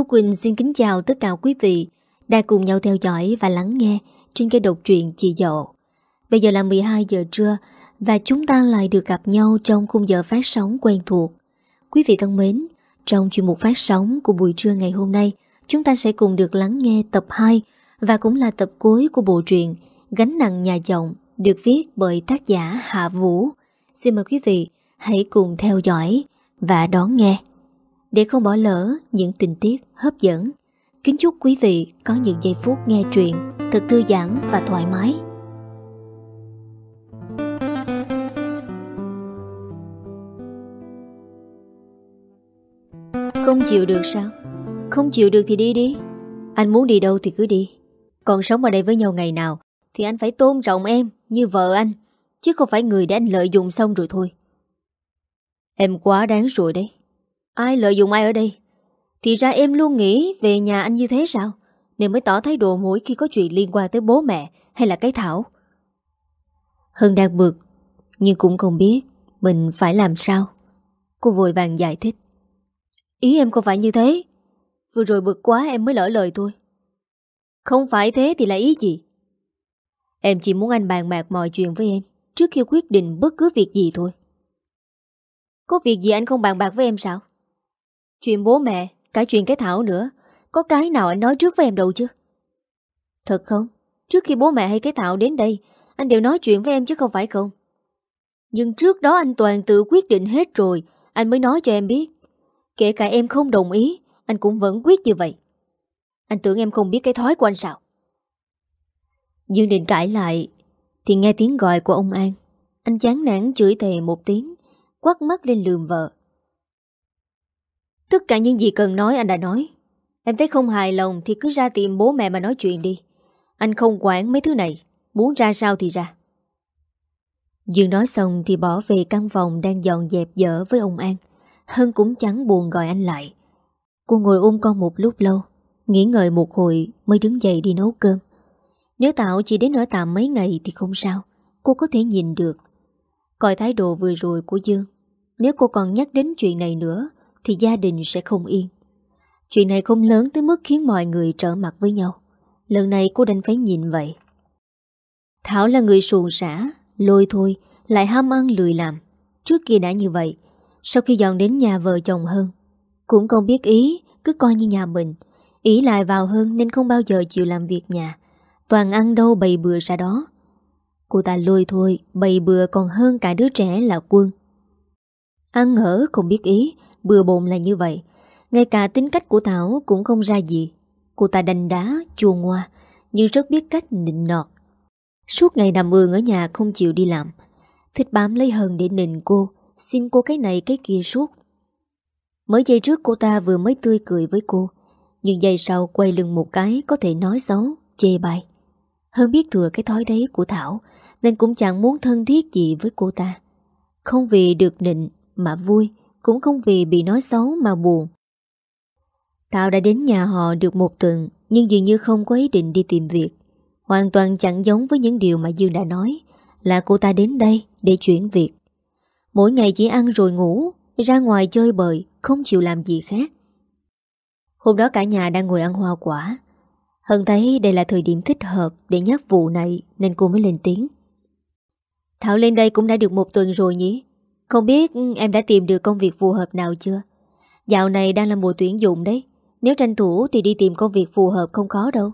Tú Quỳnh xin kính chào tất cả quý vị đang cùng nhau theo dõi và lắng nghe trên kênh độc truyện Chị Dậu. Bây giờ là 12 giờ trưa và chúng ta lại được gặp nhau trong khung giờ phát sóng quen thuộc. Quý vị thân mến, trong chuyên mục phát sóng của buổi trưa ngày hôm nay, chúng ta sẽ cùng được lắng nghe tập 2 và cũng là tập cuối của bộ truyện Gánh nặng nhà chồng được viết bởi tác giả Hạ Vũ. Xin mời quý vị hãy cùng theo dõi và đón nghe. Để không bỏ lỡ những tình tiết hấp dẫn, kính chúc quý vị có những giây phút nghe truyện thật thư giãn và thoải mái. Không chịu được sao? Không chịu được thì đi đi. Anh muốn đi đâu thì cứ đi. Còn sống ở đây với nhau ngày nào thì anh phải tôn trọng em như vợ anh, chứ không phải người để anh lợi dụng xong rồi thôi. Em quá đáng rồi đấy. Ai lợi dụng ai ở đây? Thì ra em luôn nghĩ về nhà anh như thế sao? Nên mới tỏ thái độ mỗi khi có chuyện liên quan tới bố mẹ hay là cái Thảo. Hân đang bực, nhưng cũng không biết mình phải làm sao. Cô vội vàng giải thích. Ý em không phải như thế. Vừa rồi bực quá em mới lỡ lời thôi. Không phải thế thì là ý gì? Em chỉ muốn anh bàn bạc mọi chuyện với em trước khi quyết định bất cứ việc gì thôi. Có việc gì anh không bàn bạc với em sao? Chuyện bố mẹ, cả chuyện cái Thảo nữa, có cái nào anh nói trước với em đâu chứ? Thật không? Trước khi bố mẹ hay cái Thảo đến đây, anh đều nói chuyện với em chứ không phải không? Nhưng trước đó anh toàn tự quyết định hết rồi, anh mới nói cho em biết. Kể cả em không đồng ý, anh cũng vẫn quyết như vậy. Anh tưởng em không biết cái thói của anh sao? Dương định cãi lại, thì nghe tiếng gọi của ông An. Anh chán nản chửi thề một tiếng, quắt mắt lên lườm vợ. Tất cả những gì cần nói anh đã nói. Em thấy không hài lòng thì cứ ra tìm bố mẹ mà nói chuyện đi. Anh không quản mấy thứ này, muốn ra sao thì ra. Dương nói xong thì bỏ về căn phòng đang dọn dẹp dở với ông An. Hân cũng chẳng buồn gọi anh lại. Cô ngồi ôm con một lúc lâu, nghỉ ngơi một hồi mới đứng dậy đi nấu cơm. Nếu Tạo chỉ đến ở tạm mấy ngày thì không sao, cô có thể nhìn được. Coi thái độ vừa rồi của Dương, nếu cô còn nhắc đến chuyện này nữa thì gia đình sẽ không yên. Chuyện này không lớn tới mức khiến mọi người trở mặt với nhau. Lần này cô đành phải nhìn vậy. Thảo là người xuồng xả, lôi thôi, lại ham ăn lười làm. Trước kia đã như vậy, sau khi dọn đến nhà vợ chồng hơn, cũng không biết ý, cứ coi như nhà mình. Ý lại vào hơn nên không bao giờ chịu làm việc nhà. Toàn ăn đâu bày bừa ra đó. Cô ta lôi thôi, bày bừa còn hơn cả đứa trẻ là quân. Ăn ở không biết ý, bừa bộn là như vậy. Ngay cả tính cách của Thảo cũng không ra gì. Cô ta đành đá, chua ngoa, nhưng rất biết cách nịnh nọt. Suốt ngày nằm ương ở nhà không chịu đi làm. Thích bám lấy Hân để nịnh cô, xin cô cái này cái kia suốt. Mới giây trước cô ta vừa mới tươi cười với cô, nhưng giây sau quay lưng một cái có thể nói xấu, chê bai. Hơn biết thừa cái thói đấy của Thảo, nên cũng chẳng muốn thân thiết gì với cô ta. Không vì được nịnh mà vui, cũng không vì bị nói xấu mà buồn. Thảo đã đến nhà họ được một tuần, nhưng dường như không có ý định đi tìm việc. Hoàn toàn chẳng giống với những điều mà Dương đã nói, là cô ta đến đây để chuyển việc. Mỗi ngày chỉ ăn rồi ngủ, ra ngoài chơi bời, không chịu làm gì khác. Hôm đó cả nhà đang ngồi ăn hoa quả. Hân thấy đây là thời điểm thích hợp để nhắc vụ này nên cô mới lên tiếng. Thảo lên đây cũng đã được một tuần rồi nhỉ? Không biết em đã tìm được công việc phù hợp nào chưa? Dạo này đang là mùa tuyển dụng đấy. Nếu tranh thủ thì đi tìm công việc phù hợp không khó đâu.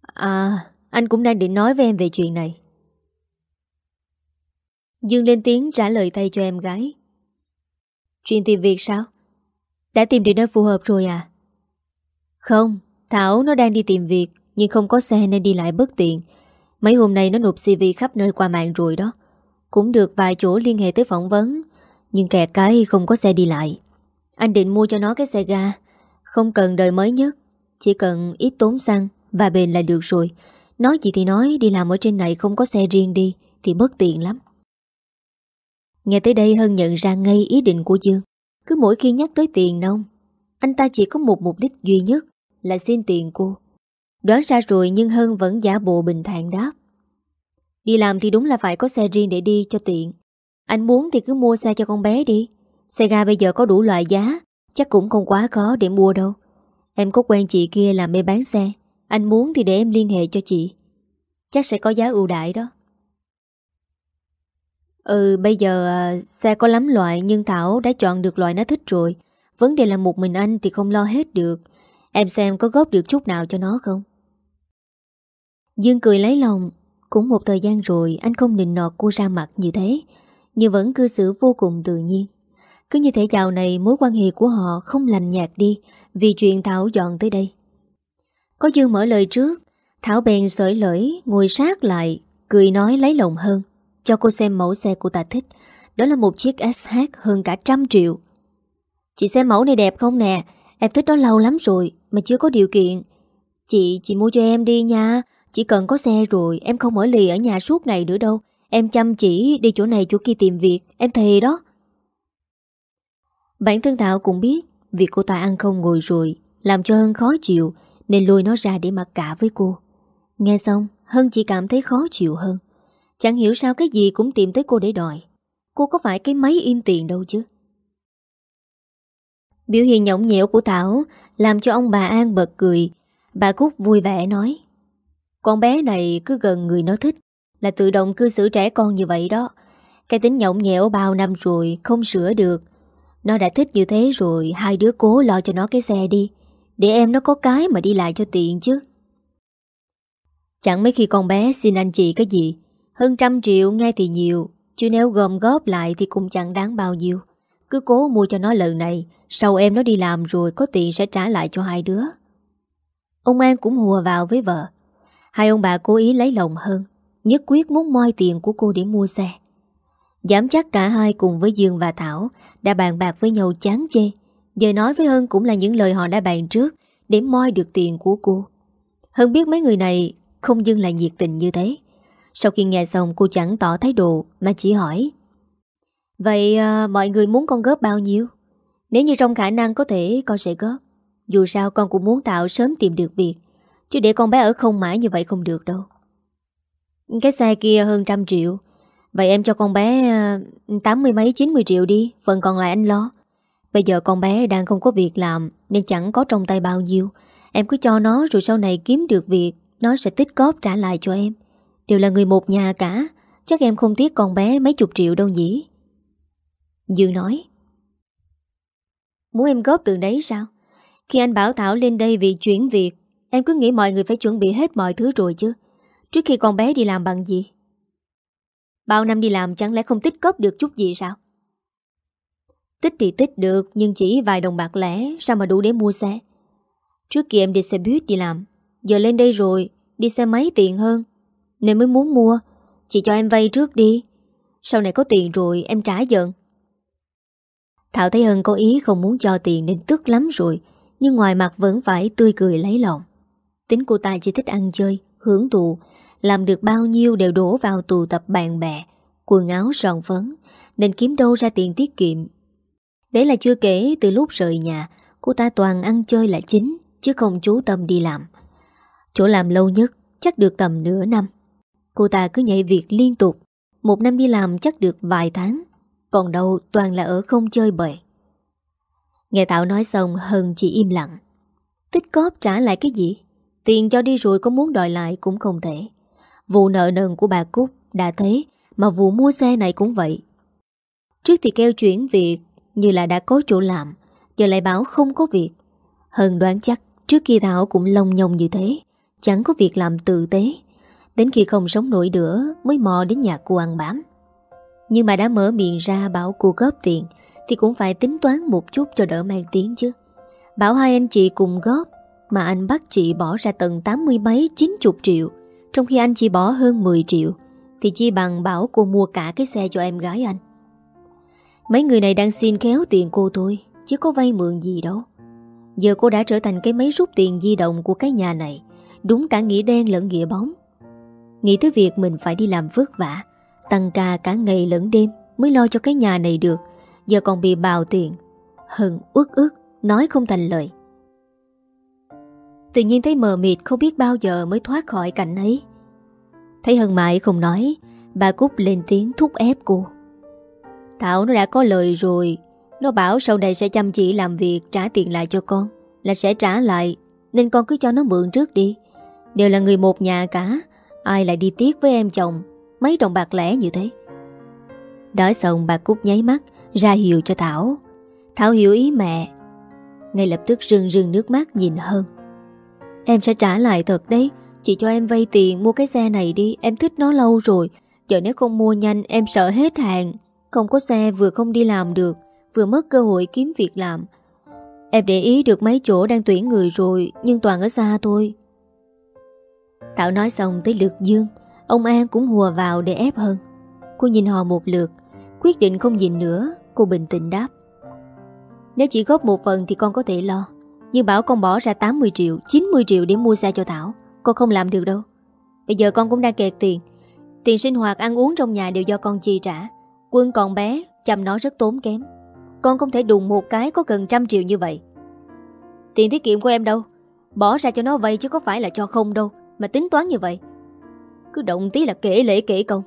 À, anh cũng đang định nói với em về chuyện này. Dương lên tiếng trả lời tay cho em gái. Chuyện tìm việc sao? Đã tìm được nơi phù hợp rồi à? Không, Thảo nó đang đi tìm việc nhưng không có xe nên đi lại bất tiện. Mấy hôm nay nó nộp CV khắp nơi qua mạng rồi đó. Cũng được vài chỗ liên hệ tới phỏng vấn, Nhưng kẹt cái không có xe đi lại. Anh định mua cho nó cái xe ga. Không cần đời mới nhất, Chỉ cần ít tốn xăng Và bền là được rồi. Nói gì thì nói, đi làm ở trên này không có xe riêng đi, Thì bất tiện lắm. Nghe tới đây Hân nhận ra ngay ý định của Dương. Cứ mỗi khi nhắc tới tiền nông, Anh ta chỉ có một mục đích duy nhất, Là xin tiền cô. Đoán ra rồi nhưng Hân vẫn giả bộ bình thản đáp. Đi làm thì đúng là phải có xe riêng để đi cho tiện. Anh muốn thì cứ mua xe cho con bé đi. Xe ga bây giờ có đủ loại giá, Chắc cũng không quá khó để mua đâu. Em có quen chị kia làm mê bán xe. Anh muốn thì để em liên hệ cho chị. Chắc sẽ có giá ưu đại đó. Ừ bây giờ à, xe có lắm loại Nhưng Thảo đã chọn được loại nó thích rồi. Vấn đề là một mình anh thì không lo hết được. Em xem có góp được chút nào cho nó không? Dương cười lấy lòng. Cũng một thời gian rồi Anh không định nọt cô ra mặt như thế. Nhưng vẫn cư xử vô cùng tự nhiên. Cứ như thể dạo này mối quan hệ của họ Không lành nhạt đi Vì chuyện Thảo dọn tới đây. Có Dương mở lời trước. Thảo bèn sởi lưỡi Ngồi sát lại Cười nói lấy lòng hơn. Cho cô xem mẫu xe của ta thích. Đó là một chiếc SH hơn cả trăm triệu. Chị xem mẫu này đẹp không nè? Em thích đó lâu lắm rồi Mà chưa có điều kiện. Chị, chị mua cho em đi nha. Chỉ cần có xe rồi, Em không ở lì ở nhà suốt ngày nữa đâu. Em chăm chỉ đi chỗ này chỗ kia tìm việc. Em thề đó. Bản thân Thảo cũng biết, Việc cô ta ăn không ngồi rồi, Làm cho Hân khó chịu, Nên lôi nó ra để mặc cả với cô. Nghe xong, Hân chỉ cảm thấy khó chịu hơn. Chẳng hiểu sao cái gì cũng tìm tới cô để đòi. Cô có phải cái máy in tiền đâu chứ? Biểu hiện nhõng nhẽo của Thảo Làm cho ông bà An bật cười. Bà Cúc vui vẻ nói con bé này cứ gần người nó thích, Là tự động cư xử trẻ con như vậy đó. Cái tính nhõng nhẽo bao năm rồi Không sửa được. Nó đã thích như thế rồi, Hai đứa cố lo cho nó cái xe đi, Để em nó có cái mà đi lại cho tiện chứ. Chẳng mấy khi con bé xin anh chị cái gì, Hơn trăm triệu nghe thì nhiều, Chứ nếu gom góp lại thì cũng chẳng đáng bao nhiêu. Cứ cố mua cho nó lần này, Sau em nó đi làm rồi Có tiền sẽ trả lại cho hai đứa. Ông An cũng hùa vào với vợ Hai ông bà cố ý lấy lòng hơn Nhất quyết muốn moi tiền của cô để mua xe. Dám chắc cả hai cùng với Dương và Thảo Đã bàn bạc với nhau chán chê Giờ nói với Hân cũng là những lời họ đã bàn trước Để moi được tiền của cô. Hân biết mấy người này Không dưng là nhiệt tình như thế. Sau khi nghe xong cô chẳng tỏ thái độ Mà chỉ hỏi Vậy à, mọi người muốn con góp bao nhiêu? Nếu như trong khả năng có thể con sẽ góp. Dù sao con cũng muốn Tạo sớm tìm được việc. Chứ để con bé ở không mãi như vậy không được đâu. Cái xe kia hơn trăm triệu. Vậy em cho con bé ờ, Tám mươi mấy, chín mươi triệu đi, Phần còn lại anh lo. Bây giờ con bé đang không có việc làm, Nên chẳng có trong tay bao nhiêu. Em cứ cho nó, rồi sau này kiếm được việc, Nó sẽ tích cóp trả lại cho em. Đều là người một nhà cả, Chắc em không tiếc con bé mấy chục triệu đâu nhỉ? Dương nói. Muốn em góp từ đấy sao? Khi anh bảo Thảo lên đây vì chuyển việc Em cứ nghĩ mọi người phải chuẩn bị hết mọi thứ rồi chứ. Trước khi con bé đi làm bằng gì? Bao năm đi làm chẳng lẽ không tích góp được chút gì sao? Tích thì tích được, Nhưng chỉ vài đồng bạc lẻ, Sao mà đủ để mua xe? Trước kia em đi xe buýt đi làm, Giờ lên đây rồi, Đi xe máy tiện hơn. Nên mới muốn mua, Chị cho em vay trước đi. Sau này có tiền rồi, em trả dần. Thảo thấy Hân có ý không muốn cho tiền nên tức lắm rồi, Nhưng ngoài mặt vẫn phải tươi cười lấy lòng. Tính cô ta chỉ thích ăn chơi, hưởng thụ Làm được bao nhiêu đều đổ vào tù tập bạn bè Quần áo sòn phấn Nên kiếm đâu ra tiền tiết kiệm. Đấy là chưa kể từ lúc rời nhà Cô ta toàn ăn chơi là chính Chứ không chú tâm đi làm. Chỗ làm lâu nhất chắc được tầm nửa năm. Cô ta cứ nhảy việc liên tục Một năm đi làm chắc được vài tháng Còn đâu toàn là ở không chơi bời. Nghe Tạo nói xong Hân chỉ im lặng. Tích cóp trả lại cái gì? Tiền cho đi rồi có muốn đòi lại cũng không thể. Vụ nợ nần của bà Cúc đã thế Mà vụ mua xe này cũng vậy. Trước thì kêu chuyển việc, Như là đã có chỗ làm, Giờ lại bảo không có việc. Hân đoán chắc trước kia Thảo cũng lông nhông như thế, Chẳng có việc làm tự tế. Đến khi không sống nổi nữa Mới mò đến nhà cô ăn bám. Nhưng mà đã mở miệng ra bảo cô góp tiền Thì cũng phải tính toán một chút cho đỡ mang tiếng chứ. Bảo hai anh chị cùng góp mà anh bắt chị bỏ ra tận 80 mấy 90 triệu. Trong khi anh chỉ bỏ hơn 10 triệu, Thì chi bằng bảo cô mua cả cái xe cho em gái anh. Mấy người này đang xin khéo tiền cô thôi, Chứ có vay mượn gì đâu. Giờ cô đã trở thành cái máy rút tiền di động của cái nhà này, Đúng cả nghĩa đen lẫn nghĩa bóng. Nghĩ tới việc mình phải đi làm vất vả, Tăng ca cả ngày lẫn đêm Mới lo cho cái nhà này được, Giờ còn bị bào tiền. Hận ước ước Nói không thành lời. Tự nhiên thấy mờ mịt, không biết bao giờ mới thoát khỏi cảnh ấy. Thấy Hân mãi không nói, Bà Cúc lên tiếng thúc ép cô. Thảo nó đã có lời rồi. Nó bảo sau này sẽ chăm chỉ làm việc, trả tiền lại cho con, Là sẽ trả lại, Nên con cứ cho nó mượn trước đi. Đều là người một nhà cả, Ai lại đi tiếc với em chồng, Mấy đồng bạc lẻ như thế. Đói xong, bà Cúc nháy mắt, Ra hiệu cho Thảo. Thảo hiểu ý mẹ, Ngay lập tức rưng rưng nước mắt nhìn hơn Em sẽ trả lại thật đấy. Chị cho em vay tiền, mua cái xe này đi. Em thích nó lâu rồi. Giờ nếu không mua nhanh, em sợ hết hàng Không có xe, vừa không đi làm được. Vừa mất cơ hội kiếm việc làm. Em để ý được mấy chỗ đang tuyển người rồi, Nhưng toàn ở xa thôi. Thảo nói xong tới lượt Dương. Ông An cũng hùa vào để ép hơn. Cô nhìn họ một lượt, Quyết định không nhìn nữa. Cô bình tĩnh đáp. Nếu chỉ góp một phần thì con có thể lo. Nhưng bảo con bỏ ra 80 triệu 90 triệu để mua xe cho Thảo. Con không làm được đâu. Bây giờ con cũng đang kẹt tiền. Tiền sinh hoạt ăn uống trong nhà đều do con chi trả. Quân còn bé, Chăm nó rất tốn kém. Con không thể đùng một cái có gần trăm triệu như vậy. Tiền tiết kiệm của em đâu? Bỏ ra cho nó vay chứ có phải là cho không đâu, Mà tính toán như vậy. Cứ động tí là kể lễ kể công.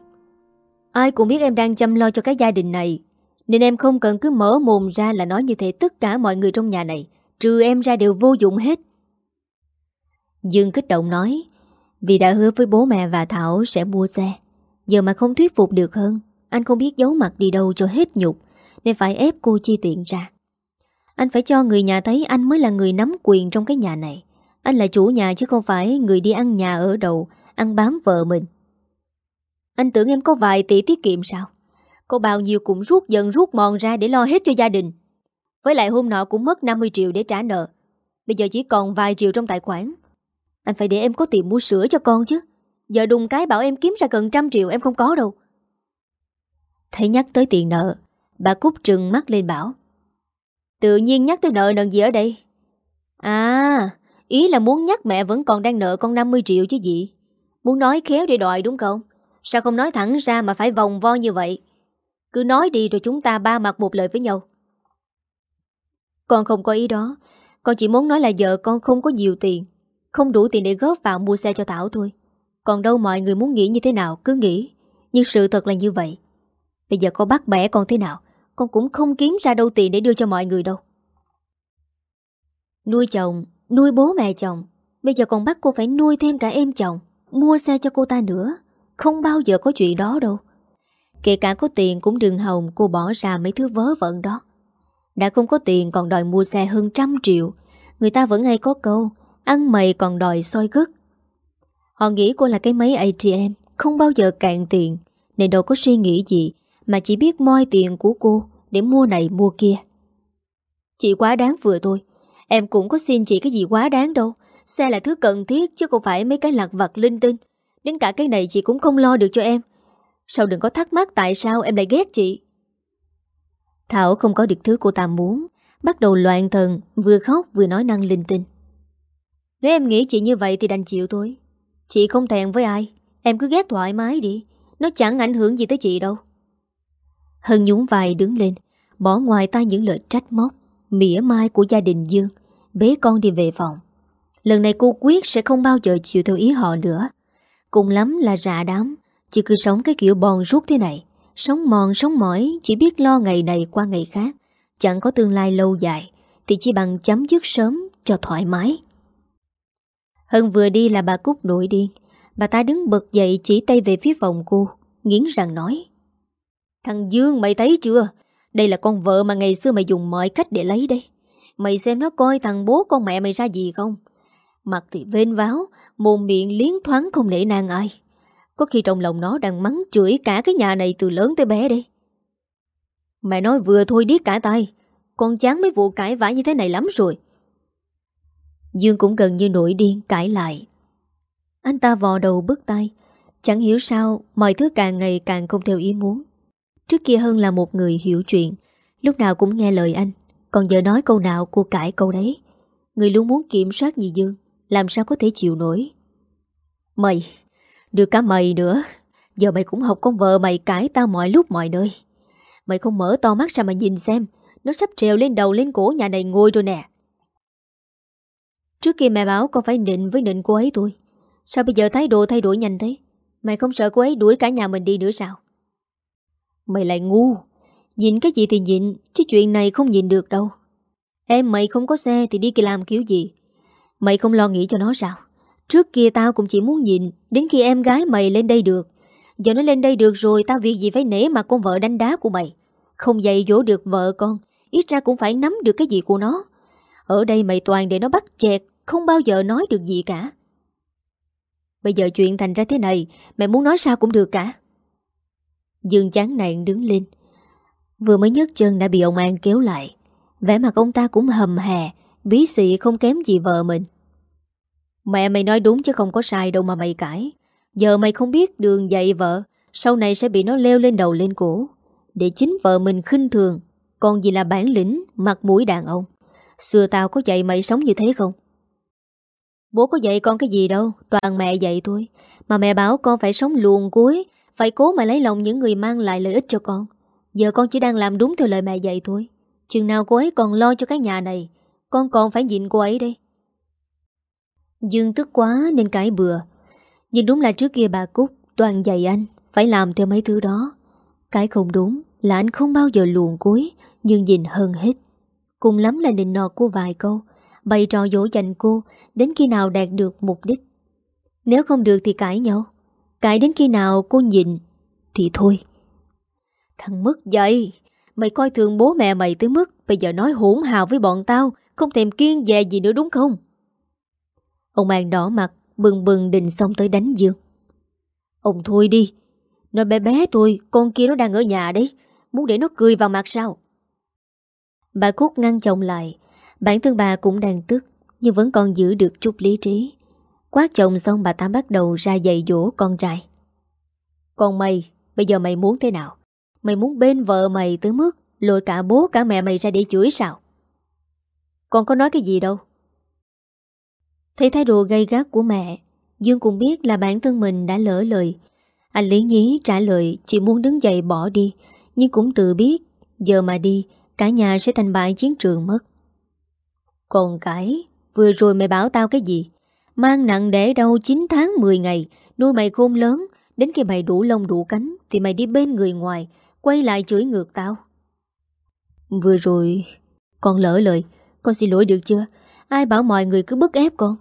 Ai cũng biết em đang chăm lo cho cái gia đình này, Nên em không cần cứ mở mồm ra là nói như thế, tất cả mọi người trong nhà này Trừ em ra đều vô dụng hết. Dương kích động nói, Vì đã hứa với bố mẹ và Thảo sẽ mua xe. Giờ mà không thuyết phục được hơn, Anh không biết giấu mặt đi đâu cho hết nhục, Nên phải ép cô chi tiện ra. Anh phải cho người nhà thấy anh mới là người nắm quyền trong cái nhà này. Anh là chủ nhà chứ không phải người đi ăn nhà ở đầu, Ăn bám vợ mình. Anh tưởng em có vài tỷ tiết kiệm sao? Có bao nhiêu cũng rút dần rút mòn ra để lo hết cho gia đình. Với lại hôm nọ cũng mất 50 triệu để trả nợ. Bây giờ chỉ còn vài triệu trong tài khoản. Anh phải để em có tiền mua sữa cho con chứ. Giờ đùng cái bảo em kiếm ra gần trăm triệu, em không có đâu. Thấy nhắc tới tiền nợ, Bà Cúc trừng mắt lên bảo, Tự nhiên nhắc tới nợ nần gì ở đây? À Ý là muốn nhắc mẹ vẫn còn đang nợ con 50 triệu chứ gì. Muốn nói khéo để đòi đúng không? Sao không nói thẳng ra mà phải vòng vo như vậy? Cứ nói đi rồi chúng ta ba mặt một lời với nhau. Con không có ý đó. Con chỉ muốn nói là vợ con không có nhiều tiền, Không đủ tiền để góp vào mua xe cho Thảo thôi. Còn đâu mọi người muốn nghĩ như thế nào cứ nghĩ. Nhưng sự thật là như vậy. Bây giờ có bắt bẻ con thế nào, Con cũng không kiếm ra đâu tiền để đưa cho mọi người đâu. Nuôi chồng, Nuôi bố mẹ chồng. Bây giờ còn bắt cô phải nuôi thêm cả em chồng, Mua xe cho cô ta nữa. Không bao giờ có chuyện đó đâu. Kể cả có tiền cũng đừng hồng cô bỏ ra mấy thứ vớ vẩn đó. Đã không có tiền còn đòi mua xe hơn trăm triệu. Người ta vẫn hay có câu, Ăn mày còn đòi soi gất Họ nghĩ cô là cái máy ATM Không bao giờ cạn tiền, Nên đâu có suy nghĩ gì, Mà chỉ biết moi tiền của cô Để mua này mua kia. Chị quá đáng vừa thôi. Em cũng có xin chị cái gì quá đáng đâu. Xe là thứ cần thiết chứ không phải mấy cái lạc vặt linh tinh. Đến cả cái này chị cũng không lo được cho em. Sao đừng có thắc mắc tại sao em lại ghét chị? Thảo không có được thứ cô ta muốn. Bắt đầu loạn thần, Vừa khóc vừa nói năng linh tinh. Nếu em nghĩ chị như vậy thì đành chịu thôi. Chị không thèn với ai. Em cứ ghét thoải mái đi. Nó chẳng ảnh hưởng gì tới chị đâu. Hân nhún vai đứng lên, Bỏ ngoài tay những lời trách móc, Mỉa mai của gia đình Dương, Bế con đi về phòng. Lần này cô quyết sẽ không bao giờ chịu theo ý họ nữa. Cùng lắm là rạ đám Chỉ cứ sống cái kiểu bòn rút thế này. Sống mòn, sống mỏi, Chỉ biết lo ngày này qua ngày khác. Chẳng có tương lai lâu dài, Thì chỉ bằng chấm dứt sớm cho thoải mái. Hân vừa đi là bà Cúc nổi điên Bà ta đứng bật dậy chỉ tay về phía phòng cô, Nghiến rằng nói. Thằng Dương, mày thấy chưa? Đây là con vợ mà ngày xưa mày dùng mọi cách để lấy đây Mày xem nó coi thằng bố con mẹ mày ra gì không? Mặt thì vên váo, Mồm miệng liến thoáng không nể nang ai. Có khi trong lòng nó đang mắng chửi cả cái nhà này từ lớn tới bé đi. Mẹ nói vừa thôi điếc cả tay Con chán mấy vụ cãi vã như thế này lắm rồi. Dương cũng gần như nổi điên cãi lại. Anh ta vò đầu bước tay, Chẳng hiểu sao Mọi thứ càng ngày càng không theo ý muốn. Trước kia hơn là một người hiểu chuyện, Lúc nào cũng nghe lời anh, Còn giờ nói câu nào cô cãi câu đấy. Người luôn muốn kiểm soát như Dương, Làm sao có thể chịu nổi? Mày được cả mày nữa. Giờ mày cũng học con vợ mày cãi tao mọi lúc mọi nơi. Mày không mở to mắt ra mà nhìn xem. Nó sắp trèo lên đầu lên cổ nhà này ngồi rồi nè. Trước kia mẹ bảo con phải nịnh với nịnh cô ấy thôi. Sao bây giờ thái độ thay đổi nhanh thế? Mày không sợ cô ấy đuổi cả nhà mình đi nữa sao? Mày lại ngu. Nhìn cái gì thì nhịn, Chứ chuyện này không nhìn được đâu. Em mày không có xe thì đi kia làm kiểu gì? Mày không lo nghĩ cho nó sao? Trước kia tao cũng chỉ muốn nhìn, Đến khi em gái mày lên đây được. Giờ nó lên đây được rồi, Tao việc gì phải nể mặt con vợ đánh đá của mày? Không dạy dỗ được vợ con, Ít ra cũng phải nắm được cái gì của nó. Ở đây mày toàn để nó bắt chẹt, Không bao giờ nói được gì cả. Bây giờ chuyện thành ra thế này Mẹ muốn nói sao cũng được cả. Dương chán nạn đứng lên. Vừa mới nhấc chân đã bị ông An kéo lại. Vẻ mặt ông ta cũng hầm hè, Bí xị không kém gì vợ mình. Mẹ mày nói đúng chứ không có sai đâu mà mày cãi. Giờ mày không biết đường dạy vợ, Sau này sẽ bị nó leo lên đầu lên cổ. Để chính vợ mình khinh thường, Còn gì là bản lĩnh, Mặt mũi đàn ông. Xưa tao có dạy mày sống như thế không? Bố có dạy con cái gì đâu, Toàn mẹ dạy thôi. Mà mẹ bảo con phải sống luồn cuối, Phải cố mà lấy lòng những người mang lại lợi ích cho con. Giờ con chỉ đang làm đúng theo lời mẹ dạy thôi. Chừng nào cô ấy còn lo cho cái nhà này, Con còn phải nhịn cô ấy đây. Dương tức quá nên cãi bừa. Nhưng đúng là trước kia bà Cúc, Toàn dạy anh Phải làm theo mấy thứ đó. Cái không đúng là anh không bao giờ luồn cuối, Nhưng nhìn hơn hết. Cùng lắm là nịnh nọt cô vài câu, Bày trò dỗ dành cô Đến khi nào đạt được mục đích. Nếu không được thì cãi nhau, Cãi đến khi nào cô nhịn Thì thôi. Thằng mất dậy, Mày coi thường bố mẹ mày tới mức Bây giờ nói hỗn hào với bọn tao, Không thèm kiên dè gì nữa đúng không? Ông An đỏ mặt, Bừng bừng định xong tới đánh Dương. Ông, thôi đi, Nói bé bé tôi Con kia nó đang ở nhà đấy, Muốn để nó cười vào mặt sao? Bà Cúc ngăn chồng lại, Bản thân bà cũng đang tức, Nhưng vẫn còn giữ được chút lý trí. Quát chồng xong bà ta bắt đầu ra dạy dỗ con trai. Con mày, Bây giờ mày muốn thế nào? Mày muốn bên vợ mày tới mức Lội cả bố cả mẹ mày ra để chửi sao? Con có nói cái gì đâu Thấy thái độ gây gắt của mẹ, Dương cũng biết là bản thân mình đã lỡ lời. Anh lý nhí trả lời Chỉ muốn đứng dậy bỏ đi, Nhưng cũng tự biết Giờ mà đi, Cả nhà sẽ thành bại chiến trường mất. Còn cái, Vừa rồi mày bảo tao cái gì? Mang nặng để đâu 9 tháng 10 ngày, Nuôi mày khôn lớn, Đến khi mày đủ lông đủ cánh Thì mày đi bên người ngoài, Quay lại chửi ngược tao. Vừa rồi Con lỡ lời, Con xin lỗi được chưa? Ai bảo mọi người cứ bức ép con?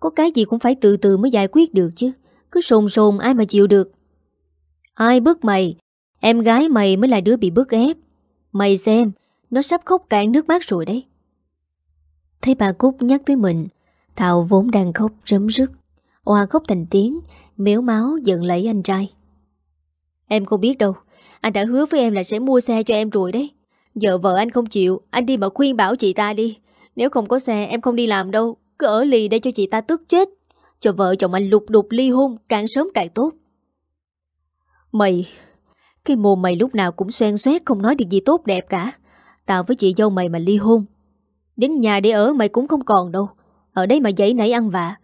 Có cái gì cũng phải từ từ mới giải quyết được chứ. Cứ sồn sồn ai mà chịu được. Ai bức mày? Em gái mày mới là đứa bị bức ép. Mày xem, Nó sắp khóc cạn nước mắt rồi đấy. Thấy bà Cúc nhắc tới mình, Thảo vốn đang khóc rấm rứt. Hoa khóc thành tiếng, Méo máu giận lấy anh trai. Em không biết đâu, Anh đã hứa với em là sẽ mua xe cho em rồi đấy. Giờ vợ anh không chịu, Anh đi mà khuyên bảo chị ta đi. Nếu không có xe, em không đi làm đâu. Cứ ở lì để cho chị ta tức chết. Cho vợ chồng anh lục đục ly hôn, Càng sớm càng tốt. Mày, Cái mồm mày lúc nào cũng xoen xoét, Không nói được gì tốt đẹp cả. Tao với chị dâu mày mà ly hôn. Đến nhà để ở mày cũng không còn đâu. Ở đây mà dậy nảy ăn vạ.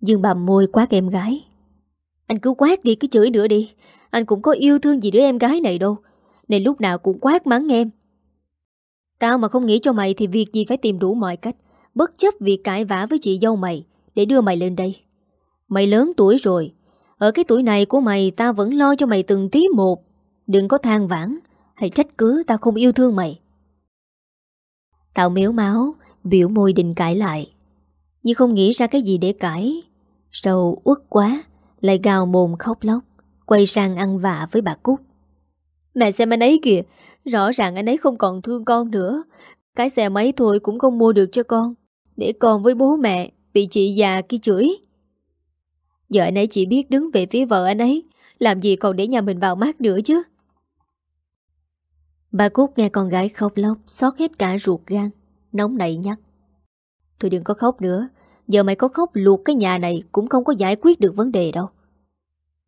Dương bầm môi quát em gái. Anh cứ quát đi, cứ chửi nữa đi. Anh cũng có yêu thương gì đứa em gái này đâu. Nên lúc nào cũng quát mắng em. Tao mà không nghĩ cho mày Thì việc gì phải tìm đủ mọi cách. Bất chấp việc cãi vã với chị dâu mày, Để đưa mày lên đây. Mày lớn tuổi rồi, Ở cái tuổi này của mày ta vẫn lo cho mày từng tí một. Đừng có than vãn Hay trách cứ tao không yêu thương mày. Tao miếu máu, Biểu môi định cãi lại. Nhưng không nghĩ ra cái gì để cãi. Sầu uất quá, Lại gào mồm khóc lóc, Quay sang ăn vạ với bà Cúc. Mẹ xem anh ấy kìa, Rõ ràng anh ấy không còn thương con nữa. Cái xe máy thôi cũng không mua được cho con. Để con với bố mẹ Bị chị già kia chửi. Giờ anh ấy chỉ biết đứng về phía vợ anh ấy, Làm gì còn để nhà mình vào mắt nữa chứ. Bà Cúc nghe con gái khóc lóc, Xót hết cả ruột gan, Nóng nảy nhắc. Thôi đừng có khóc nữa, Giờ mày có khóc luộc cái nhà này Cũng không có giải quyết được vấn đề đâu.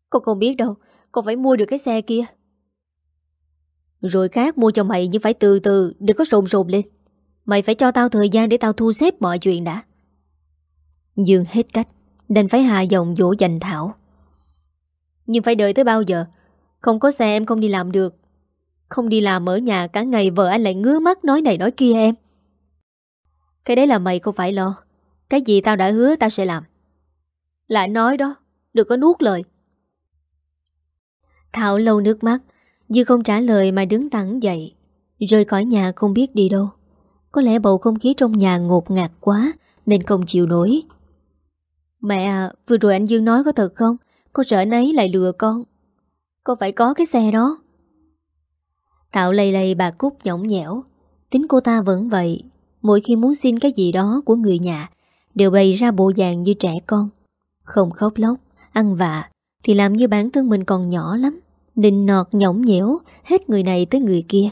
Con không biết đâu, Con phải mua được cái xe kia. Rồi khác mua cho mày Nhưng phải từ từ, Đừng có sồn sồn lên. Mày phải cho tao thời gian để tao thu xếp mọi chuyện đã. Dương hết cách, Đành phải hạ giọng dỗ dành Thảo. Nhưng phải đợi tới bao giờ? Không có xe em không đi làm được. Không đi làm ở nhà cả ngày Vợ anh lại ngứa mắt nói này nói kia em. Cái đấy là mày không phải lo. Cái gì tao đã hứa tao sẽ làm. Lại nói đó, Đừng có nuốt lời. Thảo lâu nước mắt Dư không trả lời mà đứng thẳng dậy, Rời khỏi nhà không biết đi đâu. Có lẽ bầu không khí trong nhà ngột ngạt quá Nên không chịu nổi. Mẹ à, vừa rồi anh Dương nói có thật không? Cô sợ anh ấy lại lừa con. Có phải có cái xe đó? Tạo lây lây bà Cúc nhõng nhẽo. Tính cô ta vẫn vậy. Mỗi khi muốn xin cái gì đó của người nhà Đều bày ra bộ dạng như trẻ con. Không khóc lóc Ăn vạ Thì làm như bản thân mình còn nhỏ lắm. Nịnh nọt nhõng nhẽo Hết người này tới người kia.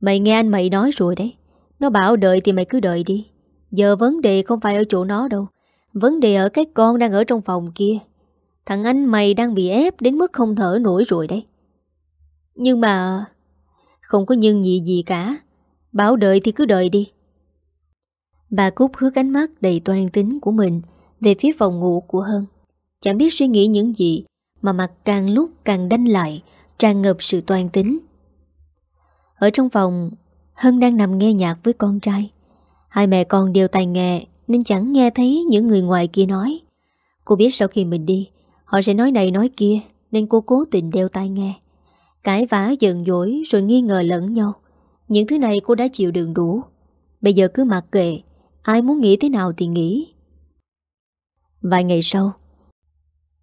Mày nghe anh mày nói rồi đấy. Nó bảo đợi thì mày cứ đợi đi. Giờ vấn đề không phải ở chỗ nó đâu. Vấn đề ở cái con đang ở trong phòng kia. Thằng anh mày đang bị ép Đến mức không thở nổi rồi đấy. Nhưng mà Không có nhân gì gì cả. Bảo đợi thì cứ đợi đi. Bà Cúc hước ánh mắt đầy toan tính của mình Về phía phòng ngủ của Hân. Chẳng biết suy nghĩ những gì Mà mặt càng lúc càng đanh lại, Tràn ngập sự toan tính. Ở trong phòng, Hân đang nằm nghe nhạc với con trai. Hai mẹ con đều tài nghệ Nên chẳng nghe thấy những người ngoài kia nói. Cô biết sau khi mình đi, Họ sẽ nói này nói kia Nên cô cố tình đeo tai nghe. Cãi vã, giận dỗi rồi nghi ngờ lẫn nhau. Những thứ này cô đã chịu đựng đủ. Bây giờ cứ mặc kệ, Ai muốn nghĩ thế nào thì nghĩ. Vài ngày sau,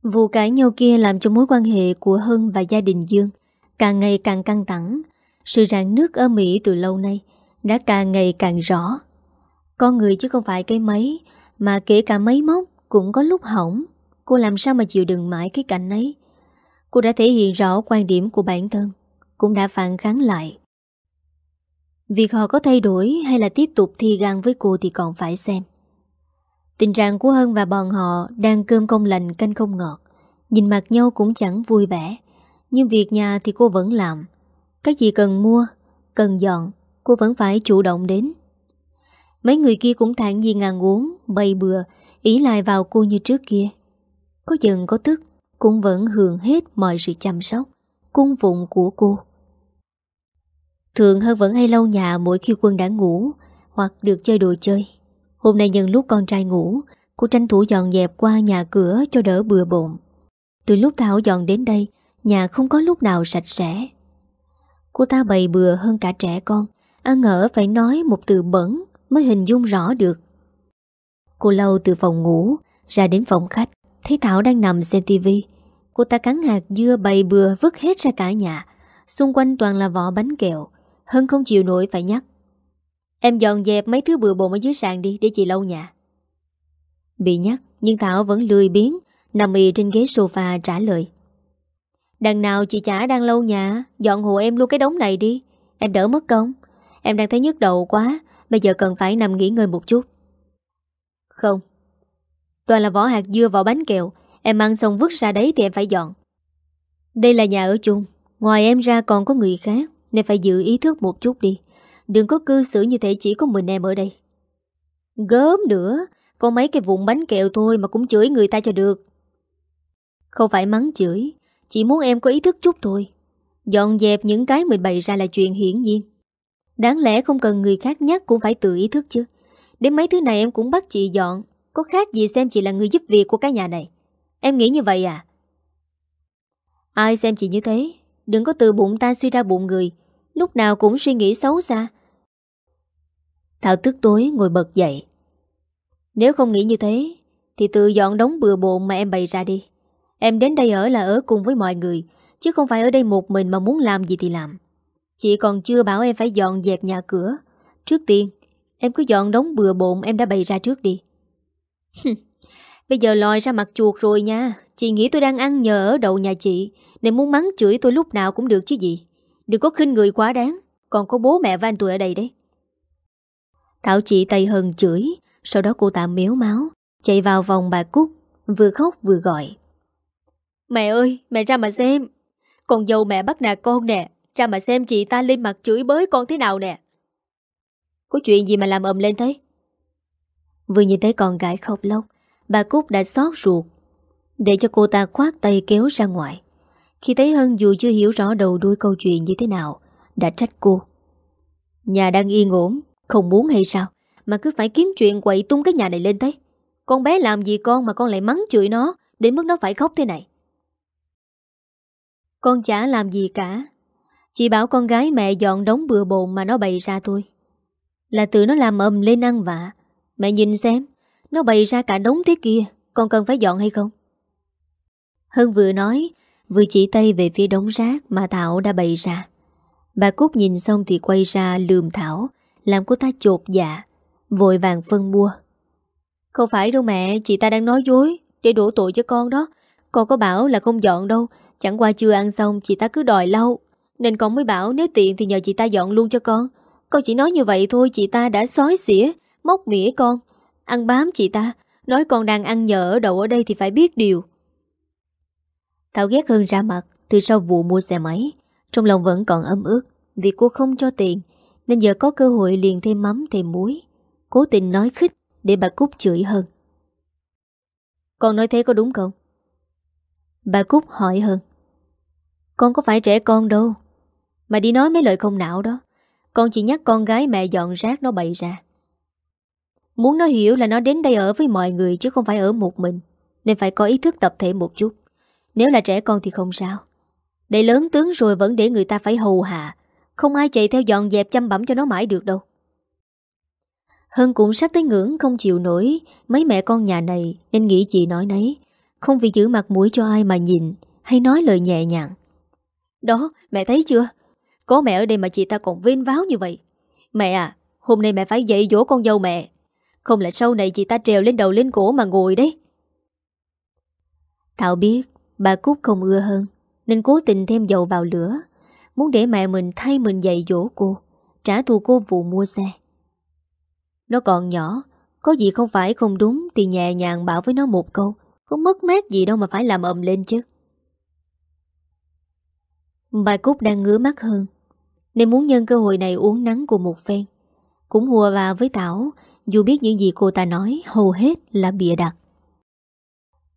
Vụ cãi nhau kia làm cho mối quan hệ của Hân và gia đình Dương càng ngày càng căng thẳng. Sự rạn nước ở Mỹ từ lâu nay đã càng ngày càng rõ. Con người chứ không phải cái máy, mà kể cả máy móc cũng có lúc hỏng. Cô làm sao mà chịu đựng mãi cái cảnh ấy. Cô đã thể hiện rõ quan điểm của bản thân, cũng đã phản kháng lại. Việc họ có thay đổi hay là tiếp tục thi gan với cô thì còn phải xem. Tình trạng của Hân và bọn họ đang cơm công lành canh không ngọt. Nhìn mặt nhau cũng chẳng vui vẻ. Nhưng việc nhà thì cô vẫn làm. Cái gì cần mua, cần dọn, cô vẫn phải chủ động đến. Mấy người kia cũng thản nhiên ngàn uống, bày bừa, ý lại vào cô như trước kia. Có giận có tức, cũng vẫn hưởng hết mọi sự chăm sóc, cung phụng của cô. Thường hơn vẫn hay lâu nhà mỗi khi quân đã ngủ, hoặc được chơi đồ chơi. Hôm nay nhân lúc con trai ngủ Cô tranh thủ dọn dẹp qua nhà cửa cho đỡ bừa bộn Từ lúc Thảo dọn đến đây Nhà không có lúc nào sạch sẽ Cô ta bày bừa hơn cả trẻ con Ăn ở phải nói một từ bẩn Mới hình dung rõ được. Cô lâu từ phòng ngủ, Ra đến phòng khách, Thấy Thảo đang nằm xem tivi. Cô ta cắn hạt dưa bày bừa vứt hết ra cả nhà. Xung quanh toàn là vỏ bánh kẹo, Hân không chịu nổi phải nhắc. Em dọn dẹp mấy thứ bừa bộn ở dưới sàn đi, Để chị lau nhà. Bị nhắc, nhưng Thảo vẫn lười biến Nằm y trên ghế sofa trả lời. Đằng nào chị chả đang lâu nhà, Dọn hộ em luôn cái đống này đi. Em đỡ mất công. Em đang thấy nhức đầu quá, Bây giờ cần phải nằm nghỉ ngơi một chút. Không. Toàn là vỏ hạt dưa vào bánh kẹo, Em ăn xong vứt ra đấy thì em phải dọn. Đây là nhà ở chung, Ngoài em ra còn có người khác, Nên phải giữ ý thức một chút đi. Đừng có cư xử như thế chỉ có mình em ở đây. Gớm nữa, Có mấy cái vụn bánh kẹo thôi mà cũng chửi người ta cho được. Không phải mắng chửi chỉ muốn em có ý thức chút thôi. Dọn dẹp những cái mình bày ra là chuyện hiển nhiên. Đáng lẽ không cần người khác nhắc cũng phải tự ý thức chứ. Đến mấy thứ này em cũng bắt chị dọn. Có khác gì xem chị là người giúp việc của cái nhà này. Em nghĩ như vậy à? Ai xem chị như thế? Đừng có từ bụng ta suy ra bụng người. Lúc nào cũng suy nghĩ xấu xa. Thảo tức tối ngồi bật dậy. Nếu không nghĩ như thế, Thì tự dọn đống bừa bộn mà em bày ra đi. Em đến đây ở là ở cùng với mọi người, Chứ không phải ở đây một mình mà muốn làm gì thì làm. Chị còn chưa bảo em phải dọn dẹp nhà cửa. Trước tiên, Em cứ dọn đống bừa bộn em đã bày ra trước đi. Bây giờ lòi ra mặt chuột rồi nha. Chị nghĩ tôi đang ăn nhờ ở đậu nhà chị, Nên muốn mắng chửi tôi lúc nào cũng được chứ gì. Đừng có khinh người quá đáng, Còn có bố mẹ và anh tôi ở đây đấy. Thảo chị tay hờn chửi, Sau đó cô ta miếu máu, Chạy vào vòng bà Cúc, Vừa khóc vừa gọi. Mẹ ơi, mẹ ra mà xem. Con dâu mẹ bắt nạt con nè, Ra mà xem chị ta lên mặt chửi bới con thế nào nè. Có chuyện gì mà làm ầm lên thế? Vừa nhìn thấy con gái khóc lóc, Bà Cúc đã xót ruột, Để cho cô ta khoát tay kéo ra ngoài. Khi thấy Hân dù chưa hiểu rõ đầu đuôi câu chuyện như thế nào, Đã trách cô. Nhà đang yên ổn, Không muốn hay sao? Mà cứ phải kiếm chuyện quậy tung cái nhà này lên thế. Con bé làm gì con mà con lại mắng chửi nó, Đến mức nó phải khóc thế này? Con chả làm gì cả. Chị bảo con gái mẹ dọn đống bừa bộn mà nó bày ra thôi. Là tự nó làm ầm lên ăn vạ. Mẹ nhìn xem, Nó bày ra cả đống thế kia, Con cần phải dọn hay không? Hân vừa nói, Vừa chỉ tay về phía đống rác Mà Thảo đã bày ra. Bà Cúc nhìn xong thì quay ra lườm Thảo, Làm cô ta chột dạ Vội vàng phân bua. Không phải đâu mẹ, Chị ta đang nói dối, Để đổ tội cho con đó. Con có bảo là không dọn đâu Chẳng qua chưa ăn xong chị ta cứ đòi lâu Nên con mới bảo nếu tiện thì nhờ chị ta dọn luôn cho con. Con chỉ nói như vậy thôi, Chị ta đã xói xỉa, Móc mỉa con. Ăn bám chị ta, Nói con đang ăn nhờ ở đậu ở đây thì phải biết điều. Thảo ghét hơn ra mặt, Từ sau vụ mua xe máy. Trong lòng vẫn còn ấm ức, Vì cô không cho tiền, Nên giờ có cơ hội liền thêm mắm, thêm muối. Cố tình nói khích Để bà Cúc chửi hơn. Con nói thế có đúng không? Bà Cúc hỏi hơn. Con có phải trẻ con đâu. Mà đi nói mấy lời không não đó, Con chỉ nhắc con gái mẹ dọn rác nó bậy ra. Muốn nó hiểu là nó đến đây ở với mọi người Chứ không phải ở một mình, Nên phải có ý thức tập thể một chút. Nếu là trẻ con thì không sao. Đây lớn tướng rồi vẫn để người ta phải hầu hạ, Không ai chạy theo dọn dẹp chăm bẩm cho nó mãi được đâu. Hân cũng sắp tới ngưỡng không chịu nổi Mấy mẹ con nhà này, Nên nghĩ chị nói nấy. Không vì giữ mặt mũi cho ai mà nhìn, Hay nói lời nhẹ nhàng. Đó, mẹ thấy chưa? Có mẹ ở đây mà chị ta còn vinh váo như vậy. Mẹ à Hôm nay mẹ phải dạy dỗ con dâu mẹ. Không là sau này chị ta trèo lên đầu lên cổ mà ngồi đấy? Thảo biết Bà Cúc không ưa hơn, Nên cố tình thêm dầu vào lửa. Muốn để mẹ mình thay mình dạy dỗ cô, Trả thù cô vụ mua xe. Nó còn nhỏ, Có gì không phải không đúng Thì nhẹ nhàng bảo với nó một câu Có mất mát gì đâu mà phải làm ầm lên chứ. Bà Cúc đang ngứa mắt hơn. Nên muốn nhân cơ hội này uống nắng của một phen. Cũng hùa vào với Tảo, Dù biết những gì cô ta nói, Hầu hết là bịa đặt.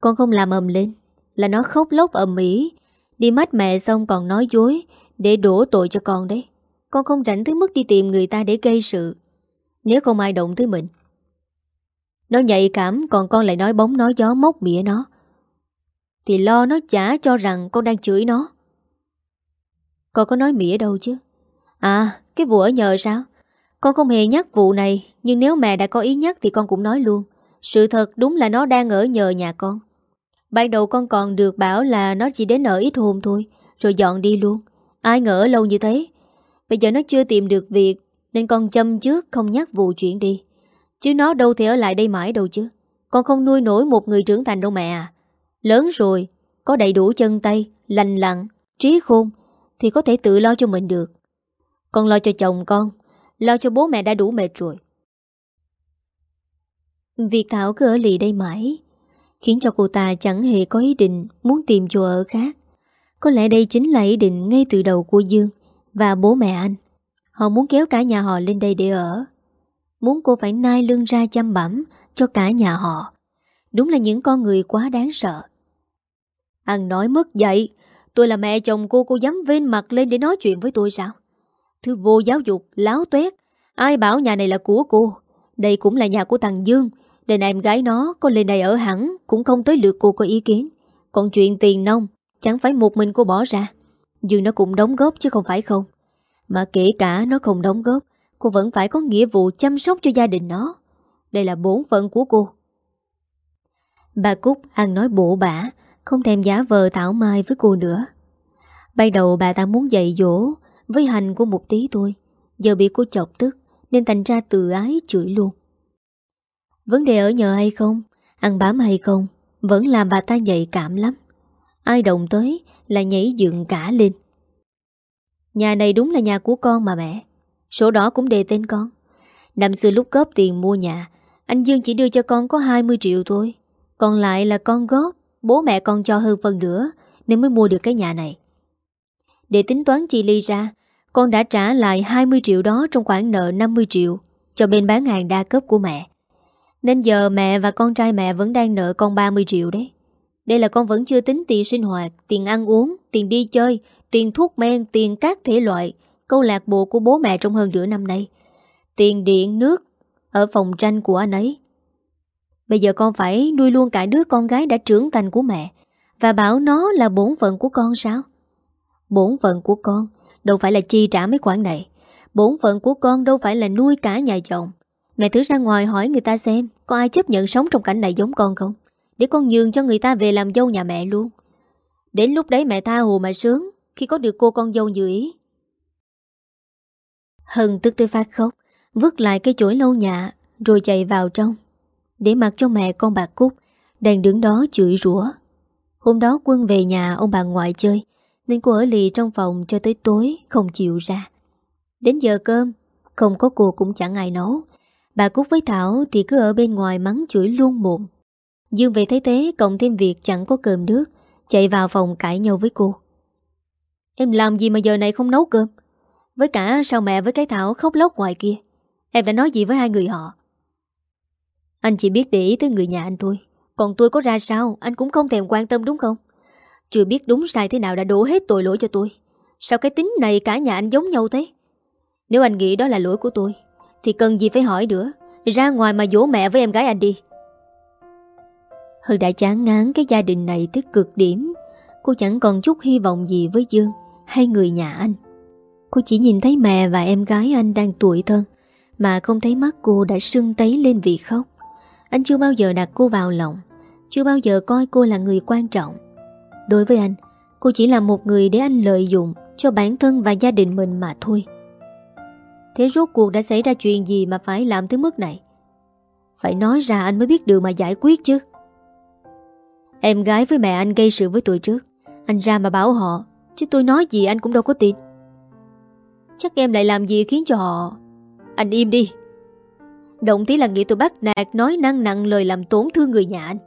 Con không làm ầm lên, Là nó khóc lóc ầm ĩ. Đi mắt mẹ xong còn nói dối, Để đổ tội cho con đấy. Con không rảnh tới mức đi tìm người ta để gây sự. Nếu không ai động tới mình. Nó nhạy cảm, Còn con lại nói bóng nói gió móc mỉa nó. Thì lo nó chả cho rằng con đang chửi nó. Con có nói mỉa đâu chứ? À cái vụ ở nhờ sao? Con không hề nhắc vụ này Nhưng nếu mẹ đã có ý nhắc thì con cũng nói luôn. Sự thật đúng là nó đang ở nhờ nhà con. Ban đầu con còn được bảo là Nó chỉ đến ở ít hôm thôi Rồi dọn đi luôn. Ai ngờ lâu như thế Bây giờ nó chưa tìm được việc Nên con châm trước không nhắc vụ chuyển đi. Chứ nó đâu thể ở lại đây mãi đâu chứ. Con không nuôi nổi một người trưởng thành đâu mẹ à. Lớn rồi Có đầy đủ chân tay, lành lặng Trí khôn thì có thể tự lo cho mình được. Con lo cho chồng con, Lo cho bố mẹ đã đủ mệt rồi. Việc Thảo cứ ở lì đây mãi, Khiến cho cô ta chẳng hề có ý định Muốn tìm chỗ ở khác. Có lẽ đây chính là ý định ngay từ đầu của Dương Và bố mẹ anh. Họ muốn kéo cả nhà họ lên đây để ở. Muốn cô phải nai lưng ra chăm bẩm Cho cả nhà họ. Đúng là những con người quá đáng sợ. Anh nói mất dậy Tôi là mẹ chồng cô Cô dám vên mặt lên để nói chuyện với tôi sao? Thứ vô giáo dục, láo tuét. Ai bảo nhà này là của cô? Đây cũng là nhà của thằng Dương. Nên em gái nó có lên này ở hẳn Cũng không tới lượt cô có ý kiến. Còn chuyện tiền nông Chẳng phải một mình cô bỏ ra. Dương nó cũng đóng góp chứ không phải không. Mà kể cả nó không đóng góp Cô vẫn phải có nghĩa vụ chăm sóc cho gia đình nó. Đây là bổn phận của cô. Bà Cúc ăn nói bổ bả. Không thèm giá vờ thảo mai với cô nữa. Ban đầu bà ta muốn dạy dỗ Với hành của một tí tôi, Giờ bị cô chọc tức Nên thành ra tự ái chửi luôn. Vấn đề ở nhờ hay không Ăn bám hay không Vẫn làm bà ta nhạy cảm lắm. Ai động tới là nhảy dựng cả lên. Nhà này đúng là nhà của con mà mẹ Sổ đỏ cũng đề tên con. Năm xưa lúc góp tiền mua nhà Anh Dương chỉ đưa cho con có 20 triệu thôi Còn lại là con góp Bố mẹ con cho hơn phần nữa Nên mới mua được cái nhà này Để tính toán chi ly ra Con đã trả lại 20 triệu đó Trong khoản nợ 50 triệu Cho bên bán hàng đa cấp của mẹ Nên giờ mẹ và con trai mẹ Vẫn đang nợ con 30 triệu đấy Đây là con vẫn chưa tính tiền sinh hoạt Tiền ăn uống, tiền đi chơi Tiền thuốc men, tiền các thể loại câu lạc bộ của bố mẹ trong hơn nửa năm nay. Tiền điện, nước ở phòng tranh của anh ấy. Bây giờ con phải nuôi luôn cả đứa con gái đã trưởng thành của mẹ. Và bảo nó là bổn phận của con sao? Bổn phận của con đâu phải là chi trả mấy khoản này. Bổn phận của con đâu phải là nuôi cả nhà chồng. Mẹ thử ra ngoài hỏi người ta xem, Có ai chấp nhận sống trong cảnh này giống con không? Để con nhường cho người ta về làm dâu nhà mẹ luôn. Đến lúc đấy mẹ tha hồ mà sướng, Khi có được cô con dâu như ý. Hân tức tư phát khóc, Vứt lại cái chổi lâu nhà, Rồi chạy vào trong. Để mặc cho mẹ con bà Cúc. Đang đứng đó chửi rủa. Hôm đó quân về nhà, ông bà ngoại chơi, Nên cô ở lì trong phòng cho tới tối, Không chịu ra. Đến giờ cơm, Không có cô cũng chẳng ai nấu. Bà Cúc với Thảo thì cứ ở bên ngoài mắng chửi luôn mộn Dương về thấy thế, cộng thêm việc chẳng có cơm nước, Chạy vào phòng cãi nhau với cô. Em làm gì mà giờ này không nấu cơm? Với cả sao mẹ với cái Thảo khóc lóc ngoài kia? Em đã nói gì với hai người họ? Anh chỉ biết để ý tới người nhà anh thôi. Còn tôi có ra sao? Anh cũng không thèm quan tâm đúng không? Chưa biết đúng sai thế nào đã đổ hết tội lỗi cho tôi. Sao cái tính này cả nhà anh giống nhau thế? Nếu anh nghĩ đó là lỗi của tôi, Thì cần gì phải hỏi nữa. Ra ngoài mà dỗ mẹ với em gái anh đi. Hưng đã chán ngán cái gia đình này tới cực điểm. Cô chẳng còn chút hy vọng gì với Dương Hay người nhà anh. Cô chỉ nhìn thấy mẹ và em gái anh đang tuổi thân, Mà không thấy mắt cô đã sưng tấy lên vì khóc. Anh chưa bao giờ đặt cô vào lòng, Chưa bao giờ coi cô là người quan trọng. Đối với anh, Cô chỉ là một người để anh lợi dụng Cho bản thân và gia đình mình mà thôi. Thế rốt cuộc đã xảy ra chuyện gì Mà phải làm tới mức này? Phải nói ra anh mới biết đường mà giải quyết chứ. Em gái với mẹ anh gây sự với tôi trước. Anh ra mà bảo họ, Chứ tôi nói gì anh cũng đâu có tin. Chắc em lại làm gì khiến cho họ? Anh im đi. Động tí là nghĩ tôi bắt nạt Nói năng nặng lời làm tổn thương người nhà anh.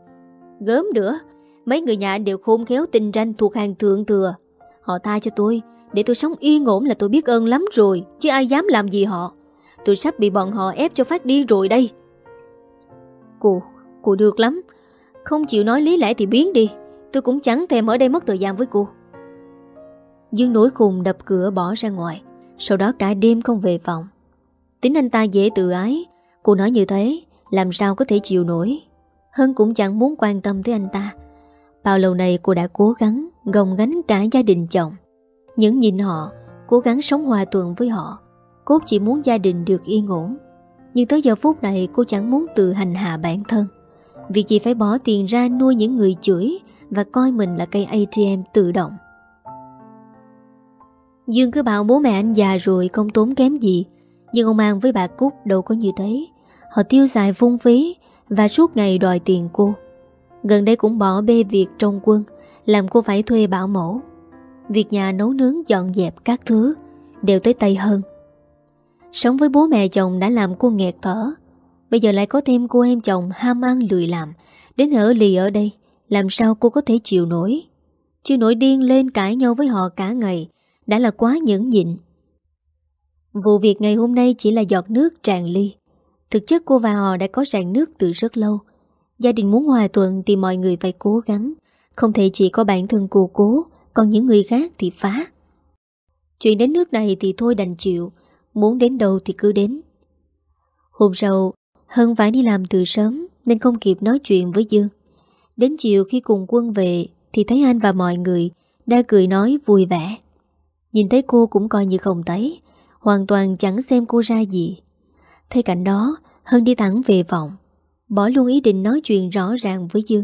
Gớm nữa Mấy người nhà anh đều khôn khéo tình tranh Thuộc hàng thượng thừa. Họ tha cho tôi Để tôi sống yên ổn là tôi biết ơn lắm rồi Chứ ai dám làm gì họ. Tôi sắp bị bọn họ ép cho phát đi rồi đây. Cô, cô được lắm. Không chịu nói lý lẽ thì biến đi. Tôi cũng chẳng thèm ở đây mất thời gian với cô. Dương nổi khùng đập cửa bỏ ra ngoài. Sau đó cả đêm không về phòng. Tính anh ta dễ tự ái Cô nói như thế, Làm sao có thể chịu nổi? Hân cũng chẳng muốn quan tâm tới anh ta. Bao lâu này cô đã cố gắng, Gồng gánh cả gia đình chồng. Những nhìn họ, Cố gắng sống hòa tuần với họ. Cốt chỉ muốn gia đình được yên ổn. Nhưng tới giờ phút này, cô chẳng muốn tự hành hạ bản thân. Việc gì phải bỏ tiền ra nuôi những người chửi Và coi mình là cây ATM tự động? Dương cứ bảo bố mẹ anh già rồi không tốn kém gì. Nhưng ông An với bà Cúc đâu có như thế. Họ tiêu xài phung phí Và suốt ngày đòi tiền cô. Gần đây cũng bỏ bê việc trong quân, Làm cô phải thuê bảo mẫu. Việc nhà nấu nướng dọn dẹp các thứ Đều tới tay hơn Sống với bố mẹ chồng đã làm cô nghẹt thở. Bây giờ lại có thêm cô em chồng ham ăn lười làm. Đến ở lì ở đây, Làm sao cô có thể chịu nổi? Chưa nổi điên lên cãi nhau với họ cả ngày Đã là quá nhẫn nhịn. Vụ việc ngày hôm nay chỉ là giọt nước tràn ly. Thực chất cô và họ đã có rạn nước từ rất lâu. Gia đình muốn hòa thuận thì mọi người phải cố gắng. Không thể chỉ có bản thân cô cố, Còn những người khác thì phá. Chuyện đến nước này thì thôi đành chịu, Muốn đến đâu thì cứ đến. Hôm sau, Hân phải đi làm từ sớm Nên không kịp nói chuyện với Dương. Đến chiều khi cùng quân về Thì thấy anh và mọi người Đã cười nói vui vẻ. Nhìn thấy cô cũng coi như không thấy Hoàn toàn chẳng xem cô ra gì. Thấy cảnh đó Hân đi thẳng về vọng, Bỏ luôn ý định nói chuyện rõ ràng với Dương.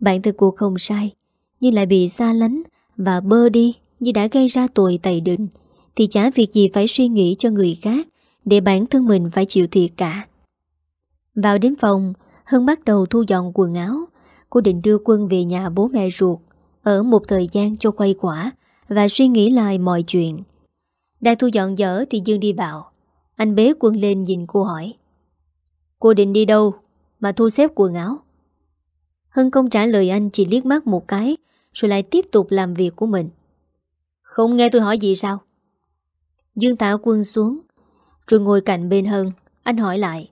Bạn thân cô không sai Nhưng lại bị xa lánh Và bơ đi như đã gây ra tội tày định Thì chả việc gì phải suy nghĩ cho người khác Để bản thân mình phải chịu thiệt cả. Vào đến phòng Hân bắt đầu thu dọn quần áo. Cô định đưa quân về nhà bố mẹ ruột Ở một thời gian cho quay quả Và suy nghĩ lại mọi chuyện. Đang thu dọn dở thì Dương đi vào. Anh bế quân lên nhìn cô hỏi. Cô định đi đâu Mà thu xếp quần áo? Hân không trả lời anh chỉ liếc mắt một cái, Rồi lại tiếp tục làm việc của mình. Không nghe tôi hỏi gì sao? Dương thả quân xuống, Rồi ngồi cạnh bên Hân. Anh hỏi lại.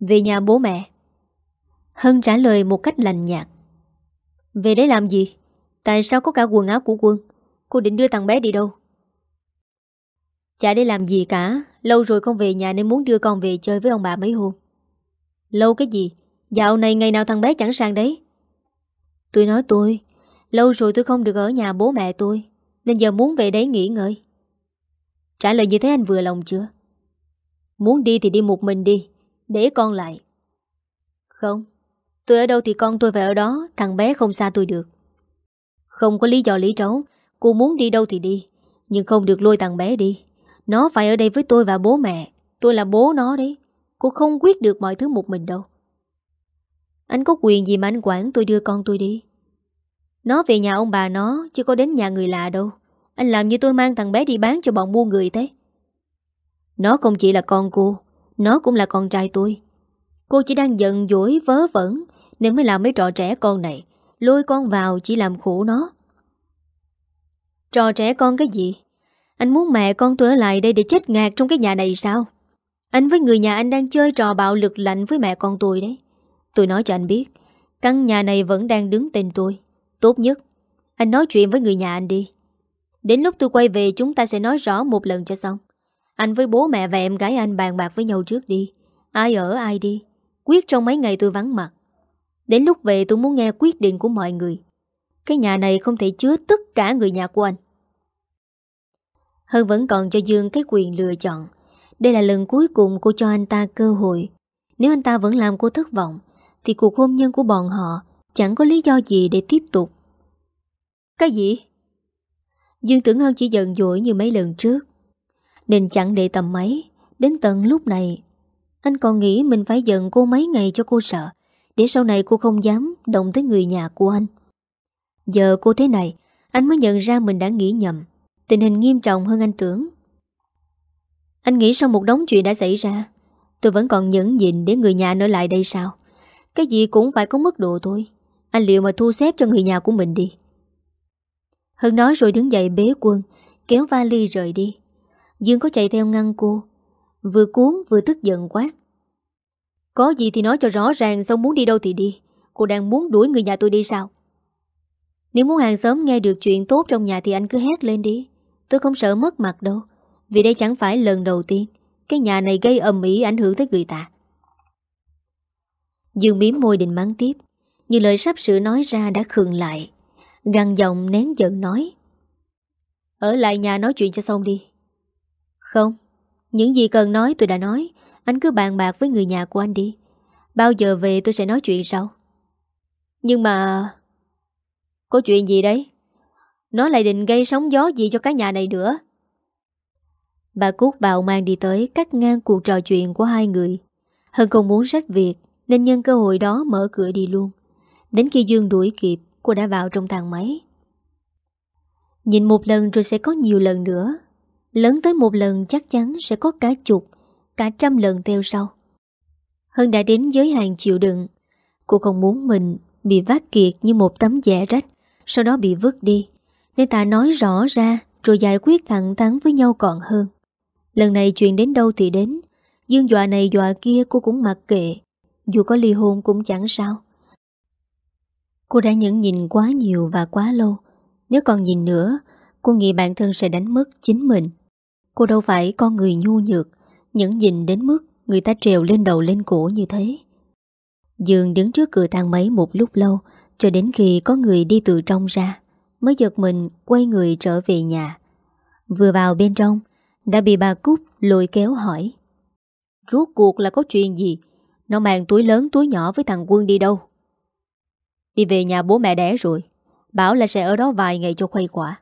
Về nhà bố mẹ. Hân trả lời một cách lành nhạt. Về đấy làm gì? Tại sao có cả quần áo của quân? Cô định đưa thằng bé đi đâu? Chả để làm gì cả. Lâu rồi không về nhà nên muốn đưa con về chơi với ông bà mấy hôm. Lâu cái gì? Dạo này ngày nào thằng bé chẳng sang đấy? Tôi nói tôi, Lâu rồi tôi không được ở nhà bố mẹ tôi, Nên giờ muốn về đấy nghỉ ngơi. Trả lời như thế anh vừa lòng chưa? Muốn đi thì đi một mình đi, Để con lại. Không, Tôi ở đâu thì con tôi phải ở đó, Thằng bé không xa tôi được. Không có lý do lý trấu, Cô muốn đi đâu thì đi, Nhưng không được lôi thằng bé đi. Nó phải ở đây với tôi và bố mẹ. Tôi là bố nó đấy. Cô không quyết được mọi thứ một mình đâu. Anh có quyền gì mà anh quản tôi đưa con tôi đi? Nó về nhà ông bà nó Chứ có đến nhà người lạ đâu. Anh làm như tôi mang thằng bé đi bán cho bọn mua người thế. Nó không chỉ là con cô, Nó cũng là con trai tôi. Cô chỉ đang giận dỗi, vớ vẩn, Nên mới làm mấy trò trẻ con này. Lôi con vào chỉ làm khổ nó. Trò trẻ con cái gì? Anh muốn mẹ con tôi ở lại đây để chết ngạt trong cái nhà này sao? Anh với người nhà anh đang chơi trò bạo lực lạnh với mẹ con tôi đấy. Tôi nói cho anh biết, Căn nhà này vẫn đang đứng tên tôi. Tốt nhất, Anh nói chuyện với người nhà anh đi. Đến lúc tôi quay về, chúng ta sẽ nói rõ một lần cho xong. Anh với bố mẹ và em gái anh bàn bạc với nhau trước đi. Ai ở, ai đi. Quyết trong mấy ngày tôi vắng mặt. Đến lúc về, tôi muốn nghe quyết định của mọi người. Cái nhà này không thể chứa tất cả người nhà của anh. Hân vẫn còn cho Dương cái quyền lựa chọn. Đây là lần cuối cùng cô cho anh ta cơ hội. Nếu anh ta vẫn làm cô thất vọng, Thì cuộc hôn nhân của bọn họ Chẳng có lý do gì để tiếp tục. Cái gì? Dương tưởng Hân chỉ giận dỗi như mấy lần trước. Nên chẳng để tầm mấy Đến tận lúc này, Anh còn nghĩ mình phải giận cô mấy ngày cho cô sợ. Để sau này cô không dám Động tới người nhà của anh. Giờ cô thế này, Anh mới nhận ra mình đã nghĩ nhầm. Tình hình nghiêm trọng hơn anh tưởng. Anh nghĩ sau một đống chuyện đã xảy ra, Tôi vẫn còn nhẫn nhịn để người nhà ở lại đây sao? Cái gì cũng phải có mức độ thôi. Anh liệu mà thu xếp cho người nhà của mình đi? Hưng nói rồi đứng dậy bế quân, Kéo vali rời đi. Dương có chạy theo ngăn cô. Vừa cuốn vừa tức giận quá. Có gì thì nói cho rõ ràng Xong muốn đi đâu thì đi. Cô đang muốn đuổi người nhà tôi đi sao? Nếu muốn hàng xóm nghe được chuyện tốt trong nhà Thì anh cứ hét lên đi. Tôi không sợ mất mặt đâu. Vì đây chẳng phải lần đầu tiên Cái nhà này gây ầm ĩ ảnh hưởng tới người ta. Dương miếm môi định mắng tiếp, Nhưng lời sắp sửa nói ra đã khường lại. Găng giọng nén giận nói, Ở lại nhà nói chuyện cho xong đi. Không, Những gì cần nói tôi đã nói, Anh cứ bàn bạc với người nhà của anh đi. Bao giờ về tôi sẽ nói chuyện sau. Nhưng mà Có chuyện gì đấy? Nó lại định gây sóng gió gì cho cái nhà này nữa. Bà Cúc bạo mang đi tới Cắt ngang cuộc trò chuyện của hai người. Hân không muốn rách việc, Nên nhân cơ hội đó mở cửa đi luôn. Đến khi Dương đuổi kịp, Cô đã vào trong thang máy. Nhìn một lần rồi sẽ có nhiều lần nữa. Lớn tới một lần chắc chắn sẽ có cả chục, Cả trăm lần theo sau. Hân đã đến giới hạn chịu đựng. Cô không muốn mình bị vác kiệt như một tấm dẻ rách, Sau đó bị vứt đi. Nên ta nói rõ ra, Rồi giải quyết thẳng thắn với nhau còn hơn. Lần này chuyện đến đâu thì đến Dương dọa này dọa kia cô cũng mặc kệ, Dù có ly hôn cũng chẳng sao. Cô đã nhẫn nhìn quá nhiều và quá lâu. Nếu còn nhìn nữa, Cô nghĩ bản thân sẽ đánh mất chính mình. Cô đâu phải con người nhu nhược, Nhẫn nhìn đến mức Người ta trèo lên đầu lên cổ như thế. Dương đứng trước cửa thang máy một lúc lâu, Cho đến khi có người đi từ trong ra. Mới giật mình quay người trở về nhà. Vừa vào bên trong, Đã bị bà Cúc lôi kéo hỏi. Rốt cuộc là có chuyện gì? Nó mang túi lớn túi nhỏ với thằng Quân đi đâu? Đi về nhà bố mẹ đẻ rồi. Bảo là sẽ ở đó vài ngày cho khuây quả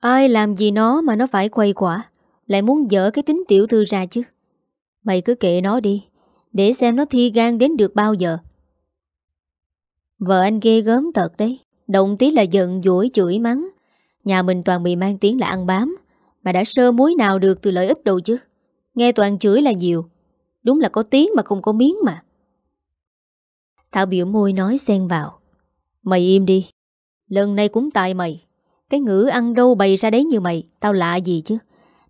Ai làm gì nó mà nó phải khuây quả Lại muốn dỡ cái tính tiểu thư ra chứ. Mày cứ kệ nó đi, Để xem nó thi gan đến được bao giờ. Vợ anh ghê gớm thật đấy. Động tí là giận, dỗi, chửi, mắng. Nhà mình toàn bị mang tiếng là ăn bám. Mà đã sơ muối nào được từ lợi ích đâu chứ? Nghe toàn chửi là nhiều. Đúng là có tiếng mà không có miếng mà. Thảo biểu môi nói xen vào. Mày im đi. Lần này cũng tại mày. Cái ngữ ăn đâu bày ra đấy như mày, Tao lạ gì chứ?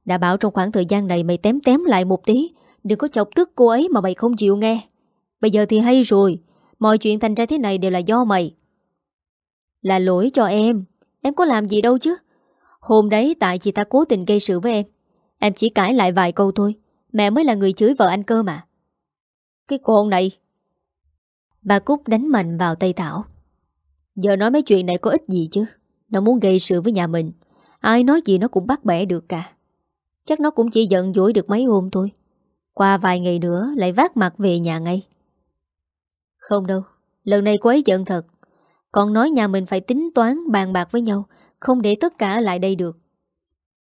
Đã bảo trong khoảng thời gian này mày tém tém lại một tí. Đừng có chọc tức cô ấy mà mày không chịu nghe. Bây giờ thì hay rồi. Mọi chuyện thành ra thế này đều là do mày. Là lỗi cho em. Em có làm gì đâu chứ? Hôm đấy tại chị ta cố tình gây sự với em Em chỉ cãi lại vài câu thôi. Mẹ mới là người chửi vợ anh cơ mà. Cái con này. Bà Cúc đánh mạnh vào tay Thảo. Giờ nói mấy chuyện này có ích gì chứ? Nó muốn gây sự với nhà mình. Ai nói gì nó cũng bắt bẻ được cả. Chắc nó cũng chỉ giận dỗi được mấy hôm thôi. Qua vài ngày nữa lại vác mặt về nhà ngay. Không đâu, Lần này cô ấy giận thật. Còn nói nhà mình phải tính toán bàn bạc với nhau Không để tất cả lại đây được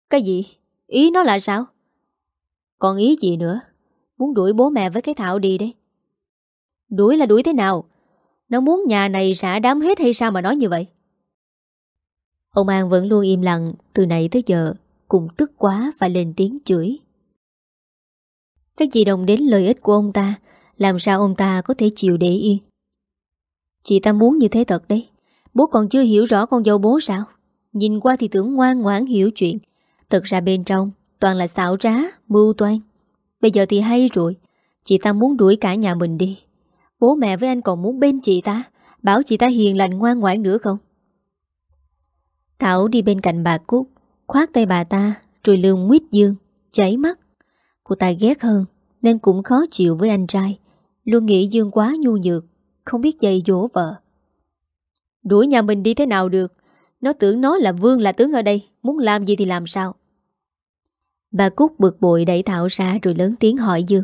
Cái gì? Ý nó là sao? Còn ý gì nữa? Muốn đuổi bố mẹ với cái Thảo đi đấy Đuổi là đuổi thế nào? Nó muốn nhà này rã đám hết hay sao mà nói như vậy? Ông An vẫn luôn im lặng từ nãy tới giờ, cũng tức quá phải lên tiếng chửi. Cái gì đồng đến lợi ích của ông ta, làm sao ông ta có thể chịu để yên? Chị ta muốn như thế thật đấy. Bố còn chưa hiểu rõ con dâu bố sao? Nhìn qua thì tưởng ngoan ngoãn hiểu chuyện. Thật ra bên trong toàn là xạo trá, mưu toan. Bây giờ thì hay rồi. Chị ta muốn đuổi cả nhà mình đi. Bố mẹ với anh còn muốn bên chị ta Bảo chị ta hiền lành ngoan ngoãn nữa không Thảo đi bên cạnh bà Cúc Khoát tay bà ta Rồi lương nguyết dương Chảy mắt Cô ta ghét hơn Nên cũng khó chịu với anh trai Luôn nghĩ Dương quá nhu nhược không biết dạy dỗ vợ. Đuổi nhà mình đi thế nào được? Nó tưởng nó là vương là tướng ở đây, Muốn làm gì thì làm sao? Bà Cúc bực bội đẩy Thảo ra Rồi lớn tiếng hỏi Dương.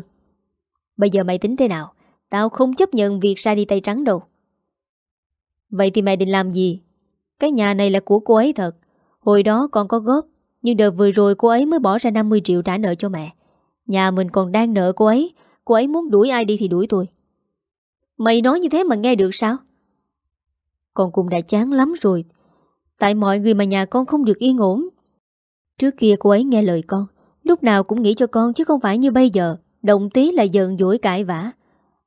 Bây giờ mày tính thế nào? Tao không chấp nhận việc ra đi tay trắng đâu. Vậy thì mày định làm gì? Cái nhà này là của cô ấy thật. Hồi đó còn có góp, Nhưng đợt vừa rồi cô ấy mới bỏ ra 50 triệu trả nợ cho mẹ. Nhà mình còn đang nợ cô ấy. Cô ấy muốn đuổi ai đi thì đuổi tôi. Mày nói như thế mà nghe được sao? Con cũng đã chán lắm rồi. Tại mọi người mà nhà con không được yên ổn. Trước kia cô ấy nghe lời con, Lúc nào cũng nghĩ cho con chứ không phải như bây giờ. Động tí là giận dỗi cãi vã.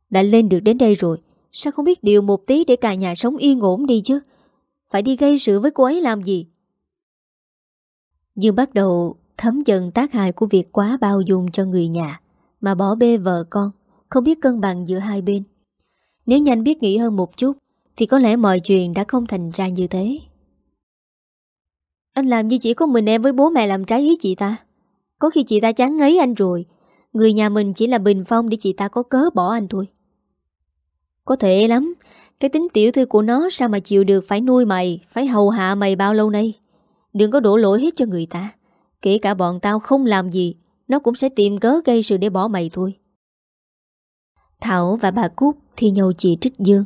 Đã lên được đến đây rồi, Sao không biết điều một tí để cả nhà sống yên ổn đi chứ? Phải đi gây sự với cô ấy làm gì? Dương bắt đầu, thấm dần tác hại của việc quá bao dung cho người nhà, Mà bỏ bê vợ con, Không biết cân bằng giữa hai bên. Nếu nhanh biết nghĩ hơn một chút, Thì có lẽ mọi chuyện đã không thành ra như thế. Anh làm như chỉ có mình em với bố mẹ làm trái ý chị ta. Có khi chị ta chán ngấy anh rồi. Người nhà mình chỉ là bình phong để chị ta có cớ bỏ anh thôi. Có thể lắm. Cái tính tiểu thư của nó sao mà chịu được phải nuôi mày, Phải hầu hạ mày bao lâu nay? Đừng có đổ lỗi hết cho người ta. Kể cả bọn tao không làm gì, Nó cũng sẽ tìm cớ gây sự để bỏ mày thôi. Thảo và bà Cúc thì nhau chỉ trích Dương.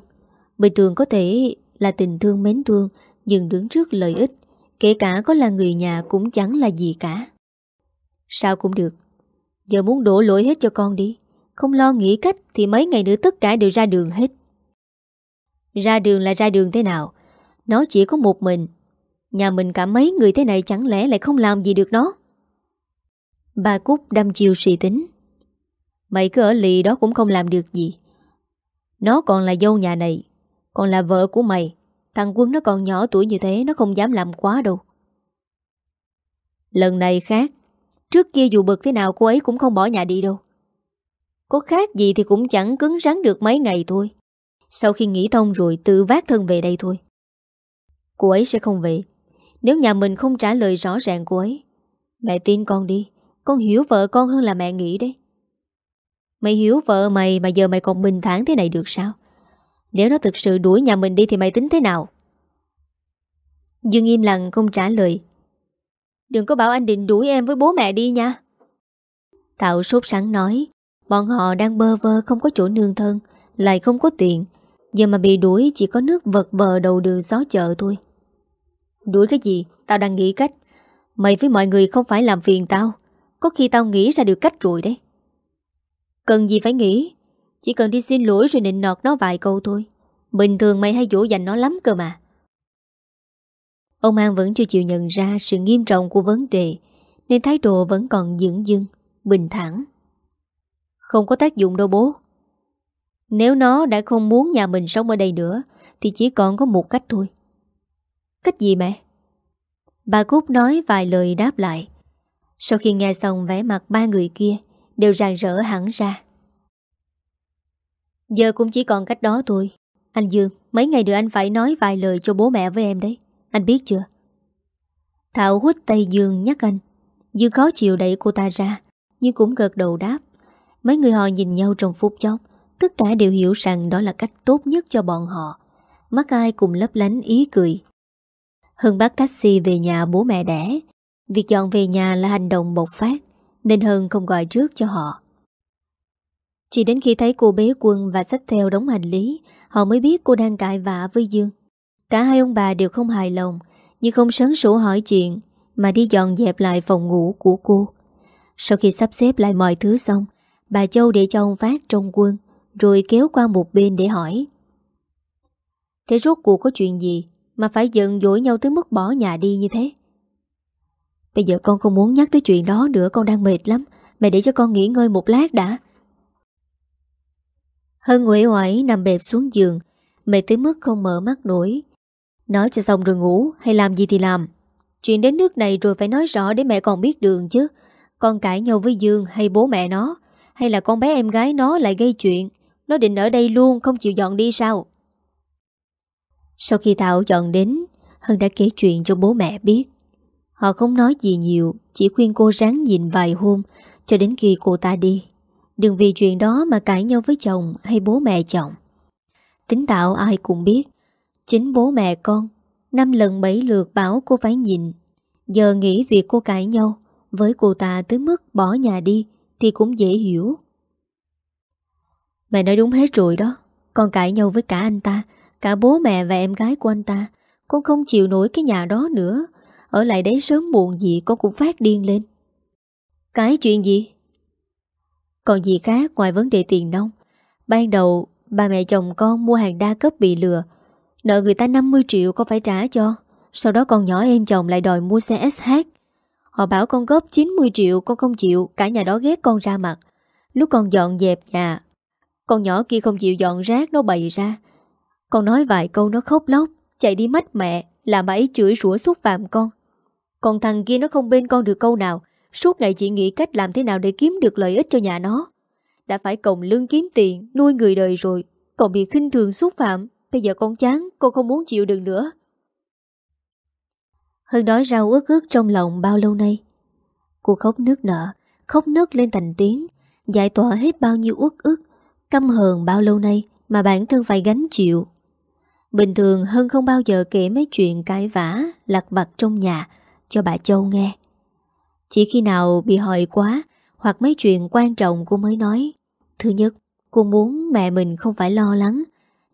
Bình thường có thể là tình thương mến thương, Nhưng đứng trước lợi ích, Kể cả có là người nhà cũng chẳng là gì cả. Sao cũng được. Giờ muốn đổ lỗi hết cho con đi. Không lo nghĩ cách Thì mấy ngày nữa tất cả đều ra đường hết. Ra đường là ra đường thế nào? Nó chỉ có một mình. Nhà mình cả mấy người thế này Chẳng lẽ lại không làm gì được nó? Bà Cúc đâm chiều suy tính. Mày cứ ở lì đó cũng không làm được gì. Nó còn là dâu nhà này, Còn là vợ của mày. Thằng Quân nó còn nhỏ tuổi như thế, Nó không dám làm quá đâu. Lần này khác, Trước kia dù bực thế nào cô ấy cũng không bỏ nhà đi đâu. Có khác gì thì cũng chẳng cứng rắn được mấy ngày thôi. Sau khi nghỉ thông rồi tự vác thân về đây thôi. Cô ấy sẽ không về. Nếu nhà mình không trả lời rõ ràng cô ấy. Mẹ tin con đi, Con hiểu vợ con hơn là mẹ nghĩ đấy. Mày hiểu vợ mày Mà giờ mày còn bình thản thế này được sao? Nếu nó thực sự đuổi nhà mình đi Thì mày tính thế nào? Dương im lặng không trả lời. Đừng có bảo anh định đuổi em với bố mẹ đi nha. Thảo sốt sẵn nói. Bọn họ đang bơ vơ, không có chỗ nương thân, Lại không có tiền. Giờ mà bị đuổi, chỉ có nước vật vờ đầu đường xó chợ thôi. Đuổi cái gì? Tao đang nghĩ cách. Mày với mọi người không phải làm phiền tao. Có khi tao nghĩ ra được cách rồi đấy. Cần gì phải nghĩ. Chỉ cần đi xin lỗi rồi nịnh nọt nó vài câu thôi. Bình thường mày hay dỗ dành nó lắm cơ mà. Ông An vẫn chưa chịu nhận ra sự nghiêm trọng của vấn đề, Nên thái độ vẫn còn dưỡng dưng, Bình thẳng không có tác dụng đâu bố. Nếu nó đã không muốn nhà mình sống ở đây nữa, Thì chỉ còn có một cách thôi. Cách gì mẹ? Bà Cúc nói vài lời đáp lại. Sau khi nghe xong vẻ mặt ba người kia Đều ràng rỡ hẳn ra. Giờ cũng chỉ còn cách đó thôi. Anh Dương Mấy ngày nữa anh phải nói vài lời cho bố mẹ với em đấy. Anh biết chưa? Thảo hút tay Dương nhắc anh. Dương khó chịu đẩy cô ta ra Nhưng cũng gật đầu đáp. Mấy người họ nhìn nhau trong phút chốc Tất cả đều hiểu rằng đó là cách tốt nhất cho bọn họ. Mắt ai cùng lấp lánh ý cười. Hưng bắt taxi về nhà bố mẹ đẻ. Việc dọn về nhà là hành động bộc phát, nên Hân không gọi trước cho họ. Chỉ đến khi thấy cô bế quân và sách theo đóng hành lý, họ mới biết cô đang cãi vã với Dương. Cả hai ông bà đều không hài lòng, nhưng không sấn sổ hỏi chuyện, mà đi dọn dẹp lại phòng ngủ của cô. Sau khi sắp xếp lại mọi thứ xong, bà Châu để cho ông Phát trong quân, rồi kéo qua một bên để hỏi. Thế rốt cuộc có chuyện gì mà phải giận dỗi nhau tới mức bỏ nhà đi như thế? Bây giờ con không muốn nhắc tới chuyện đó nữa, Con đang mệt lắm. Mẹ để cho con nghỉ ngơi một lát đã. Hân nguệ hoài nằm bẹp xuống giường. Mệt tới mức không mở mắt nổi. Nói cho xong rồi ngủ, Hay làm gì thì làm. Chuyện đến nước này rồi phải nói rõ để mẹ còn biết đường chứ. Con cãi nhau với Dương hay bố mẹ nó? Hay là con bé em gái nó lại gây chuyện? Nó định ở đây luôn, không chịu dọn đi sao? Sau khi Thảo dọn đến, Hân đã kể chuyện cho bố mẹ biết. Họ không nói gì nhiều, Chỉ khuyên cô ráng nhìn vài hôm, Cho đến khi cô ta đi. Đừng vì chuyện đó mà cãi nhau với chồng Hay bố mẹ chồng. Tính tạo ai cũng biết, Chính bố mẹ con, Năm lần bảy lượt bảo cô phải nhìn. Giờ nghĩ việc cô cãi nhau, Với cô ta tới mức bỏ nhà đi Thì cũng dễ hiểu. Mẹ nói đúng hết rồi đó, Con cãi nhau với cả anh ta, Cả bố mẹ và em gái của anh ta, Con không chịu nổi cái nhà đó nữa ở lại đấy sớm muộn gì con cũng phát điên lên. Cái chuyện gì? Còn gì khác ngoài vấn đề tiền nông Ban đầu, Ba mẹ chồng con mua hàng đa cấp bị lừa. Nợ người ta 50 triệu con phải trả cho? Sau đó con nhỏ em chồng lại đòi mua xe SH Họ bảo con góp 90 triệu Con không chịu, Cả nhà đó ghét con ra mặt. Lúc con dọn dẹp nhà, Con nhỏ kia không chịu dọn rác, nó bày ra. Con nói vài câu nó khóc lóc, Chạy đi mất mẹ, Làm bà ấy chửi rủa xúc phạm con còn thằng kia nó không bên con được câu nào. Suốt ngày chỉ nghĩ cách làm thế nào để kiếm được lợi ích cho nhà nó. Đã phải cộng lương kiếm tiền, Nuôi người đời rồi. Còn bị khinh thường xúc phạm, Bây giờ con chán, Con không muốn chịu đựng nữa. Hân nói rau ướt ướt trong lòng bao lâu nay. Cô khóc nước nở, Khóc nước lên thành tiếng, Giải tỏa hết bao nhiêu uất ức, Căm hờn bao lâu nay Mà bản thân phải gánh chịu. Bình thường Hân không bao giờ kể mấy chuyện cãi vã, Lặt vặt trong nhà cho bà Châu nghe. Chỉ khi nào bị hỏi quá hoặc mấy chuyện quan trọng cô mới nói. Thứ nhất, cô muốn mẹ mình không phải lo lắng.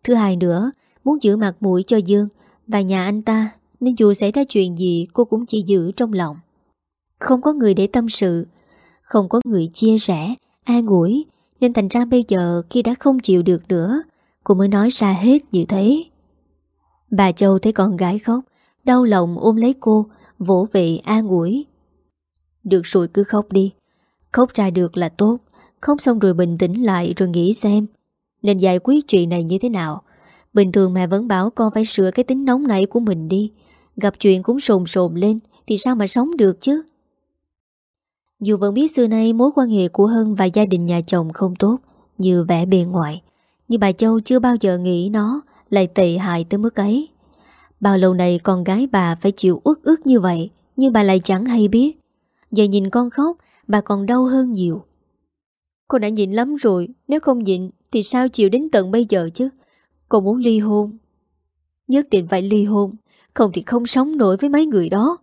Thứ hai nữa, muốn giữ mặt mũi cho Dương và nhà anh ta nên dù xảy ra chuyện gì cô cũng chỉ giữ trong lòng. Không có người để tâm sự, không có người chia sẻ, an ủi nên thành ra bây giờ khi đã không chịu được nữa cô mới nói ra hết như thế. Bà Châu thấy con gái khóc, đau lòng ôm lấy cô vỗ về an ủi. Được rồi cứ khóc đi. Khóc ra được là tốt. Khóc xong rồi bình tĩnh lại rồi nghĩ xem. Nên giải quyết chuyện này như thế nào. Bình thường mẹ vẫn bảo con phải sửa cái tính nóng nảy của mình đi. Gặp chuyện cũng sồn sồn lên thì sao mà sống được chứ? Dù vẫn biết xưa nay mối quan hệ của Hân và gia đình nhà chồng không tốt như vẻ bề ngoài, nhưng bà Châu chưa bao giờ nghĩ nó lại tệ hại tới mức ấy. Bao lâu này con gái bà phải chịu ước ước như vậy, Nhưng bà lại chẳng hay biết. Giờ nhìn con khóc, Bà còn đau hơn nhiều. Con đã nhịn lắm rồi, Nếu không nhịn thì sao chịu đến tận bây giờ chứ? Con muốn ly hôn. Nhất định phải ly hôn, Không thì không sống nổi với mấy người đó.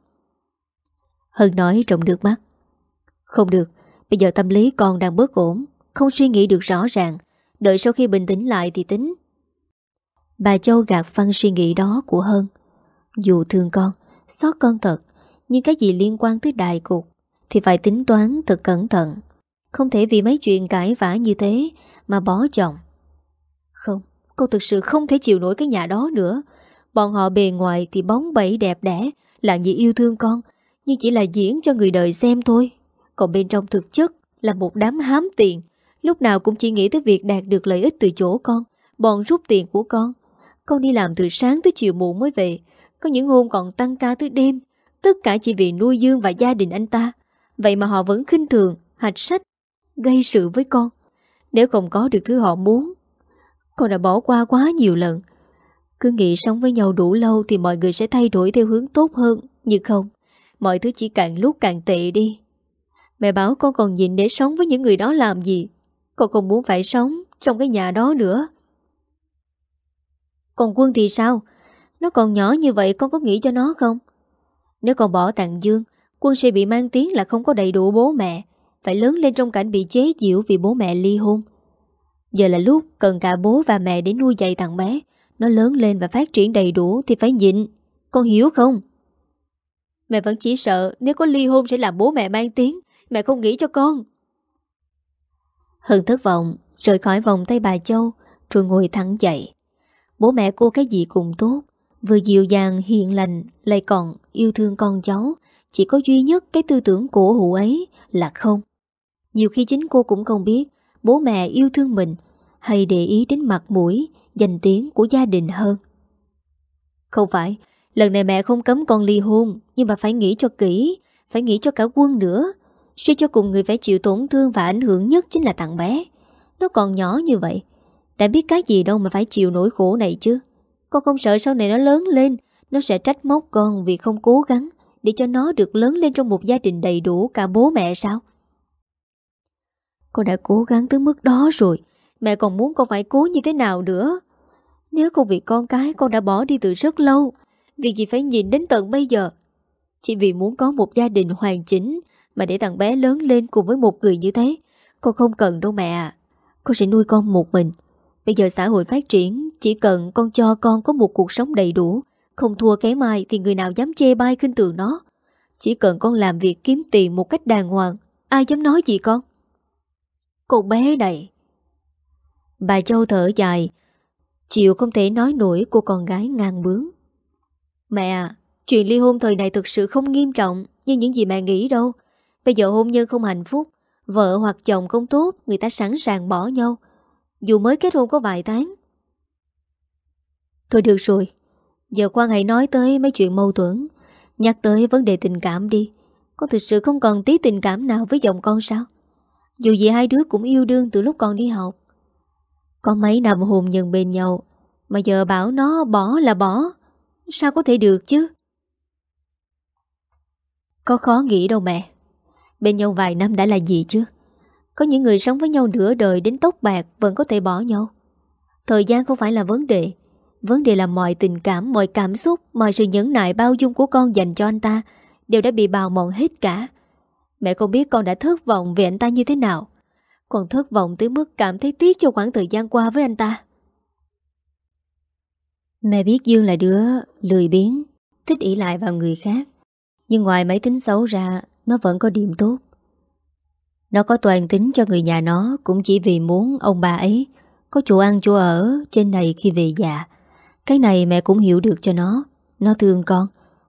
Hân nói trong nước mắt. Không được, Bây giờ tâm lý con đang bớt ổn, Không suy nghĩ được rõ ràng. Đợi sau khi bình tĩnh lại thì tính. Bà Châu gạt phăng suy nghĩ đó của Hân. Dù thương con, Xót con thật, Nhưng cái gì liên quan tới đại cục Thì phải tính toán thật cẩn thận. Không thể vì mấy chuyện cãi vã như thế Mà bỏ chồng. Không, Cô thực sự không thể chịu nổi cái nhà đó nữa. Bọn họ bề ngoài thì bóng bẩy đẹp đẽ, Làm gì yêu thương con, Nhưng chỉ là diễn cho người đời xem thôi. Còn bên trong thực chất Là một đám hám tiền, Lúc nào cũng chỉ nghĩ tới việc đạt được lợi ích từ chỗ con, Bọn rút tiền của con con đi làm từ sáng tới chiều muộn mới về. Có những hôm còn tăng ca tới đêm. Tất cả chỉ vì nuôi Dương và gia đình anh ta. Vậy mà họ vẫn khinh thường, Hạch sách, Gây sự với con. Nếu không có được thứ họ muốn, Con đã bỏ qua quá nhiều lần. Cứ nghĩ sống với nhau đủ lâu Thì mọi người sẽ thay đổi theo hướng tốt hơn Nhưng không? Mọi thứ chỉ càng lúc càng tệ đi. Mẹ bảo con còn nhìn để sống với những người đó làm gì? Con không muốn phải sống Trong cái nhà đó nữa còn Quân thì sao? Nó còn nhỏ như vậy con có nghĩ cho nó không? Nếu con bỏ tặng Dương, Quân sẽ bị mang tiếng là không có đầy đủ bố mẹ, Phải lớn lên trong cảnh bị chế giễu Vì bố mẹ ly hôn Giờ là lúc cần cả bố và mẹ để nuôi dạy thằng bé Nó lớn lên và phát triển đầy đủ Thì phải nhịn Con hiểu không? Mẹ vẫn chỉ sợ Nếu có ly hôn sẽ làm bố mẹ mang tiếng Mẹ không nghĩ cho con Hưng thất vọng, Rời khỏi vòng tay bà Châu, Rồi ngồi thẳng dậy Bố mẹ cô cái gì cũng tốt. Vừa dịu dàng, hiền lành, Lại còn yêu thương con cháu. Chỉ có duy nhất cái tư tưởng cổ hủ ấy Là không. Nhiều khi chính cô cũng không biết, Bố mẹ yêu thương mình Hay để ý đến mặt mũi, Danh tiếng của gia đình hơn. Không phải, Lần này mẹ không cấm con ly hôn, Nhưng mà phải nghĩ cho kỹ, Phải nghĩ cho cả quân nữa. Suy cho cùng người phải chịu tổn thương và ảnh hưởng nhất chính là thằng bé. Nó còn nhỏ như vậy đã biết cái gì đâu mà phải chịu nỗi khổ này chứ. Con không sợ sau này nó lớn lên, Nó sẽ trách móc con vì không cố gắng Để cho nó được lớn lên trong một gia đình đầy đủ cả bố mẹ sao? Con đã cố gắng tới mức đó rồi, Mẹ còn muốn con phải cố như thế nào nữa? Nếu không vì con cái, con đã bỏ đi từ rất lâu. Việc gì phải nhìn đến tận bây giờ? Chỉ vì muốn có một gia đình hoàn chỉnh Mà để thằng bé lớn lên cùng với một người như thế, Con không cần đâu mẹ à Con sẽ nuôi con một mình Bây giờ xã hội phát triển Chỉ cần con cho con có một cuộc sống đầy đủ Không thua kém ai Thì người nào dám chê bai khinh thường nó Chỉ cần con làm việc kiếm tiền một cách đàng hoàng Ai dám nói gì con Con bé này Bà Châu thở dài Chịu không thể nói nổi cô con gái ngang bướng Mẹ à, chuyện ly hôn thời này thực sự không nghiêm trọng như những gì mẹ nghĩ đâu. Bây giờ hôn nhân không hạnh phúc, vợ hoặc chồng không tốt, người ta sẵn sàng bỏ nhau. Dù mới kết hôn có vài tháng. Thôi được rồi, giờ Quang hãy nói tới mấy chuyện mâu thuẫn, nhắc tới vấn đề tình cảm đi. Con thực sự không còn tí tình cảm nào với chồng con sao? Dù gì hai đứa cũng yêu đương từ lúc con đi học. Có mấy năm hồn nhân bên nhau, mà giờ bảo nó bỏ là bỏ. Sao có thể được chứ Có khó nghĩ đâu mẹ Bên nhau vài năm đã là gì chứ có những người sống với nhau nửa đời Đến tóc bạc vẫn có thể bỏ nhau. Thời gian không phải là vấn đề. Vấn đề là mọi tình cảm, mọi cảm xúc Mọi sự nhẫn nại bao dung của con dành cho anh ta Đều đã bị bào mòn hết cả. Mẹ không biết con đã thất vọng về anh ta như thế nào. Con thất vọng tới mức cảm thấy tiếc cho khoảng thời gian qua với anh ta. Mẹ biết Dương là đứa lười biếng, thích ỷ lại vào người khác. Nhưng ngoài mấy tính xấu ra, nó vẫn có điểm tốt. Nó có toàn tính cho người nhà nó cũng chỉ vì muốn ông bà ấy có chỗ ăn chỗ ở trên này khi về già. Cái này mẹ cũng hiểu được cho nó. Nó thương con.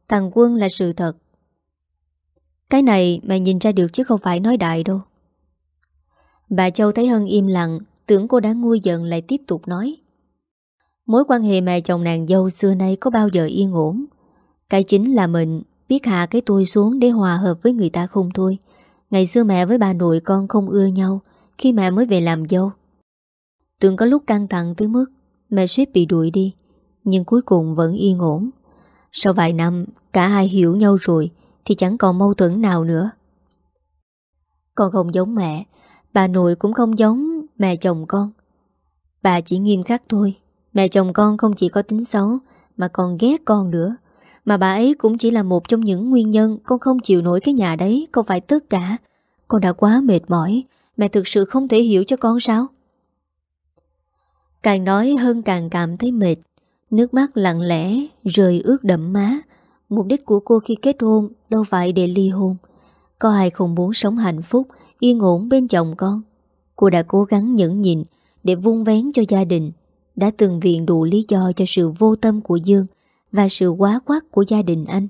Thằng Quân là sự thật. Cái này mẹ nhìn ra được chứ không phải nói đại đâu. Bà Châu thấy Hân im lặng, tưởng cô đã nguôi giận lại tiếp tục nói. Mối quan hệ mẹ chồng nàng dâu xưa nay có bao giờ yên ổn Cái chính là mình biết hạ cái tôi xuống để hòa hợp với người ta không thôi Ngày xưa mẹ với bà nội con không ưa nhau, Khi mẹ mới về làm dâu. Từng có lúc căng thẳng tới mức Mẹ suýt bị đuổi đi, Nhưng cuối cùng vẫn yên ổn. Sau vài năm, cả hai hiểu nhau rồi, Thì chẳng còn mâu thuẫn nào nữa. Con không giống mẹ, Bà nội cũng không giống mẹ chồng con. Bà chỉ nghiêm khắc thôi, Mẹ chồng con không chỉ có tính xấu Mà còn ghét con nữa. Mà bà ấy cũng chỉ là một trong những nguyên nhân Con không chịu nổi cái nhà đấy Không phải tất cả. Con đã quá mệt mỏi, Mẹ thực sự không thể hiểu cho con sao? Càng nói hơn càng cảm thấy mệt. Nước mắt lặng lẽ Rời ướt đậm má. Mục đích của cô khi kết hôn Đâu phải để ly hôn. Có ai không muốn sống hạnh phúc, Yên ổn bên chồng con? Cô đã cố gắng nhẫn nhịn Để vung vén cho gia đình. Đã từng viện đủ lý do cho sự vô tâm của Dương và sự quá quát của gia đình anh.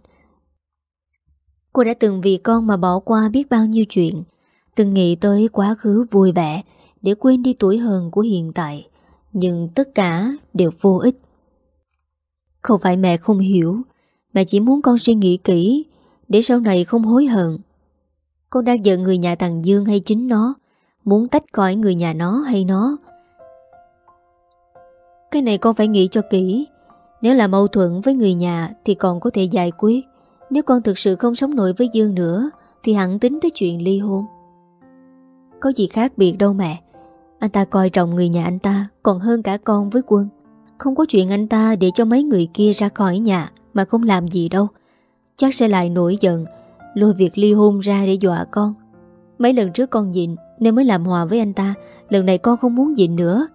Cô đã từng vì con mà bỏ qua biết bao nhiêu chuyện, từng nghĩ tới quá khứ vui vẻ để quên đi tuổi hờn của hiện tại, nhưng tất cả đều vô ích. Không phải mẹ không hiểu, mẹ chỉ muốn con suy nghĩ kỹ để sau này không hối hận. Con đang giận người nhà thằng Dương hay chính nó, muốn tách khỏi người nhà nó hay nó, cái này con phải nghĩ cho kỹ nếu là mâu thuẫn với người nhà Thì còn có thể giải quyết. Nếu con thực sự không sống nổi với Dương nữa, Thì hẳn tính tới chuyện ly hôn. Có gì khác biệt đâu mẹ. Anh ta coi trọng người nhà anh ta Còn hơn cả con với quân. Không có chuyện anh ta để cho mấy người kia ra khỏi nhà Mà không làm gì đâu. Chắc sẽ lại nổi giận, Lôi việc ly hôn ra để dọa con. Mấy lần trước con nhịn Nên mới làm hòa với anh ta, Lần này con không muốn nhịn nữa.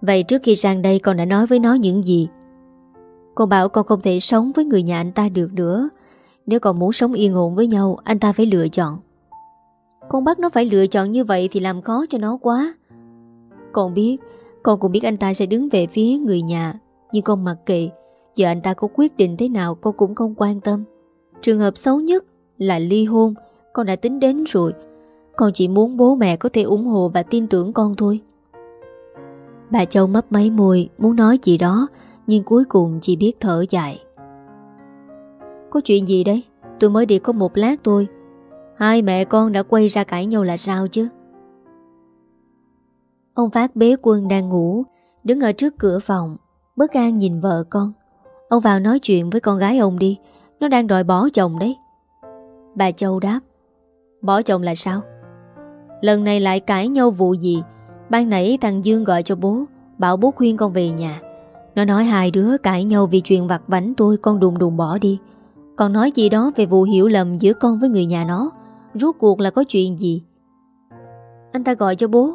Vậy trước khi sang đây con đã nói với nó những gì? Con bảo con không thể sống với người nhà anh ta được nữa. Nếu còn muốn sống yên ổn với nhau, Anh ta phải lựa chọn. Con bắt nó phải lựa chọn như vậy Thì làm khó cho nó quá. Con biết, Con cũng biết anh ta sẽ đứng về phía người nhà. Nhưng con mặc kệ, Giờ anh ta có quyết định thế nào con cũng không quan tâm. Trường hợp xấu nhất là ly hôn. Con đã tính đến rồi. Con chỉ muốn bố mẹ có thể ủng hộ và tin tưởng con thôi. Bà Châu mấp mấy môi, muốn nói gì đó, Nhưng cuối cùng chỉ biết thở dài. Có chuyện gì đấy? Tôi mới đi có một lát thôi. Hai mẹ con đã quay ra cãi nhau là sao chứ? Ông Phát bế quân đang ngủ, Đứng ở trước cửa phòng, Bất an nhìn vợ con. Ông vào nói chuyện với con gái ông đi, Nó đang đòi bỏ chồng đấy. Bà Châu đáp, Bỏ chồng là sao? Lần này lại cãi nhau vụ gì? Ban nãy thằng Dương gọi cho bố, Bảo bố khuyên con về nhà. Nó nói hai đứa cãi nhau vì chuyện vặt vảnh tôi Con đùng đùng bỏ đi. Còn nói gì đó về vụ hiểu lầm giữa con với người nhà nó, Rốt cuộc là có chuyện gì? Anh ta gọi cho bố.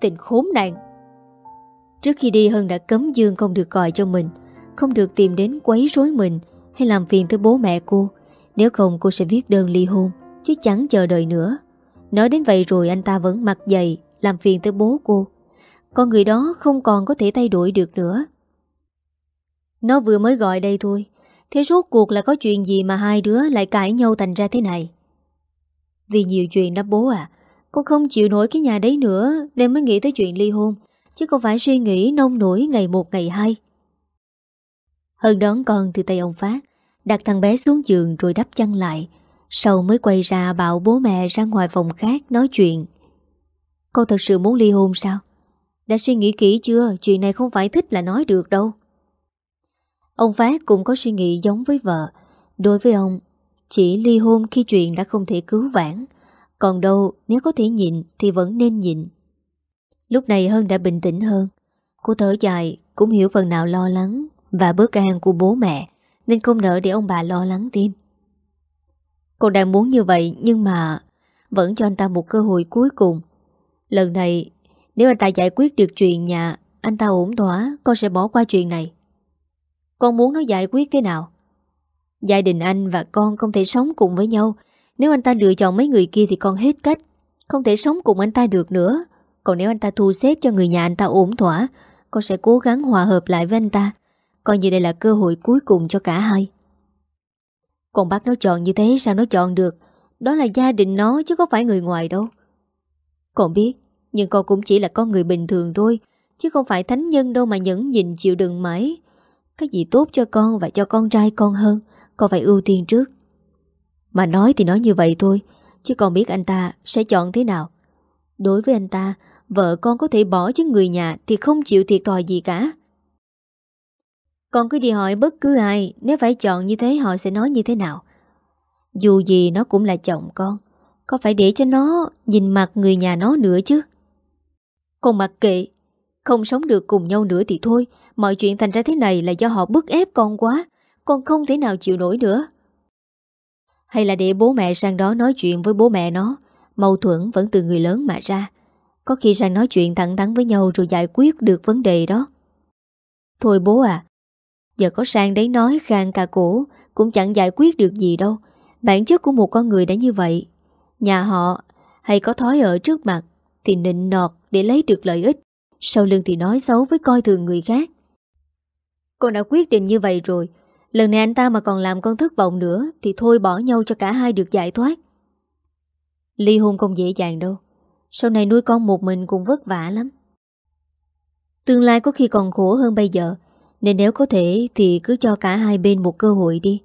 Tình khốn nạn. Trước khi đi, Hân đã cấm Dương không được gọi cho mình, Không được tìm đến quấy rối mình Hay làm phiền tới bố mẹ cô. Nếu không, cô sẽ viết đơn ly hôn, Chứ chẳng chờ đợi nữa. Nói đến vậy rồi, anh ta vẫn mặt dày làm phiền tới bố cô. Con người đó không còn có thể thay đổi được nữa. Nó vừa mới gọi đây thôi, Thế rốt cuộc là có chuyện gì mà hai đứa lại cãi nhau thành ra thế này? Vì nhiều chuyện đó bố à Con không chịu nổi cái nhà đấy nữa, Nên mới nghĩ tới chuyện ly hôn, Chứ không phải suy nghĩ nông nổi ngày một ngày hai. Hơn đón con từ tay ông Phát Đặt thằng bé xuống giường rồi đắp chăn lại, Sau mới quay ra bảo bố mẹ ra ngoài phòng khác nói chuyện. Con thật sự muốn ly hôn sao? Đã suy nghĩ kỹ chưa? Chuyện này không phải thích là nói được đâu. Ông Phát cũng có suy nghĩ giống với vợ. Đối với ông, Chỉ ly hôn khi chuyện đã không thể cứu vãn. Còn đâu, nếu có thể nhịn Thì vẫn nên nhịn. Lúc này Hân đã bình tĩnh hơn. Cô thở dài, cũng hiểu phần nào lo lắng Và bớt an của bố mẹ, Nên không nỡ để ông bà lo lắng thêm. Cô đang muốn như vậy, Nhưng mà Vẫn cho anh ta một cơ hội cuối cùng. Lần này, Nếu anh ta giải quyết được chuyện nhà, Anh ta ổn thỏa, Con sẽ bỏ qua chuyện này. Con muốn nó giải quyết thế nào? Gia đình anh và con không thể sống cùng với nhau. Nếu anh ta lựa chọn mấy người kia Thì con hết cách. Không thể sống cùng anh ta được nữa. Còn nếu anh ta thu xếp cho người nhà anh ta ổn thỏa, Con sẽ cố gắng hòa hợp lại với anh ta. Coi như đây là cơ hội cuối cùng cho cả hai. Còn bác nó chọn như thế sao nó chọn được? Đó là gia đình nó chứ có phải người ngoài đâu. Con biết, Nhưng con cũng chỉ là con người bình thường thôi, Chứ không phải thánh nhân đâu mà nhẫn nhìn chịu đựng mãi. Cái gì tốt cho con và cho con trai con hơn, Con phải ưu tiên trước. Mà nói thì nói như vậy thôi, Chứ con biết anh ta sẽ chọn thế nào. Đối với anh ta, Vợ con có thể bỏ chứ người nhà Thì không chịu thiệt thòi gì cả. Con cứ đi hỏi bất cứ ai, Nếu phải chọn như thế họ sẽ nói như thế nào. Dù gì nó cũng là chồng con có phải để cho nó Nhìn mặt người nhà nó nữa chứ? Còn mặc kệ, Không sống được cùng nhau nữa thì thôi. Mọi chuyện thành ra thế này là do họ bức ép con quá, Con không thể nào chịu nổi nữa. Hay là để bố mẹ sang đó nói chuyện với bố mẹ nó. Mâu thuẫn vẫn từ người lớn mà ra. Có khi sang nói chuyện thẳng thắn với nhau Rồi giải quyết được vấn đề đó. Thôi bố à Giờ có sang đấy nói khang cả cổ Cũng chẳng giải quyết được gì đâu. Bản chất của một con người đã như vậy. Nhà họ hay có thói ở trước mặt Thì nịnh nọt để lấy được lợi ích. Sau lưng thì nói xấu với coi thường người khác. Con đã quyết định như vậy rồi. Lần này anh ta mà còn làm con thất vọng nữa Thì thôi bỏ nhau cho cả hai được giải thoát. Ly hôn không dễ dàng đâu. Sau này nuôi con một mình cũng vất vả lắm. Tương lai có khi còn khổ hơn bây giờ. Nên nếu có thể thì cứ cho cả hai bên một cơ hội đi.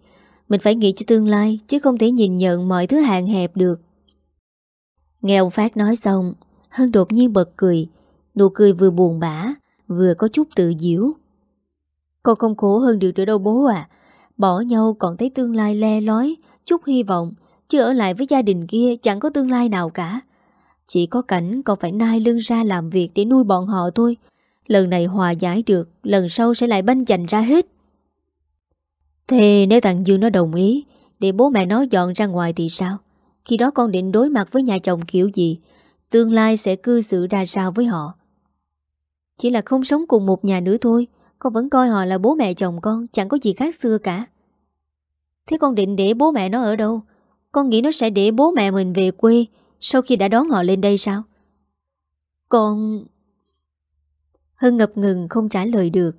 Mình phải nghĩ cho tương lai Chứ không thể nhìn nhận mọi thứ hạn hẹp được. Nghe ông Phát nói xong, Hân đột nhiên bật cười. Nụ cười vừa buồn bã, Vừa có chút tự diễu. Con không khổ hơn được nữa đâu bố à Bỏ nhau còn thấy tương lai le lói, Chút hy vọng Chứ ở lại với gia đình kia chẳng có tương lai nào cả. Chỉ có cảnh còn phải nai lưng ra làm việc để nuôi bọn họ thôi. Lần này hòa giải được, Lần sau sẽ lại banh chành ra hết. Thế nếu thằng Dương nó đồng ý, Để bố mẹ nó dọn ra ngoài thì sao? Khi đó con định đối mặt với nhà chồng kiểu gì, Tương lai sẽ cư xử ra sao với họ. Chỉ là không sống cùng một nhà nữa thôi, Con vẫn coi họ là bố mẹ chồng con, Chẳng có gì khác xưa cả. Thế con định để bố mẹ nó ở đâu? Con nghĩ nó sẽ để bố mẹ mình về quê Sau khi đã đón họ lên đây sao? Con Hân ngập ngừng không trả lời được.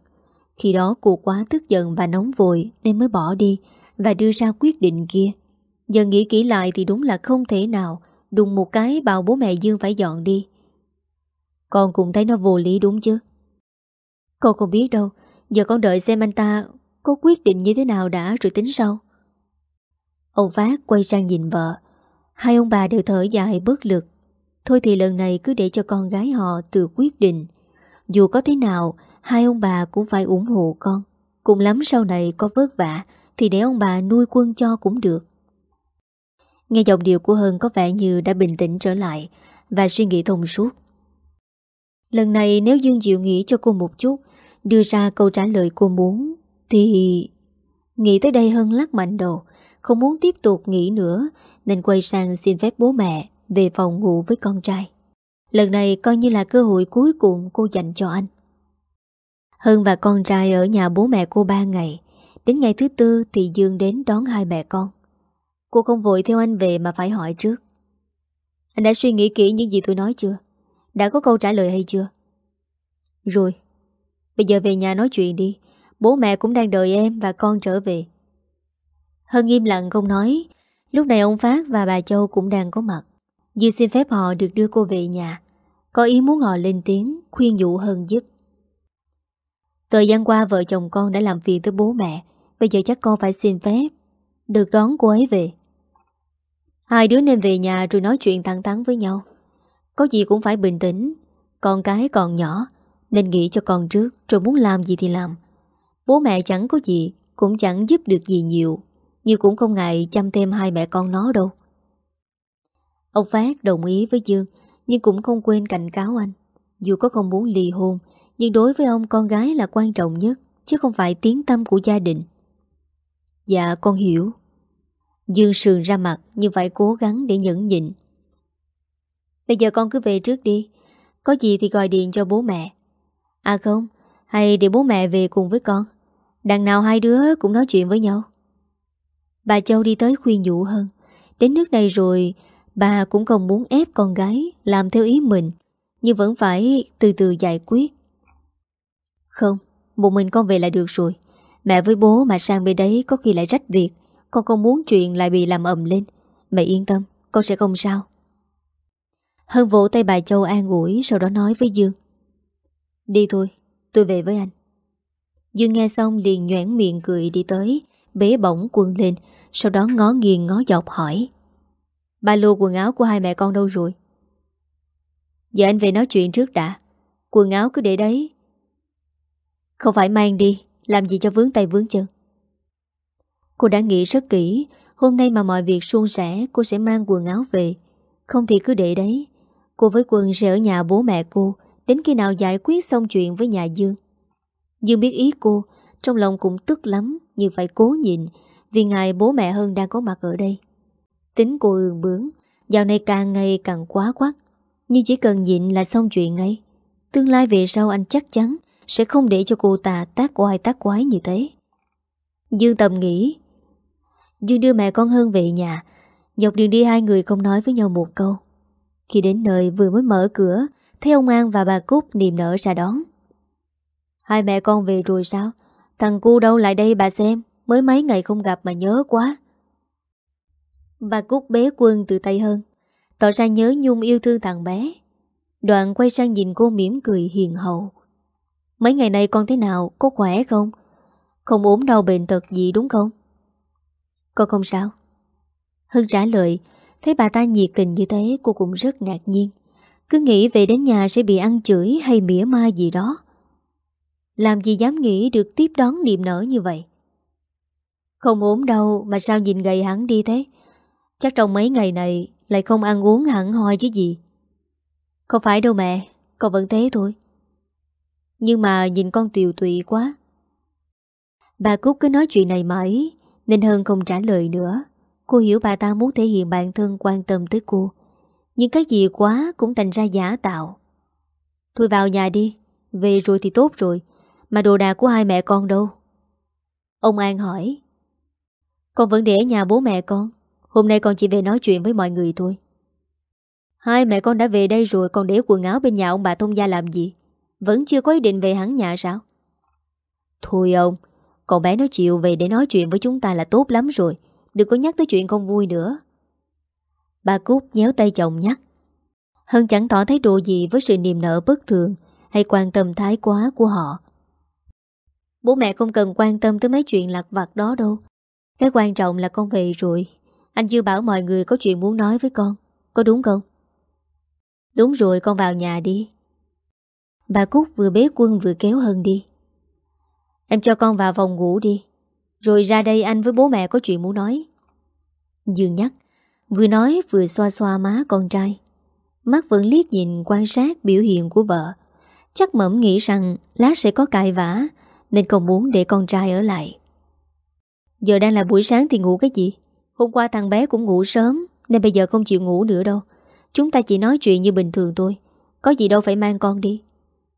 Khi đó cô quá tức giận và nóng vội Nên mới bỏ đi Và đưa ra quyết định kia. Giờ nghĩ kỹ lại thì đúng là không thể nào. Đùng một cái, bảo bố mẹ Dương phải dọn đi. Con cũng thấy nó vô lý đúng chứ? Con không biết đâu. Giờ con đợi xem anh ta Có quyết định như thế nào đã rồi tính sau. Ông Phát quay sang nhìn vợ. Hai ông bà đều thở dài bớt lực. Thôi thì lần này cứ để cho con gái họ tự quyết định. Dù có thế nào, Hai ông bà cũng phải ủng hộ con. Cùng lắm sau này có vất vả, Thì để ông bà nuôi quân cho cũng được. Nghe giọng điệu của Hân có vẻ như đã bình tĩnh trở lại Và suy nghĩ thông suốt. Lần này nếu Dương Diệu nghĩ cho cô một chút, Đưa ra câu trả lời cô muốn, Thì... Nghĩ tới đây Hân lắc mạnh đầu, Không muốn tiếp tục nghĩ nữa, Nên quay sang xin phép bố mẹ Về phòng ngủ với con trai. Lần này coi như là cơ hội cuối cùng cô dành cho anh. Hân và con trai ở nhà bố mẹ cô ba ngày, Đến ngày thứ tư thì Dương đến đón hai mẹ con. Cô không vội theo anh về mà phải hỏi trước. Anh đã suy nghĩ kỹ những gì tôi nói chưa? Đã có câu trả lời hay chưa? Rồi, Bây giờ về nhà nói chuyện đi. Bố mẹ cũng đang đợi em và con trở về. Hân im lặng không nói. Lúc này ông Phát và bà Châu cũng đang có mặt. Dư xin phép họ được đưa cô về nhà. Có ý muốn họ lên tiếng, Khuyên dụ Hân giúp. Thời gian qua vợ chồng con đã làm việc tới bố mẹ. Bây giờ chắc con phải xin phép Được đón cô ấy về. Hai đứa nên về nhà rồi nói chuyện thẳng thắn với nhau. Có gì cũng phải bình tĩnh. Con cái còn nhỏ, Nên nghĩ cho con trước, Rồi muốn làm gì thì làm. Bố mẹ chẳng có gì, Cũng chẳng giúp được gì nhiều, Nhưng cũng không ngại chăm thêm hai mẹ con nó đâu. Ông Phát đồng ý với Dương, Nhưng cũng không quên cảnh cáo anh. Dù có không muốn ly hôn, Nhưng đối với ông con gái là quan trọng nhất, Chứ không phải tiếng tâm của gia đình. Dạ con hiểu. Dương sườn ra mặt nhưng phải cố gắng để nhẫn nhịn. Bây giờ con cứ về trước đi. Có gì thì gọi điện cho bố mẹ. À không, hay để bố mẹ về cùng với con. Đằng nào hai đứa cũng nói chuyện với nhau. Bà Châu đi tới khuyên nhủ hơn. Đến nước này rồi, bà cũng không muốn ép con gái làm theo ý mình. Nhưng vẫn phải từ từ giải quyết. Không, một mình con về là được rồi. Mẹ với bố mà sang bên đấy có khi lại rách việc. Con không muốn chuyện lại bị làm ầm lên. Mẹ yên tâm, Con sẽ không sao. Hân vỗ tay bà Châu an ủi, Sau đó nói với Dương. Đi thôi, tôi về với anh. Dương nghe xong liền nhoảng miệng cười đi tới, Bế bỏng quần lên, Sau đó ngó nghiêng ngó dọc hỏi. Ba lô quần áo của hai mẹ con đâu rồi? Giờ anh về nói chuyện trước đã. Quần áo cứ để đấy. Không phải mang đi, Làm gì cho vướng tay vướng chân. Cô đã nghĩ rất kỹ, Hôm nay mà mọi việc suôn sẻ, Cô sẽ mang quần áo về. Không thì cứ để đấy. Cô với Quân sẽ ở nhà bố mẹ cô, Đến khi nào giải quyết xong chuyện với nhà Dương. Dương biết ý cô, Trong lòng cũng tức lắm, Nhưng phải cố nhịn, Vì ngài bố mẹ hơn đang có mặt ở đây. Tính cô ương bướng, Dạo này càng ngày càng quá quắc Nhưng chỉ cần nhịn là xong chuyện ngay. Tương lai về sau anh chắc chắn Sẽ không để cho cô ta tác oai tác quái như thế. Dương tầm nghĩ Dương đưa mẹ con Hân về nhà. Dọc đường đi hai người không nói với nhau một câu. Khi đến nơi vừa mới mở cửa, Thấy ông An và bà Cúc niềm nở ra đón. Hai mẹ con về rồi sao? Thằng cu đâu lại đây bà xem? Mới mấy ngày không gặp mà nhớ quá. Bà Cúc bế quân từ tay hơn Tỏ ra nhớ nhung yêu thương thằng bé. Đoạn quay sang nhìn cô mỉm cười hiền hậu. Mấy ngày nay con thế nào? Có khỏe không? Không ốm đau bệnh tật gì đúng không? Con không sao. Hưng trả lời, Thấy bà ta nhiệt tình như thế, cô cũng rất ngạc nhiên. Cứ nghĩ về đến nhà sẽ bị ăn chửi hay mỉa mai gì đó. Làm gì dám nghĩ được tiếp đón niềm nở như vậy? Không ốm đâu, mà sao nhìn gầy hẳn đi thế? Chắc trong mấy ngày này lại không ăn uống hẳn hoi chứ gì. Không phải đâu mẹ, Con vẫn thế thôi. Nhưng mà nhìn con tiều tụy quá. Bà Cúc cứ nói chuyện này mãi nên Hân không trả lời nữa. Cô hiểu bà ta muốn thể hiện bản thân quan tâm tới cô. Nhưng cái gì quá cũng thành ra giả tạo. Thôi vào nhà đi, Về rồi thì tốt rồi. Mà đồ đạc của hai mẹ con đâu? Ông An hỏi. Con vẫn để ở nhà bố mẹ con. Hôm nay con chỉ về nói chuyện với mọi người thôi. Hai mẹ con đã về đây rồi, Còn để quần áo bên nhà ông bà thông gia làm gì? Vẫn chưa có ý định về hắn nhà sao? Thôi ông Cậu bé nó chịu về để nói chuyện với chúng ta là tốt lắm rồi. Đừng có nhắc tới chuyện không vui nữa. Bà Cúc nhéo tay chồng nhắc. Hân chẳng tỏ thấy đồ gì với sự niềm nở bất thường Hay quan tâm thái quá của họ. Bố mẹ không cần quan tâm tới mấy chuyện lạc vặt đó đâu. Cái quan trọng là con về rồi. Anh chưa bảo mọi người có chuyện muốn nói với con. Có đúng không? Đúng rồi, con vào nhà đi. Bà Cúc vừa bế quân vừa kéo Hân đi. Em cho con vào phòng ngủ đi. Rồi ra đây anh với bố mẹ có chuyện muốn nói. Dương nhắc, Vừa nói vừa xoa xoa má con trai. Mắt vẫn liếc nhìn quan sát biểu hiện của vợ. Chắc mẩm nghĩ rằng lát sẽ có cãi vã, Nên không muốn để con trai ở lại. Giờ đang là buổi sáng thì ngủ cái gì? Hôm qua thằng bé cũng ngủ sớm, Nên bây giờ không chịu ngủ nữa đâu. Chúng ta chỉ nói chuyện như bình thường thôi. Có gì đâu phải mang con đi.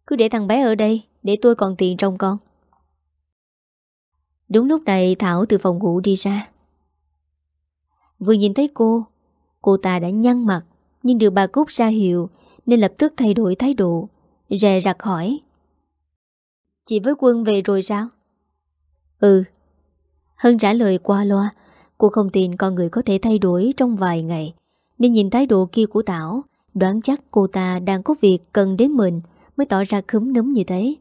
Cứ để thằng bé ở đây, Để tôi còn tiền trong con. Đúng lúc này Thảo từ phòng ngủ đi ra. Vừa nhìn thấy cô Cô ta đã nhăn mặt, Nhưng được bà Cúc ra hiệu Nên lập tức thay đổi thái độ, Rè rặt hỏi. Chị với quân về rồi sao? Ừ. Hân trả lời qua loa, Cô không tin con người có thể thay đổi trong vài ngày, Nên nhìn thái độ kia của Tảo Đoán chắc cô ta đang có việc cần đến mình Mới tỏ ra khấm núm như thế.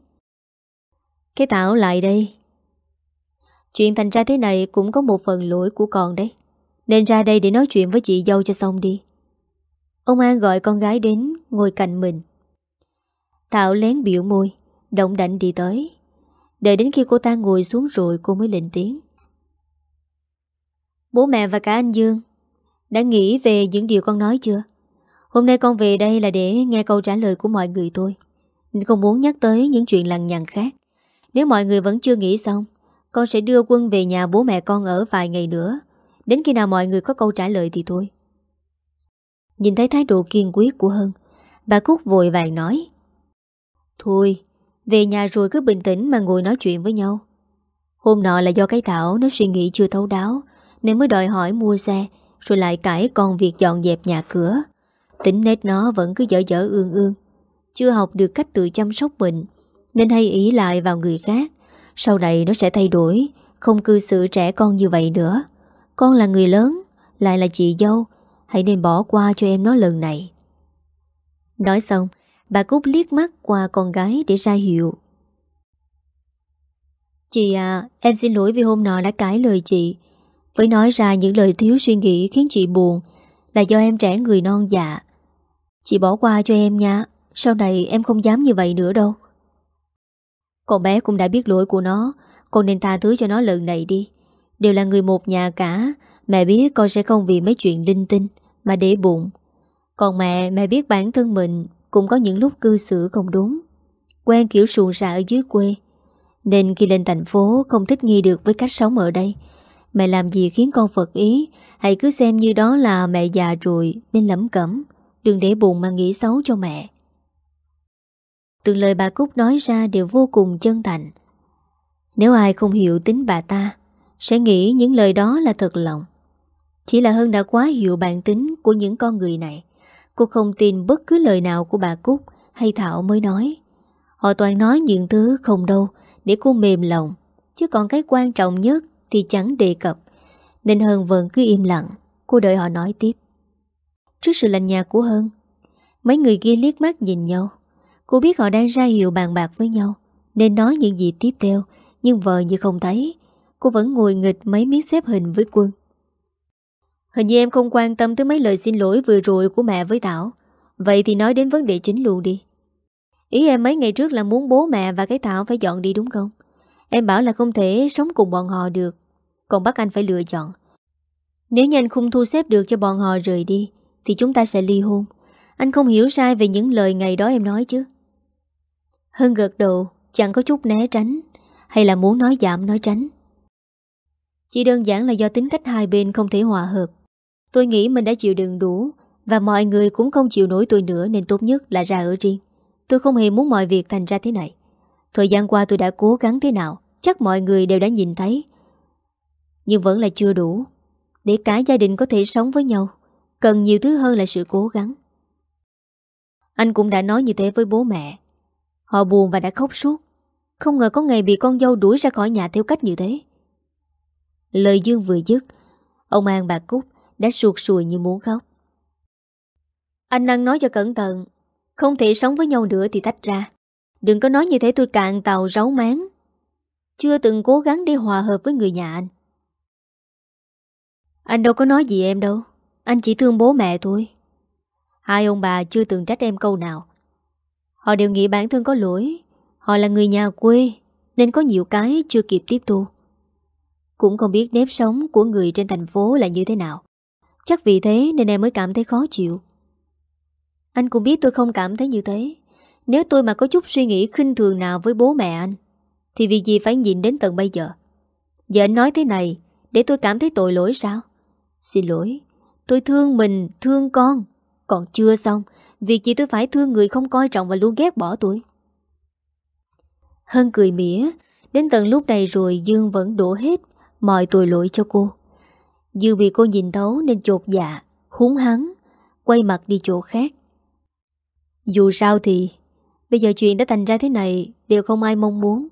Cái Tảo lại đây. Chuyện thành ra thế này cũng có một phần lỗi của con đấy. Nên ra đây để nói chuyện với chị dâu cho xong đi. Ông An gọi con gái đến, Ngồi cạnh mình. Thảo lén biểu môi, Động đảnh đi tới. Đợi đến khi cô ta ngồi xuống rồi cô mới lên tiếng. Bố mẹ và cả anh Dương, Đã nghĩ về những điều con nói chưa? Hôm nay con về đây là để nghe câu trả lời của mọi người thôi. Không muốn nhắc tới những chuyện lằng nhằng khác. Nếu mọi người vẫn chưa nghĩ xong con sẽ đưa quân về nhà bố mẹ con ở vài ngày nữa. Đến khi nào mọi người có câu trả lời thì thôi. Nhìn thấy thái độ kiên quyết của Hân, Bà Cúc vội vàng nói, Thôi, Về nhà rồi cứ bình tĩnh mà ngồi nói chuyện với nhau. Hôm nọ là do cái Thảo Nó suy nghĩ chưa thấu đáo, Nên mới đòi hỏi mua xe, Rồi lại cãi còn việc dọn dẹp nhà cửa. Tính nết nó vẫn cứ dở dở ương ương, Chưa học được cách tự chăm sóc mình Nên hay ý lại vào người khác. Sau này nó sẽ thay đổi. Không cư xử trẻ con như vậy nữa. Con là người lớn, Lại là chị dâu. Hãy nên bỏ qua cho em nó lần này. Nói xong, Bà Cúc liếc mắt qua con gái để ra hiệu. Chị à Em xin lỗi vì hôm nọ đã cãi lời chị. Với nói ra những lời thiếu suy nghĩ Khiến chị buồn, Là do em trẻ người non dạ. Chị bỏ qua cho em nha. Sau này em không dám như vậy nữa đâu. Con bé cũng đã biết lỗi của nó. Con nên tha thứ cho nó lần này đi. Đều là người một nhà cả. Mẹ biết con sẽ không vì mấy chuyện linh tinh Mà để bụng. Còn mẹ, mẹ biết bản thân mình Cũng có những lúc cư xử không đúng. Quen kiểu suồn xạ ở dưới quê. Nên khi lên thành phố Không thích nghi được với cách sống ở đây. Mẹ làm gì khiến con phật ý? Hãy cứ xem như đó là mẹ già rồi Nên lẩm cẩm. Đừng để buồn mà nghĩ xấu cho mẹ. Từng lời bà Cúc nói ra đều vô cùng chân thành. Nếu ai không hiểu tính bà ta, Sẽ nghĩ những lời đó là thật lòng. Chỉ là Hân đã quá hiểu bản tính của những con người này. Cô không tin bất cứ lời nào của bà Cúc hay Thảo mới nói. Họ toàn nói những thứ không đâu Để cô mềm lòng, Chứ còn cái quan trọng nhất thì chẳng đề cập. Nên Hân vẫn cứ im lặng, Cô đợi họ nói tiếp. Trước sự lạnh nhạt của Hân, Mấy người kia liếc mắt nhìn nhau. Cô biết họ đang ra hiệu bàn bạc với nhau, Nên nói những gì tiếp theo, Nhưng vợ như không thấy. Cô vẫn ngồi nghịch mấy miếng xếp hình với quân. Hình như em không quan tâm tới mấy lời xin lỗi vừa rồi của mẹ với Thảo. Vậy thì nói đến vấn đề chính luôn đi. Ý em mấy ngày trước là muốn bố mẹ và cái Thảo phải dọn đi đúng không? Em bảo là không thể sống cùng bọn họ được. Còn bắt anh phải lựa chọn. Nếu như anh không thu xếp được cho bọn họ rời đi, Thì chúng ta sẽ ly hôn. Anh không hiểu sai về những lời ngày đó em nói chứ. Hân gật đầu, Chẳng có chút né tránh, Hay là muốn nói giảm nói tránh. Chỉ đơn giản là do tính cách hai bên không thể hòa hợp. Tôi nghĩ mình đã chịu đựng đủ, Và mọi người cũng không chịu nổi tôi nữa Nên tốt nhất là ra ở riêng. Tôi không hề muốn mọi việc thành ra thế này. Thời gian qua tôi đã cố gắng thế nào, Chắc mọi người đều đã nhìn thấy. Nhưng vẫn là chưa đủ. Để cả gia đình có thể sống với nhau, Cần nhiều thứ hơn là sự cố gắng. Anh cũng đã nói như thế với bố mẹ. Họ buồn và đã khóc suốt. Không ngờ có ngày bị con dâu đuổi ra khỏi nhà theo cách như thế. Lời Dương vừa dứt, Ông An bà Cúc đã suột sùi như muốn khóc. Anh năng nói cho cẩn thận, Không thể sống với nhau nữa thì tách ra. Đừng có nói như thế tôi cạn tàu ráo máng. Chưa từng cố gắng để hòa hợp với người nhà anh. Anh đâu có nói gì em đâu. Anh chỉ thương bố mẹ thôi Hai ông bà chưa từng trách em câu nào. Họ đều nghĩ bản thân có lỗi. Họ là người nhà quê Nên có nhiều cái chưa kịp tiếp thu. Cũng không biết nếp sống của người trên thành phố là như thế nào. Chắc vì thế nên em mới cảm thấy khó chịu. Anh cũng biết tôi không cảm thấy như thế. Nếu tôi mà có chút suy nghĩ khinh thường nào với bố mẹ anh Thì vì gì phải nhìn đến tận bây giờ? Giờ anh nói thế này Để tôi cảm thấy tội lỗi sao? Xin lỗi Tôi thương mình, thương con. Còn chưa xong Việc gì tôi phải thương người không coi trọng và luôn ghét bỏ tôi. Hân cười mỉa, Đến tận lúc này rồi Dương vẫn đổ hết Mọi tội lỗi cho cô. Dương bị cô nhìn thấu nên chột dạ Húng hắn Quay mặt đi chỗ khác. Dù sao thì, Bây giờ chuyện đã thành ra thế này Đều không ai mong muốn.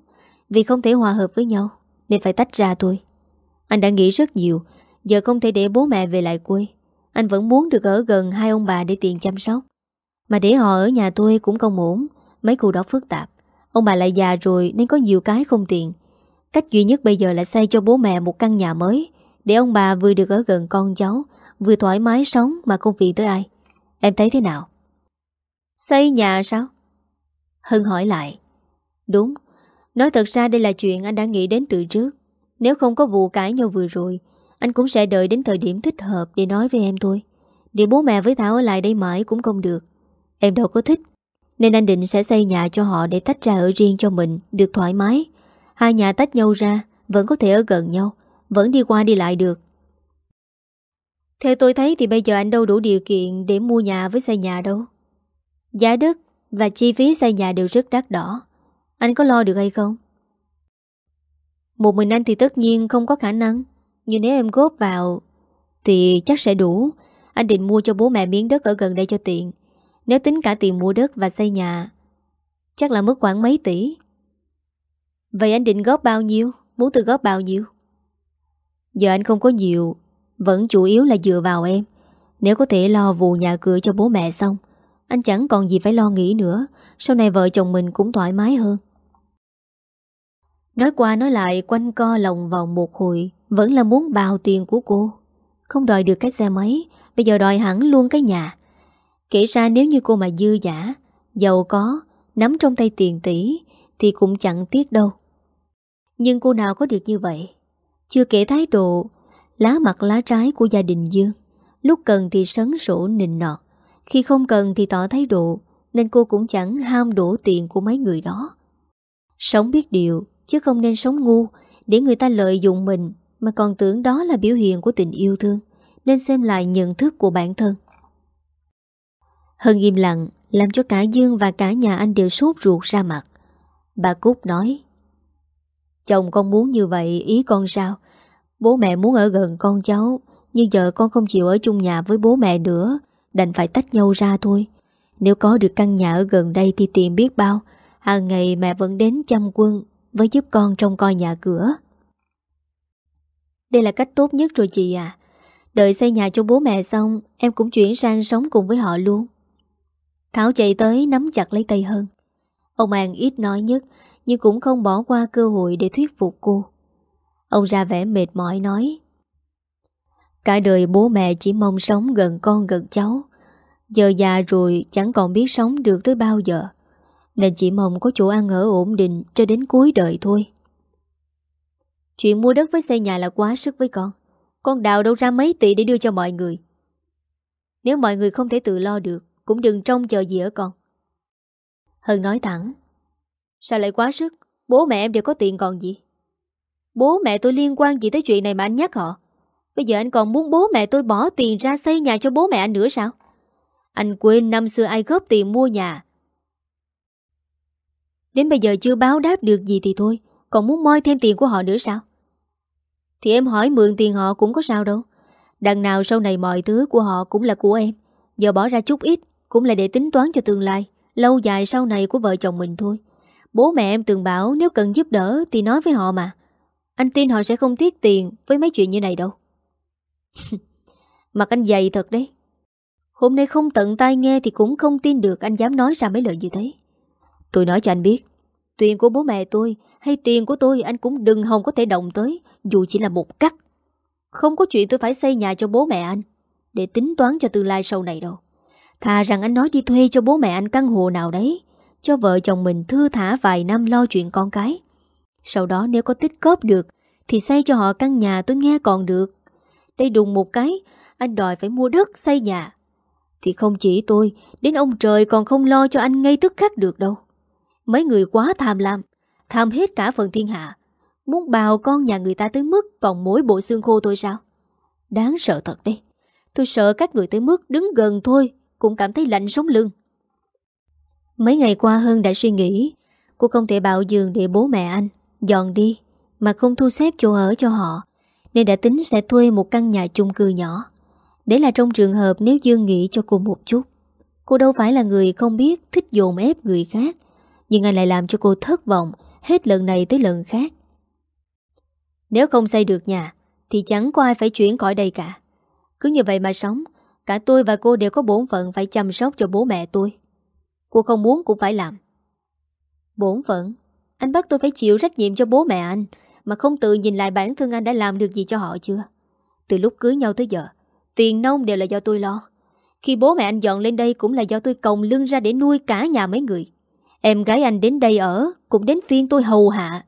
Vì không thể hòa hợp với nhau, Nên phải tách ra thôi. Anh đã nghĩ rất nhiều, Giờ không thể để bố mẹ về lại quê. Anh vẫn muốn được ở gần hai ông bà để tiện chăm sóc. Mà để họ ở nhà tôi cũng không ổn. Mấy khu đó phức tạp. Ông bà lại già rồi nên có nhiều cái không tiện. Cách duy nhất bây giờ là xây cho bố mẹ một căn nhà mới. Để ông bà vừa được ở gần con cháu Vừa thoải mái sống mà không phiền tới ai. Em thấy thế nào? Xây nhà sao? Hân hỏi lại. Đúng. Nói thật ra đây là chuyện anh đã nghĩ đến từ trước. Nếu không có vụ cãi nhau vừa rồi Anh cũng sẽ đợi đến thời điểm thích hợp Để nói với em thôi. Để bố mẹ với Thảo ở lại đây mãi cũng không được Em đâu có thích. Nên anh định sẽ xây nhà cho họ để tách ra ở riêng cho mình, Được thoải mái. Hai nhà tách nhau ra, Vẫn có thể ở gần nhau, Vẫn đi qua đi lại được. Theo tôi thấy thì bây giờ anh đâu đủ điều kiện Để mua nhà với xây nhà đâu. Giá đất và chi phí xây nhà đều rất đắt đỏ. Anh có lo được hay không? Một mình anh thì tất nhiên không có khả năng, Nhưng nếu em góp vào Thì chắc sẽ đủ. Anh định mua cho bố mẹ miếng đất ở gần đây cho tiện. Nếu tính cả tiền mua đất và xây nhà, Chắc là mất khoảng mấy tỷ. Vậy anh định góp bao nhiêu? Muốn tôi góp bao nhiêu? Giờ anh không có nhiều, Vẫn chủ yếu là dựa vào em. Nếu có thể lo vụ nhà cửa cho bố mẹ xong, Anh chẳng còn gì phải lo nghĩ nữa. Sau này vợ chồng mình cũng thoải mái hơn. Nói qua nói lại, quanh co lòng vòng một hồi, Vẫn là muốn bào tiền của cô. Không đòi được cái xe máy, Bây giờ đòi hẳn luôn cái nhà. Kể ra nếu như cô mà dư giả, Giàu có, Nắm trong tay tiền tỷ, Thì cũng chẳng tiếc đâu. Nhưng cô nào có được như vậy? Chưa kể thái độ, Lá mặt lá trái của gia đình Dương, Lúc cần thì sấn sổ nịnh nọt, Khi không cần thì tỏ thái độ, Nên cô cũng chẳng ham đổ tiền của mấy người đó. Sống biết điều, Chứ không nên sống ngu, Để người ta lợi dụng mình, Mà còn tưởng đó là biểu hiện của tình yêu thương, Nên xem lại nhận thức của bản thân. Hân im lặng, Làm cho cả Dương và cả nhà anh đều sốt ruột ra mặt. Bà Cúc nói, Chồng con muốn như vậy, Ý con sao? Bố mẹ muốn ở gần con cháu, Nhưng giờ con không chịu ở chung nhà với bố mẹ nữa, Đành phải tách nhau ra thôi. Nếu có được căn nhà ở gần đây Thì tiền biết bao, Hàng ngày mẹ vẫn đến chăm quân Với giúp con trông coi nhà cửa. Đây là cách tốt nhất rồi chị à Đợi xây nhà cho bố mẹ xong, Em cũng chuyển sang sống cùng với họ luôn. Thảo chạy tới nắm chặt lấy tay hơn. Ông An ít nói nhất, Nhưng cũng không bỏ qua cơ hội để thuyết phục cô. Ông ra vẻ mệt mỏi nói, Cả đời bố mẹ chỉ mong sống gần con gần cháu. Giờ già rồi chẳng còn biết sống được tới bao giờ. Nên chỉ mong có chỗ ăn ở ổn định cho đến cuối đời thôi. Chuyện mua đất với xây nhà là quá sức với con. Con đào đâu ra mấy tỷ để đưa cho mọi người. Nếu mọi người không thể tự lo được cũng đừng trông chờ gì ở con. Hân nói thẳng. Sao lại quá sức? Bố mẹ em đều có tiền còn gì? Bố mẹ tôi liên quan gì tới chuyện này mà anh nhắc họ? Bây giờ anh còn muốn bố mẹ tôi bỏ tiền ra xây nhà cho bố mẹ anh nữa sao? Anh quên năm xưa ai góp tiền mua nhà. Đến bây giờ chưa báo đáp được gì thì thôi, Còn muốn moi thêm tiền của họ nữa sao? Thì em hỏi mượn tiền họ cũng có sao đâu. Đằng nào sau này mọi thứ của họ cũng là của em, Giờ bỏ ra chút ít cũng là để tính toán cho tương lai, Lâu dài sau này của vợ chồng mình thôi. Bố mẹ em từng bảo nếu cần giúp đỡ Thì nói với họ mà. Anh tin họ sẽ không tiếc tiền với mấy chuyện như này đâu. Mặt anh dày thật đấy. Hôm nay không tận tai nghe Thì cũng không tin được anh dám nói ra mấy lời như thế. Tôi nói cho anh biết, Tiền của bố mẹ tôi hay tiền của tôi Anh cũng đừng hòng có thể động tới, Dù chỉ là một cắt. Không có chuyện tôi phải xây nhà cho bố mẹ anh Để tính toán cho tương lai sau này đâu. Thà rằng anh nói đi thuê cho bố mẹ anh căn hộ nào đấy, Cho vợ chồng mình thư thả vài năm lo chuyện con cái. Sau đó nếu có tích cóp được, Thì xây cho họ căn nhà tôi nghe còn được. Đây đùng một cái, Anh đòi phải mua đất xây nhà. Thì không chỉ tôi, Đến ông trời còn không lo cho anh ngay tức khắc được đâu. Mấy người quá tham lam, Tham hết cả phần thiên hạ. Muốn bào con nhà người ta tới mức Còn mỗi bộ xương khô tôi sao? Đáng sợ thật đấy. Tôi sợ các người tới mức đứng gần thôi. Cũng cảm thấy lạnh sống lưng. Mấy ngày qua hơn đã suy nghĩ, Cô không thể bảo giường để bố mẹ anh, Dọn đi, Mà không thu xếp chỗ ở cho họ, Nên đã tính sẽ thuê một căn nhà chung cư nhỏ. Đấy là trong trường hợp nếu Dương nghĩ cho cô một chút. Cô đâu phải là người không biết Thích dồn ép người khác, Nhưng anh lại làm cho cô thất vọng Hết lần này tới lần khác. Nếu không xây được nhà, Thì chẳng có ai phải chuyển khỏi đây cả. Cứ như vậy mà sống Cả tôi và cô đều có bổn phận phải chăm sóc cho bố mẹ tôi. Cô không muốn cũng phải làm. Bổn phận? Anh bắt tôi phải chịu trách nhiệm cho bố mẹ anh, Mà không tự nhìn lại bản thân anh đã làm được gì cho họ chưa? Từ lúc cưới nhau tới giờ, Tiền nông đều là do tôi lo. Khi bố mẹ anh dọn lên đây cũng là do tôi còng lưng ra để nuôi cả nhà mấy người. Em gái anh đến đây ở Cũng đến phiên tôi hầu hạ.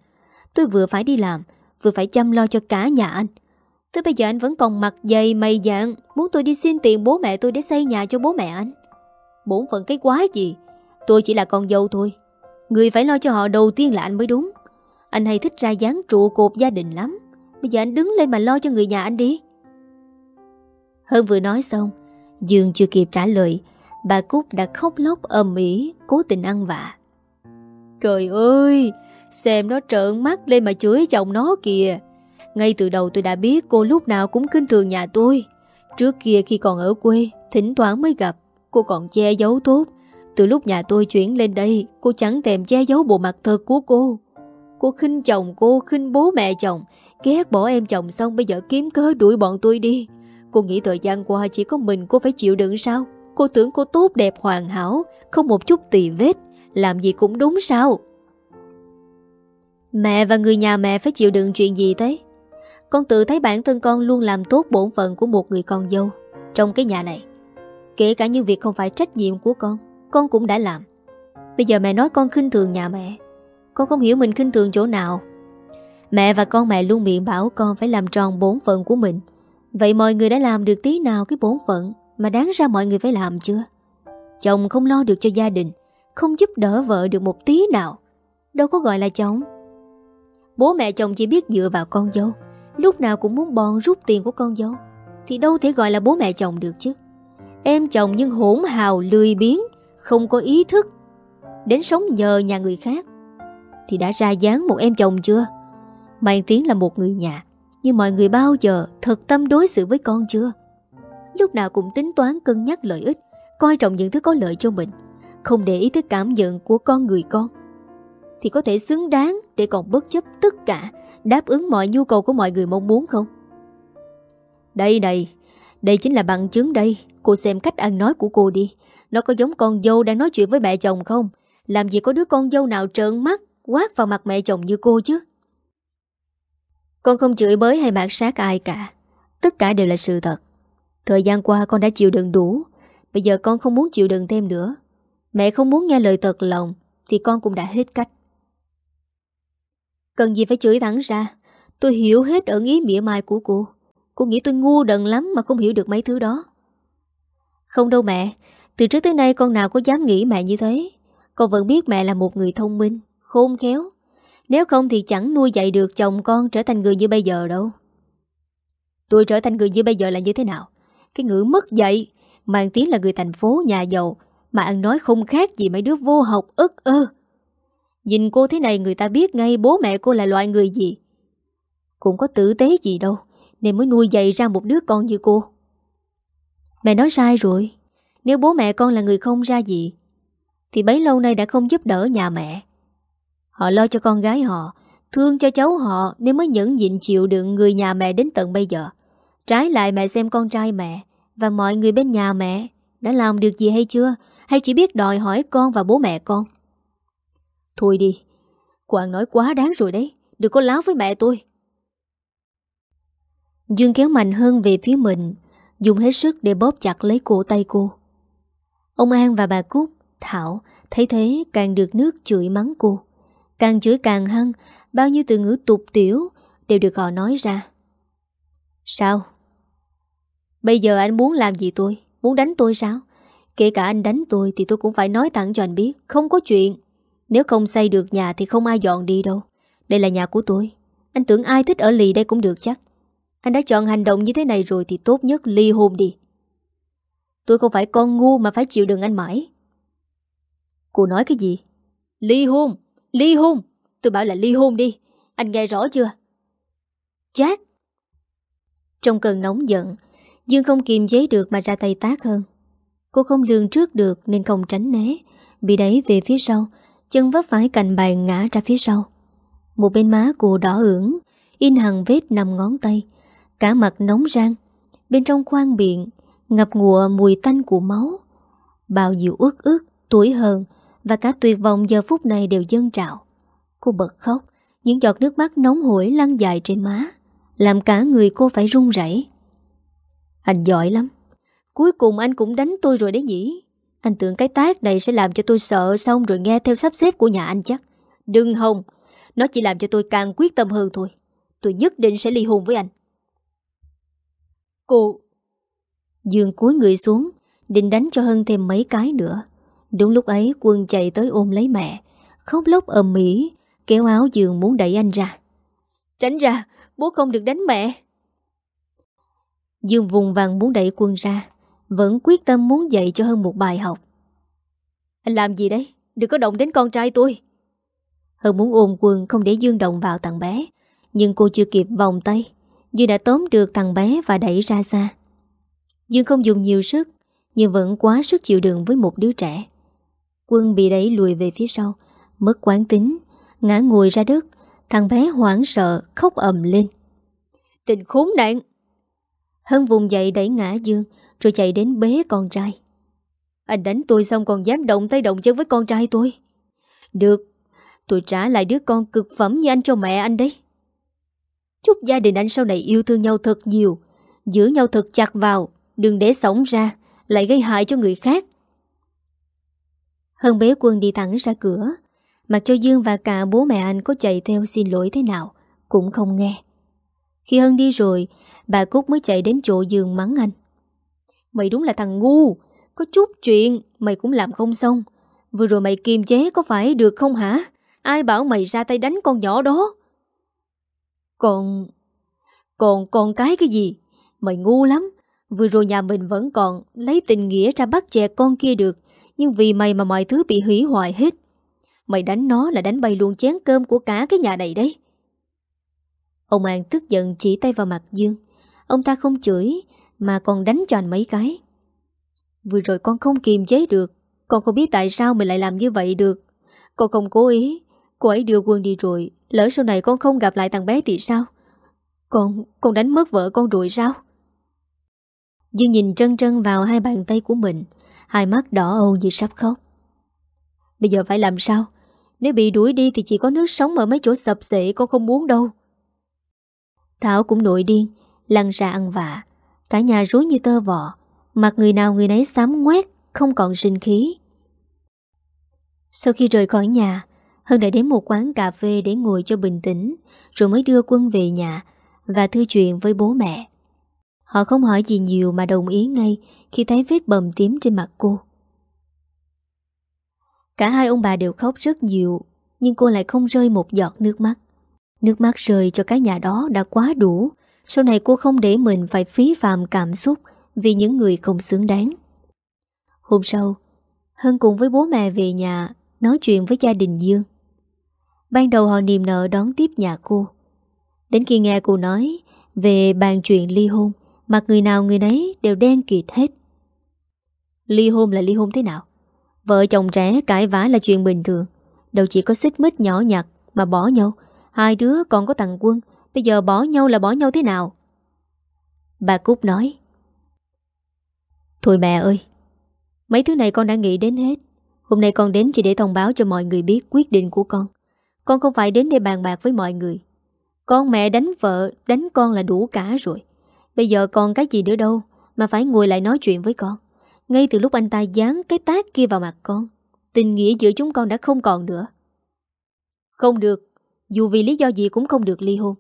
Tôi vừa phải đi làm, Vừa phải chăm lo cho cả nhà anh. Tới bây giờ anh vẫn còn mặt dày mày dạng Muốn tôi đi xin tiền bố mẹ tôi để xây nhà cho bố mẹ anh. Bổn phận cái quái gì? Tôi chỉ là con dâu thôi. Người phải lo cho họ đầu tiên là anh mới đúng. Anh hay thích ra dáng trụ cột gia đình lắm. Bây giờ anh đứng lên mà lo cho người nhà anh đi. Hơn vừa nói xong, Dương chưa kịp trả lời, Bà Cúc đã khóc lóc ầm ĩ, Cố tình ăn vạ. Trời ơi, Xem nó trợn mắt lên mà chửi chồng nó kìa. Ngay từ đầu tôi đã biết cô lúc nào cũng kinh thường nhà tôi. Trước kia khi còn ở quê, Thỉnh thoảng mới gặp, Cô còn che giấu tốt. Từ lúc nhà tôi chuyển lên đây, Cô chẳng thèm che giấu bộ mặt thật của cô. Cô khinh chồng cô, khinh bố mẹ chồng, Ghét bỏ em chồng xong bây giờ kiếm cớ đuổi bọn tôi đi. Cô nghĩ thời gian qua chỉ có mình cô phải chịu đựng sao? Cô tưởng cô tốt đẹp hoàn hảo, Không một chút tì vết, Làm gì cũng đúng sao? Mẹ và người nhà mẹ phải chịu đựng chuyện gì thế? Con tự thấy bản thân con luôn làm tốt bổn phận của một người con dâu Trong cái nhà này. Kể cả những việc không phải trách nhiệm của con Con cũng đã làm. Bây giờ mẹ nói con khinh thường nhà mẹ, Con không hiểu mình khinh thường chỗ nào. Mẹ và con mẹ luôn miệng bảo con phải làm tròn bổn phận của mình. Vậy mọi người đã làm được tí nào cái bổn phận Mà đáng ra mọi người phải làm chưa? Chồng không lo được cho gia đình, Không giúp đỡ vợ được một tí nào. Đâu có gọi là chồng. Bố mẹ chồng chỉ biết dựa vào con dâu Lúc nào cũng muốn bòn rút tiền của con dâu. Thì đâu thể gọi là bố mẹ chồng được chứ. Em chồng nhưng hỗn hào, lười biếng, Không có ý thức Đến sống nhờ nhà người khác. Thì đã ra dáng một em chồng chưa? Mang tiếng là một người nhà. Nhưng mọi người bao giờ thật tâm đối xử với con chưa? Lúc nào cũng tính toán, cân nhắc lợi ích, Coi trọng những thứ có lợi cho mình, Không để ý tới cảm nhận của con người con. Thì có thể xứng đáng Để còn bất chấp tất cả Đáp ứng mọi nhu cầu của mọi người mong muốn không? Đây này, Đây chính là bằng chứng đây. Cô xem cách ăn nói của cô đi. Nó có giống con dâu đang nói chuyện với mẹ chồng không? Làm gì có đứa con dâu nào trợn mắt, Quát vào mặt mẹ chồng như cô chứ? Con không chửi bới hay mạt sát ai cả. Tất cả đều là sự thật. Thời gian qua con đã chịu đựng đủ. Bây giờ con không muốn chịu đựng thêm nữa. Mẹ không muốn nghe lời thật lòng, Thì con cũng đã hết cách. Cần gì phải chửi thẳng ra? Tôi hiểu hết ẩn ý mỉa mai của cô. Cô nghĩ tôi ngu đần lắm mà không hiểu được mấy thứ đó. Không đâu mẹ, Từ trước tới nay con nào có dám nghĩ mẹ như thế? Con vẫn biết mẹ là một người thông minh, Khôn khéo. Nếu không thì chẳng nuôi dạy được chồng con trở thành người như bây giờ đâu. Tôi trở thành người như bây giờ là như thế nào? Cái ngữ mất dạy, Mang tiếng là người thành phố, nhà giàu, Mà ăn nói không khác gì mấy đứa vô học, ức ơ. Nhìn cô thế này người ta biết ngay bố mẹ cô là loại người gì. Cũng có tử tế gì đâu, Nên mới nuôi dạy ra một đứa con như cô. Mẹ nói sai rồi, Nếu bố mẹ con là người không ra gì, Thì bấy lâu nay đã không giúp đỡ nhà mẹ. Họ lo cho con gái họ, Thương cho cháu họ Nên mới nhẫn nhịn chịu đựng người nhà mẹ đến tận bây giờ. Trái lại mẹ xem con trai mẹ Và mọi người bên nhà mẹ Đã làm được gì hay chưa, Hay chỉ biết đòi hỏi con và bố mẹ con? Thôi đi. Quang nói quá đáng rồi đấy. Đừng có láo với mẹ tôi. Dương kéo mạnh hơn về phía mình, Dùng hết sức để bóp chặt lấy cổ tay cô. Ông An và bà Cúc, Thảo, thấy thế càng được nước chửi mắng cô. Càng chửi càng hăng, Bao nhiêu từ ngữ tục tiểu Đều được họ nói ra. Sao? Bây giờ anh muốn làm gì tôi? Muốn đánh tôi sao? Kể cả anh đánh tôi thì tôi cũng phải nói thẳng cho anh biết, Không có chuyện. Nếu không xây được nhà thì không ai dọn đi đâu. Đây là nhà của tôi. Anh tưởng ai thích ở lì đây cũng được chắc. Anh đã chọn hành động như thế này rồi Thì tốt nhất ly hôn đi. Tôi không phải con ngu mà phải chịu đựng anh mãi. Cô nói cái gì? Ly hôn Ly hôn. Tôi bảo là ly hôn đi. Anh nghe rõ chưa? Jack! Trong cơn nóng giận, Dương không kiềm chế được mà ra tay tác hơn. Cô không lường trước được nên không tránh né. Bị đẩy về phía sau Chân vấp phải cành bàn ngã ra phía sau. Một bên má cô đỏ ửng In hằng vết nằm ngón tay Cả mặt nóng rang. Bên trong khoang miệng Ngập ngụa mùi tanh của máu. Bao nhiêu ước ước, tuổi hờn Và cả tuyệt vọng giờ phút này đều dâng trào. Cô bật khóc Những giọt nước mắt nóng hổi lăn dài trên má Làm cả người cô phải run rẩy. Anh giỏi lắm Cuối cùng anh cũng đánh tôi rồi đấy nhỉ? Anh tưởng cái tác này sẽ làm cho tôi sợ Xong rồi nghe theo sắp xếp của nhà anh chắc. Đừng hồng Nó chỉ làm cho tôi càng quyết tâm hơn thôi. Tôi nhất định sẽ ly hôn với anh. Cô Dương cúi người xuống, Định đánh cho Hân thêm mấy cái nữa. Đúng lúc ấy, quân chạy tới ôm lấy mẹ. Khóc lóc ầm mỹ Kéo áo giường muốn đẩy anh ra. Tránh ra, Bố không được đánh mẹ. Dương vùng vàng muốn đẩy quân ra. Vẫn quyết tâm muốn dạy cho hơn một bài học. Anh làm gì đấy? Đừng có động đến con trai tôi. Hơn muốn ôm quân không để Dương động vào thằng bé Nhưng cô chưa kịp vòng tay. Dương đã tóm được thằng bé và đẩy ra xa. Dương không dùng nhiều sức Nhưng vẫn quá sức chịu đựng với một đứa trẻ. Quân bị đẩy lùi về phía sau Mất quán tính Ngã ngồi ra đất. Thằng bé hoảng sợ khóc ầm lên. Tình khốn nạn. Hân vùng dậy đẩy ngã Dương rồi chạy đến bế con trai. Anh đánh tôi xong còn dám động tay động chân với con trai tôi. Được, Tôi trả lại đứa con cực phẩm như anh cho mẹ anh đấy. Chúc gia đình anh sau này yêu thương nhau thật nhiều, Giữ nhau thật chặt vào, Đừng để sống ra, Lại gây hại cho người khác. Hân bế quân đi thẳng ra cửa, Mặc cho Dương và cả bố mẹ anh có chạy theo xin lỗi thế nào Cũng không nghe. Khi Hân đi rồi, Bà Cúc mới chạy đến chỗ Dương mắng anh. Mày đúng là thằng ngu. Có chút chuyện, mày cũng làm không xong. Vừa rồi mày kiềm chế có phải được không hả? Ai bảo mày ra tay đánh con nhỏ đó? Còn Còn con cái cái gì? Mày ngu lắm. Vừa rồi nhà mình vẫn còn lấy tình nghĩa ra bắt chẹt con kia được, Nhưng vì mày mà mọi thứ bị hủy hoại hết. Mày đánh nó là đánh bay luôn chén cơm của cả cái nhà này đấy. Ông An tức giận chỉ tay vào mặt Dương. Ông ta không chửi mà còn đánh cho anh mấy cái. Vừa rồi con không kiềm chế được Con không biết tại sao mình lại làm như vậy được. Con không cố ý Cô ấy đưa quân đi rồi Lỡ sau này con không gặp lại thằng bé thì sao? Con, con đánh mất vợ con rồi sao? Dương nhìn trân trân vào hai bàn tay của mình Hai mắt đỏ âu như sắp khóc. Bây giờ phải làm sao? Nếu bị đuổi đi thì chỉ có nước sống ở mấy chỗ sập xệ con không muốn đâu. Thảo cũng nổi điên Lăn ra ăn vạ. Cả nhà rối như tơ vọ Mặt người nào người nấy xám ngoét, Không còn sinh khí. Sau khi rời khỏi nhà, Hân đã đến một quán cà phê để ngồi cho bình tĩnh, Rồi mới đưa quân về nhà Và thư chuyện với bố mẹ. Họ không hỏi gì nhiều mà đồng ý ngay Khi thấy vết bầm tím trên mặt cô. Cả hai ông bà đều khóc rất nhiều, Nhưng cô lại không rơi một giọt nước mắt. Nước mắt rơi cho cái nhà đó đã quá đủ. Sau này cô không để mình phải phí phạm cảm xúc Vì những người không xứng đáng. Hôm sau, Hân cùng với bố mẹ về nhà Nói chuyện với gia đình Dương. Ban đầu họ niềm nợ đón tiếp nhà cô. Đến khi nghe cô nói Về bàn chuyện ly hôn, Mặt người nào người nấy đều đen kịt hết. Ly hôn là ly hôn thế nào? Vợ chồng trẻ cãi vã là chuyện bình thường. Đâu chỉ có xích mít nhỏ nhặt Mà bỏ nhau. Hai đứa còn có tặng quân Bây giờ bỏ nhau là bỏ nhau thế nào? Bà Cúc nói. Thôi mẹ ơi, Mấy thứ này con đã nghĩ đến hết. Hôm nay con đến chỉ để thông báo cho mọi người biết quyết định của con. Con không phải đến để bàn bạc với mọi người. Con mẹ đánh vợ, Đánh con là đủ cả rồi. Bây giờ còn cái gì nữa đâu Mà phải ngồi lại nói chuyện với con. Ngay từ lúc anh ta dán cái tác kia vào mặt con, Tình nghĩa giữa chúng con đã không còn nữa. Không được, Dù vì lý do gì cũng không được ly hôn.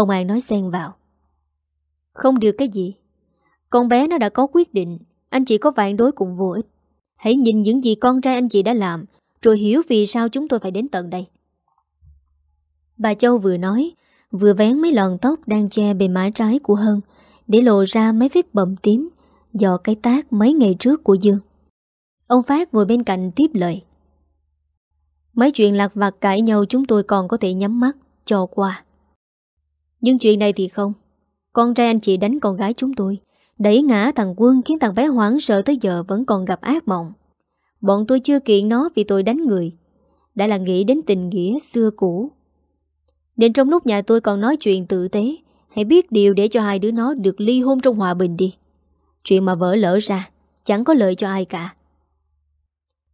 Ông An nói xen vào. Không được cái gì. Con bé nó đã có quyết định. Anh chỉ có phản đối cũng vô ích. Hãy nhìn những gì con trai anh chị đã làm, Rồi hiểu vì sao chúng tôi phải đến tận đây. Bà Châu vừa nói, Vừa vén mấy lọn tóc đang che bề mái trái của Hân, Để lộ ra mấy vết bầm tím Do cái tác mấy ngày trước của Dương. Ông Phát ngồi bên cạnh tiếp lời. Mấy chuyện lạc vặt cãi nhau chúng tôi còn có thể nhắm mắt, Cho qua. Nhưng chuyện này thì không. Con trai anh chị đánh con gái chúng tôi, Đẩy ngã thằng Quân khiến thằng bé hoảng sợ tới giờ vẫn còn gặp ác mộng. Bọn tôi chưa kiện nó vì tôi đánh người. Đã là nghĩ đến tình nghĩa xưa cũ. Nên trong lúc nhà tôi còn nói chuyện tự tế, Hãy biết điều để cho hai đứa nó được ly hôn trong hòa bình đi. Chuyện mà vỡ lỡ ra, Chẳng có lợi cho ai cả.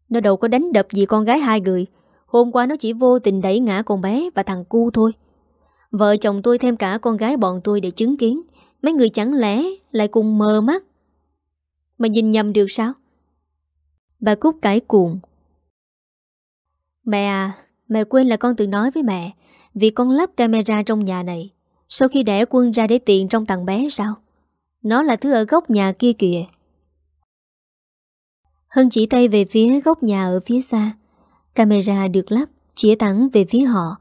Nó đâu có đánh đập gì con gái hai người. Hôm qua nó chỉ vô tình đẩy ngã con bé và thằng cu thôi. Vợ chồng tôi thêm cả con gái bọn tôi để chứng kiến. Mấy người chẳng lẽ lại cùng mờ mắt? Mà nhìn nhầm được sao? Bà Cúc cãi cuồng. Mẹ à Mẹ quên là con từng nói với mẹ, Vì con lắp camera trong nhà này. Sau khi đẻ quân ra để tiện trong tầng bé sao? Nó là thứ ở góc nhà kia kìa. Hân chỉ tay về phía góc nhà ở phía xa. Camera được lắp Chỉ thẳng về phía họ.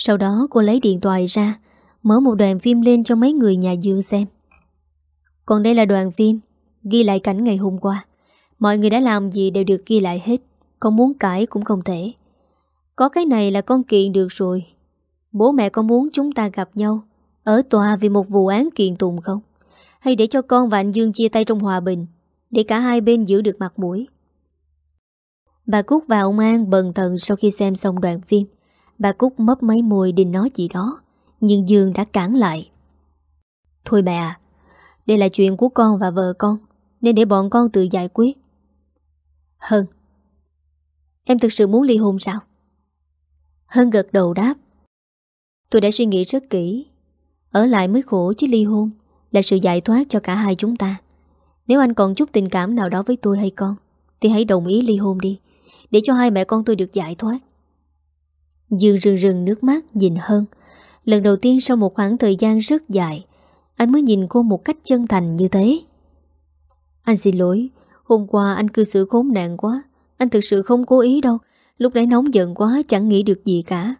Sau đó cô lấy điện thoại ra, Mở một đoạn phim lên cho mấy người nhà Dương xem. Còn đây là đoạn phim, Ghi lại cảnh ngày hôm qua. Mọi người đã làm gì đều được ghi lại hết Con muốn cãi cũng không thể. Có cái này là con kiện được rồi. Bố mẹ con muốn chúng ta gặp nhau, Ở tòa vì một vụ án kiện tụng không? Hay để cho con và anh Dương chia tay trong hòa bình, Để cả hai bên giữ được mặt mũi? Bà Cúc và ông An bần thần sau khi xem xong đoạn phim. Bà Cúc mấp mấy môi định nói gì đó, Nhưng Dương đã cản lại. Thôi mẹ à Đây là chuyện của con và vợ con, Nên để bọn con tự giải quyết. Hân, Em thực sự muốn ly hôn sao? Hân gật đầu đáp. Tôi đã suy nghĩ rất kỹ. Ở lại mới khổ chứ ly hôn Là sự giải thoát cho cả hai chúng ta. Nếu anh còn chút tình cảm nào đó với tôi hay con, Thì hãy đồng ý ly hôn đi, Để cho hai mẹ con tôi được giải thoát. Dương rừng rừng nước mắt nhìn Hân. Lần đầu tiên sau một khoảng thời gian rất dài, Anh mới nhìn cô một cách chân thành như thế. Anh xin lỗi, Hôm qua anh cư xử khốn nạn quá. Anh thực sự không cố ý đâu. Lúc đấy nóng giận quá, chẳng nghĩ được gì cả.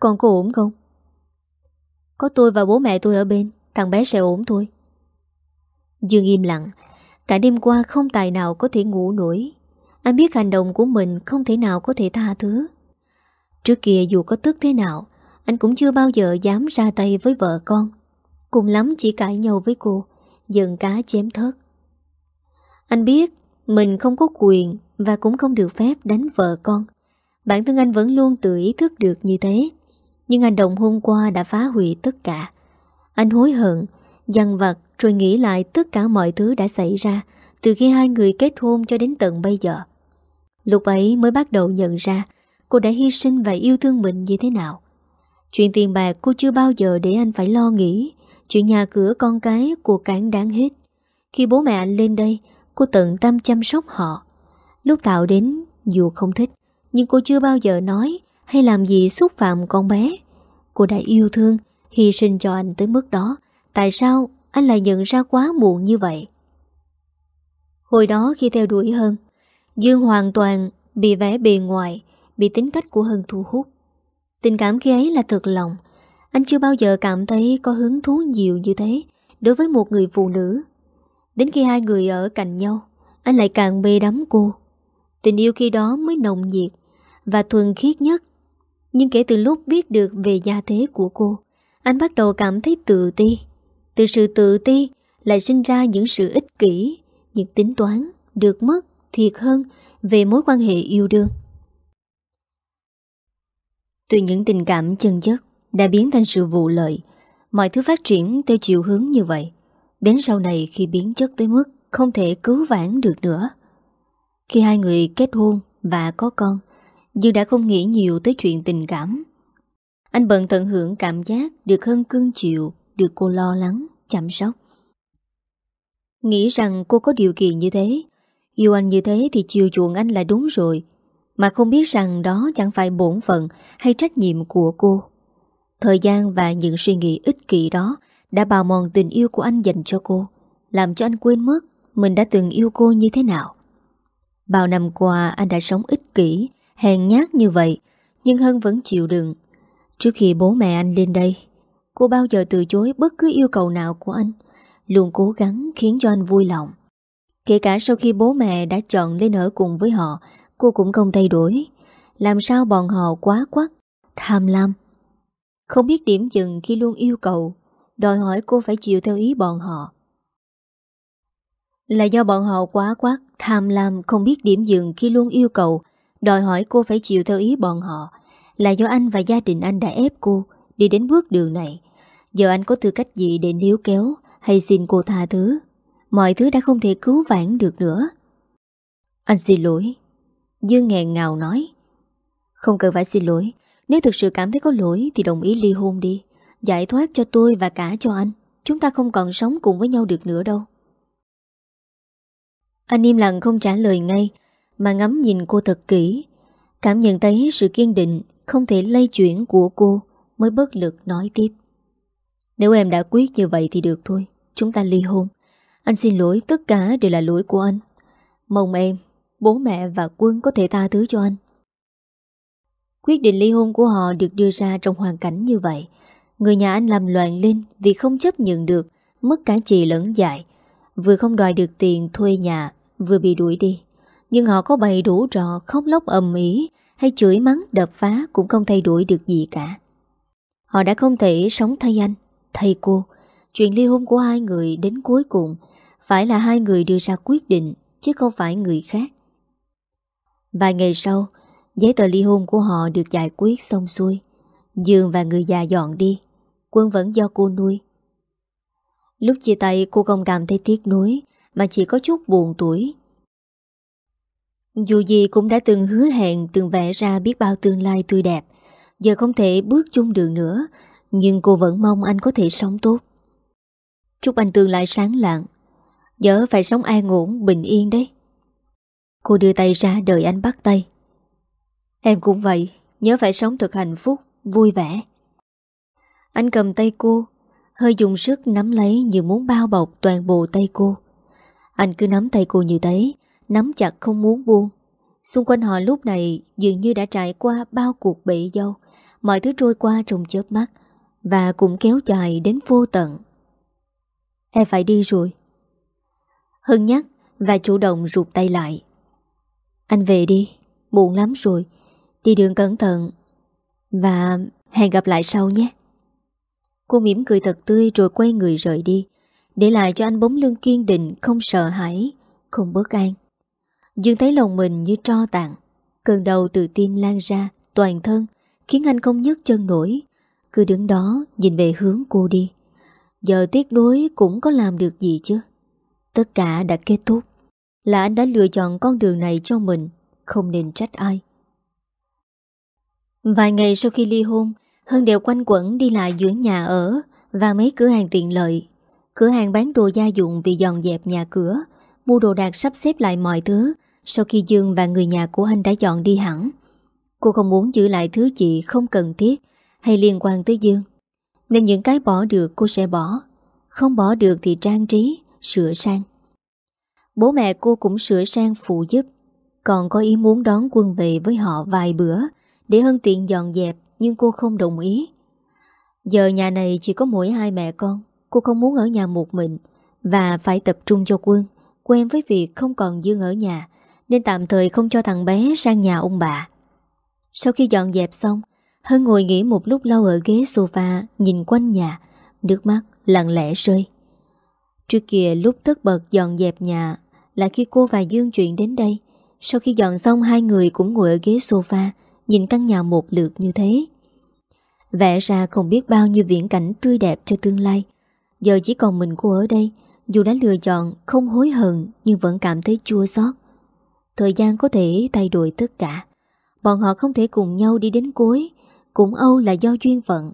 Còn cô ổn không? Có tôi và bố mẹ tôi ở bên, Thằng bé sẽ ổn thôi. Dương im lặng. Cả đêm qua không tài nào có thể ngủ nổi. Anh biết hành động của mình Không thể nào có thể tha thứ. Trước kia dù có tức thế nào, Anh cũng chưa bao giờ dám ra tay với vợ con. Cùng lắm chỉ cãi nhau với cô Dần cá chém thớt. Anh biết mình không có quyền Và cũng không được phép đánh vợ con. Bản thân anh vẫn luôn tự ý thức được như thế. Nhưng hành động hôm qua đã phá hủy tất cả. Anh hối hận, Dằn vặt rồi nghĩ lại tất cả mọi thứ đã xảy ra Từ khi hai người kết hôn cho đến tận bây giờ. Lúc ấy mới bắt đầu nhận ra Cô đã hy sinh và yêu thương mình như thế nào? Chuyện tiền bạc cô chưa bao giờ để anh phải lo nghĩ. Chuyện nhà cửa con cái cô cản đáng hết. Khi bố mẹ anh lên đây, Cô tận tâm chăm sóc họ. Lúc Tạo đến, dù không thích, Nhưng cô chưa bao giờ nói Hay làm gì xúc phạm con bé. Cô đã yêu thương, Hy sinh cho anh tới mức đó. Tại sao anh lại nhận ra quá muộn như vậy? Hồi đó khi theo đuổi hơn, Dương hoàn toàn bị vẽ bề ngoài. Bị tính cách của Hân thu hút. Tình cảm khi ấy là thật lòng. Anh chưa bao giờ cảm thấy có hứng thú nhiều như thế Đối với một người phụ nữ. Đến khi hai người ở cạnh nhau, Anh lại càng mê đắm cô. Tình yêu khi đó mới nồng nhiệt Và thuần khiết nhất. Nhưng kể từ lúc biết được về gia thế của cô, Anh bắt đầu cảm thấy tự ti. Từ sự tự ti Lại sinh ra những sự ích kỷ, Những tính toán Được mất thiệt hơn Về mối quan hệ yêu đương. Từ những tình cảm chân chất Đã biến thành sự vụ lợi Mọi thứ phát triển theo chiều hướng như vậy. Đến sau này khi biến chất tới mức Không thể cứu vãn được nữa. Khi hai người kết hôn Và có con Dương đã không nghĩ nhiều tới chuyện tình cảm. Anh bận tận hưởng cảm giác Được hơn cưng chịu Được cô lo lắng, chăm sóc. Nghĩ rằng cô có điều kiện như thế Yêu anh như thế thì chiều chuộng anh là đúng rồi. Mà không biết rằng đó chẳng phải bổn phận Hay trách nhiệm của cô Thời gian và những suy nghĩ ích kỷ đó đã bào mòn tình yêu của anh dành cho cô, làm cho anh quên mất mình đã từng yêu cô như thế nào. Bao năm qua anh đã sống ích kỷ, hèn nhát như vậy, nhưng Hân vẫn chịu đựng. Trước khi bố mẹ anh lên đây, cô bao giờ từ chối bất cứ yêu cầu nào của anh, luôn cố gắng khiến cho anh vui lòng. Kể cả sau khi bố mẹ đã chọn lên ở cùng với họ, cô cũng không thay đổi. Làm sao bọn họ quá quắc, tham lam. Không biết điểm dừng khi luôn yêu cầu đòi hỏi cô phải chịu theo ý bọn họ. Là do bọn họ quá quắc tham lam không biết điểm dừng khi luôn yêu cầu, đòi hỏi cô phải chịu theo ý bọn họ. Là do anh và gia đình anh đã ép cô đi đến bước đường này. Giờ anh có tư cách gì để níu kéo hay xin cô tha thứ. Mọi thứ đã không thể cứu vãn được nữa. Anh xin lỗi. Dương nghẹn ngào nói. Không cần phải xin lỗi. Nếu thực sự cảm thấy có lỗi thì đồng ý ly hôn đi. Giải thoát cho tôi và cả cho anh Chúng ta không còn sống cùng với nhau được nữa đâu Anh im lặng không trả lời ngay Mà ngắm nhìn cô thật kỹ Cảm nhận thấy sự kiên định Không thể lây chuyển của cô Mới bất lực nói tiếp Nếu em đã quyết như vậy thì được thôi Chúng ta ly hôn Anh xin lỗi tất cả đều là lỗi của anh Mong em, bố mẹ và quân có thể tha thứ cho anh Quyết định ly hôn của họ được đưa ra trong hoàn cảnh như vậy Người nhà anh làm loạn lên vì không chấp nhận được mất cả chị lẫn dại. Vừa không đòi được tiền thuê nhà, vừa bị đuổi đi. Nhưng họ có bày đủ trò khóc lóc ầm ĩ hay chửi mắng đập phá cũng không thay đổi được gì cả. Họ đã không thể sống thay anh, thay cô. Chuyện ly hôn của hai người đến cuối cùng phải là hai người đưa ra quyết định chứ không phải người khác. Vài ngày sau, giấy tờ ly hôn của họ được giải quyết xong xuôi. Dương và người già dọn đi Quân vẫn do cô nuôi. Lúc chia tay cô không cảm thấy tiếc nuối Mà chỉ có chút buồn tuổi. Dù gì cũng đã từng hứa hẹn Từng vẽ ra biết bao tương lai tươi đẹp Giờ không thể bước chung đường nữa Nhưng cô vẫn mong anh có thể sống tốt. Chúc anh tương lai sáng lạng. Giờ phải sống an ổn, bình yên đấy. Cô đưa tay ra đợi anh bắt tay. Em cũng vậy Nhớ phải sống thật hạnh phúc, vui vẻ. Anh cầm tay cô Hơi dùng sức nắm lấy như muốn bao bọc toàn bộ tay cô. Anh cứ nắm tay cô như thế Nắm chặt không muốn buông. Xung quanh họ lúc này dường như đã trải qua bao cuộc bể dâu Mọi thứ trôi qua trong chớp mắt Và cũng kéo dài đến vô tận. Em phải đi rồi. Hưng nhắc và chủ động rụt tay lại. Anh về đi Muộn lắm rồi. Đi đường cẩn thận Và hẹn gặp lại sau nhé. Cô mỉm cười thật tươi rồi quay người rời đi. Để lại cho anh bóng lưng kiên định, Không sợ hãi, Không bớt an. Dương thấy lòng mình như tro tàn. Cơn đầu từ tim lan ra, Toàn thân, Khiến anh không nhấc chân nổi. Cứ đứng đó, nhìn về hướng cô đi. Giờ tiếc đối cũng có làm được gì chứ? Tất cả đã kết thúc. Là anh đã lựa chọn con đường này cho mình Không nên trách ai Vài ngày sau khi ly hôn Hân đều quanh quẩn đi lại giữa nhà ở và mấy cửa hàng tiện lợi. Cửa hàng bán đồ gia dụng vì dọn dẹp nhà cửa, mua đồ đạc sắp xếp lại mọi thứ sau khi Dương và người nhà của anh đã dọn đi hẳn. Cô không muốn giữ lại thứ gì không cần thiết hay liên quan tới Dương. Nên những cái bỏ được cô sẽ bỏ, không bỏ được thì trang trí, sửa sang. Bố mẹ cô cũng sửa sang phụ giúp. còn có ý muốn đón quân về với họ vài bữa để hơn tiện dọn dẹp nhưng cô không đồng ý. Giờ nhà này chỉ có mỗi hai mẹ con, cô không muốn ở nhà một mình và phải tập trung cho quân, quen với việc không còn Dương ở nhà nên tạm thời không cho thằng bé sang nhà ông bà. Sau khi dọn dẹp xong, Hân ngồi nghỉ một lúc lâu ở ghế sofa nhìn quanh nhà, nước mắt lặng lẽ rơi. Trước kia lúc tất bật dọn dẹp nhà là khi cô và Dương chuyện đến đây. Sau khi dọn xong hai người cũng ngồi ở ghế sofa nhìn căn nhà một lượt như thế. Vẽ ra không biết bao nhiêu viễn cảnh tươi đẹp cho tương lai. Giờ chỉ còn mình cô ở đây, dù đã lựa chọn không hối hận nhưng vẫn cảm thấy chua xót. Thời gian có thể thay đổi tất cả. Bọn họ không thể cùng nhau đi đến cuối, cũng âu là do duyên phận.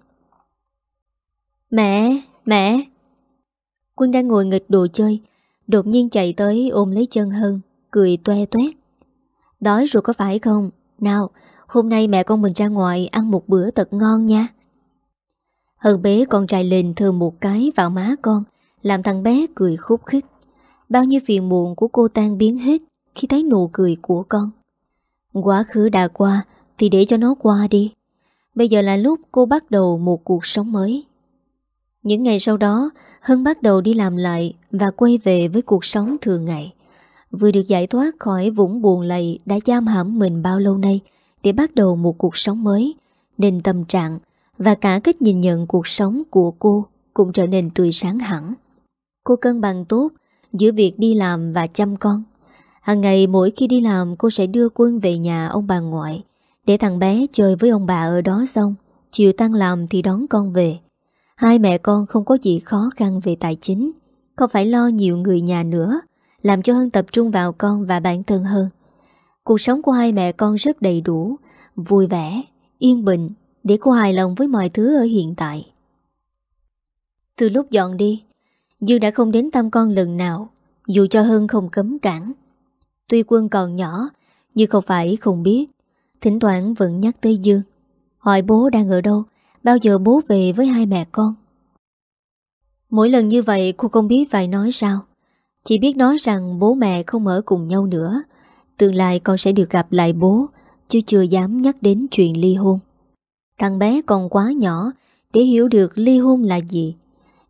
Mẹ, mẹ! Quân đang ngồi nghịch đồ chơi, đột nhiên chạy tới ôm lấy chân Hân, cười toe toét. Đói rồi có phải không? Nào, hôm nay mẹ con mình ra ngoài ăn một bữa thật ngon nha. Hân bế con trai lên thơm một cái vào má con, làm thằng bé cười khúc khích. Bao nhiêu phiền muộn của cô tan biến hết khi thấy nụ cười của con. Quá khứ đã qua thì để cho nó qua đi. Bây giờ là lúc cô bắt đầu một cuộc sống mới. Những ngày sau đó, Hân bắt đầu đi làm lại và quay về với cuộc sống thường ngày. Vừa được giải thoát khỏi vũng buồn lầy đã giam hãm mình bao lâu nay để bắt đầu một cuộc sống mới, nên tâm trạng và cả cách nhìn nhận cuộc sống của cô cũng trở nên tươi sáng hẳn. Cô cân bằng tốt giữa việc đi làm và chăm con. Hàng ngày mỗi khi đi làm cô sẽ đưa quân về nhà ông bà ngoại để thằng bé chơi với ông bà ở đó xong Chiều tan làm thì đón con về Hai mẹ con không có gì khó khăn về tài chính Không phải lo nhiều người nhà nữa Làm cho Hân tập trung vào con và bản thân hơn. Cuộc sống của hai mẹ con rất đầy đủ Vui vẻ, yên bình Để cô hài lòng với mọi thứ ở hiện tại. Từ lúc dọn đi Dương đã không đến thăm con lần nào Dù cho Hân không cấm cản. Tuy quân còn nhỏ Nhưng không phải không biết Thỉnh thoảng vẫn nhắc tới Dương Hỏi bố đang ở đâu Bao giờ bố về với hai mẹ con? Mỗi lần như vậy, cô không biết phải nói sao. Chỉ biết nói rằng bố mẹ không ở cùng nhau nữa. Tương lai con sẽ được gặp lại bố, Chứ chưa dám nhắc đến chuyện ly hôn. Thằng bé còn quá nhỏ, Để hiểu được ly hôn là gì.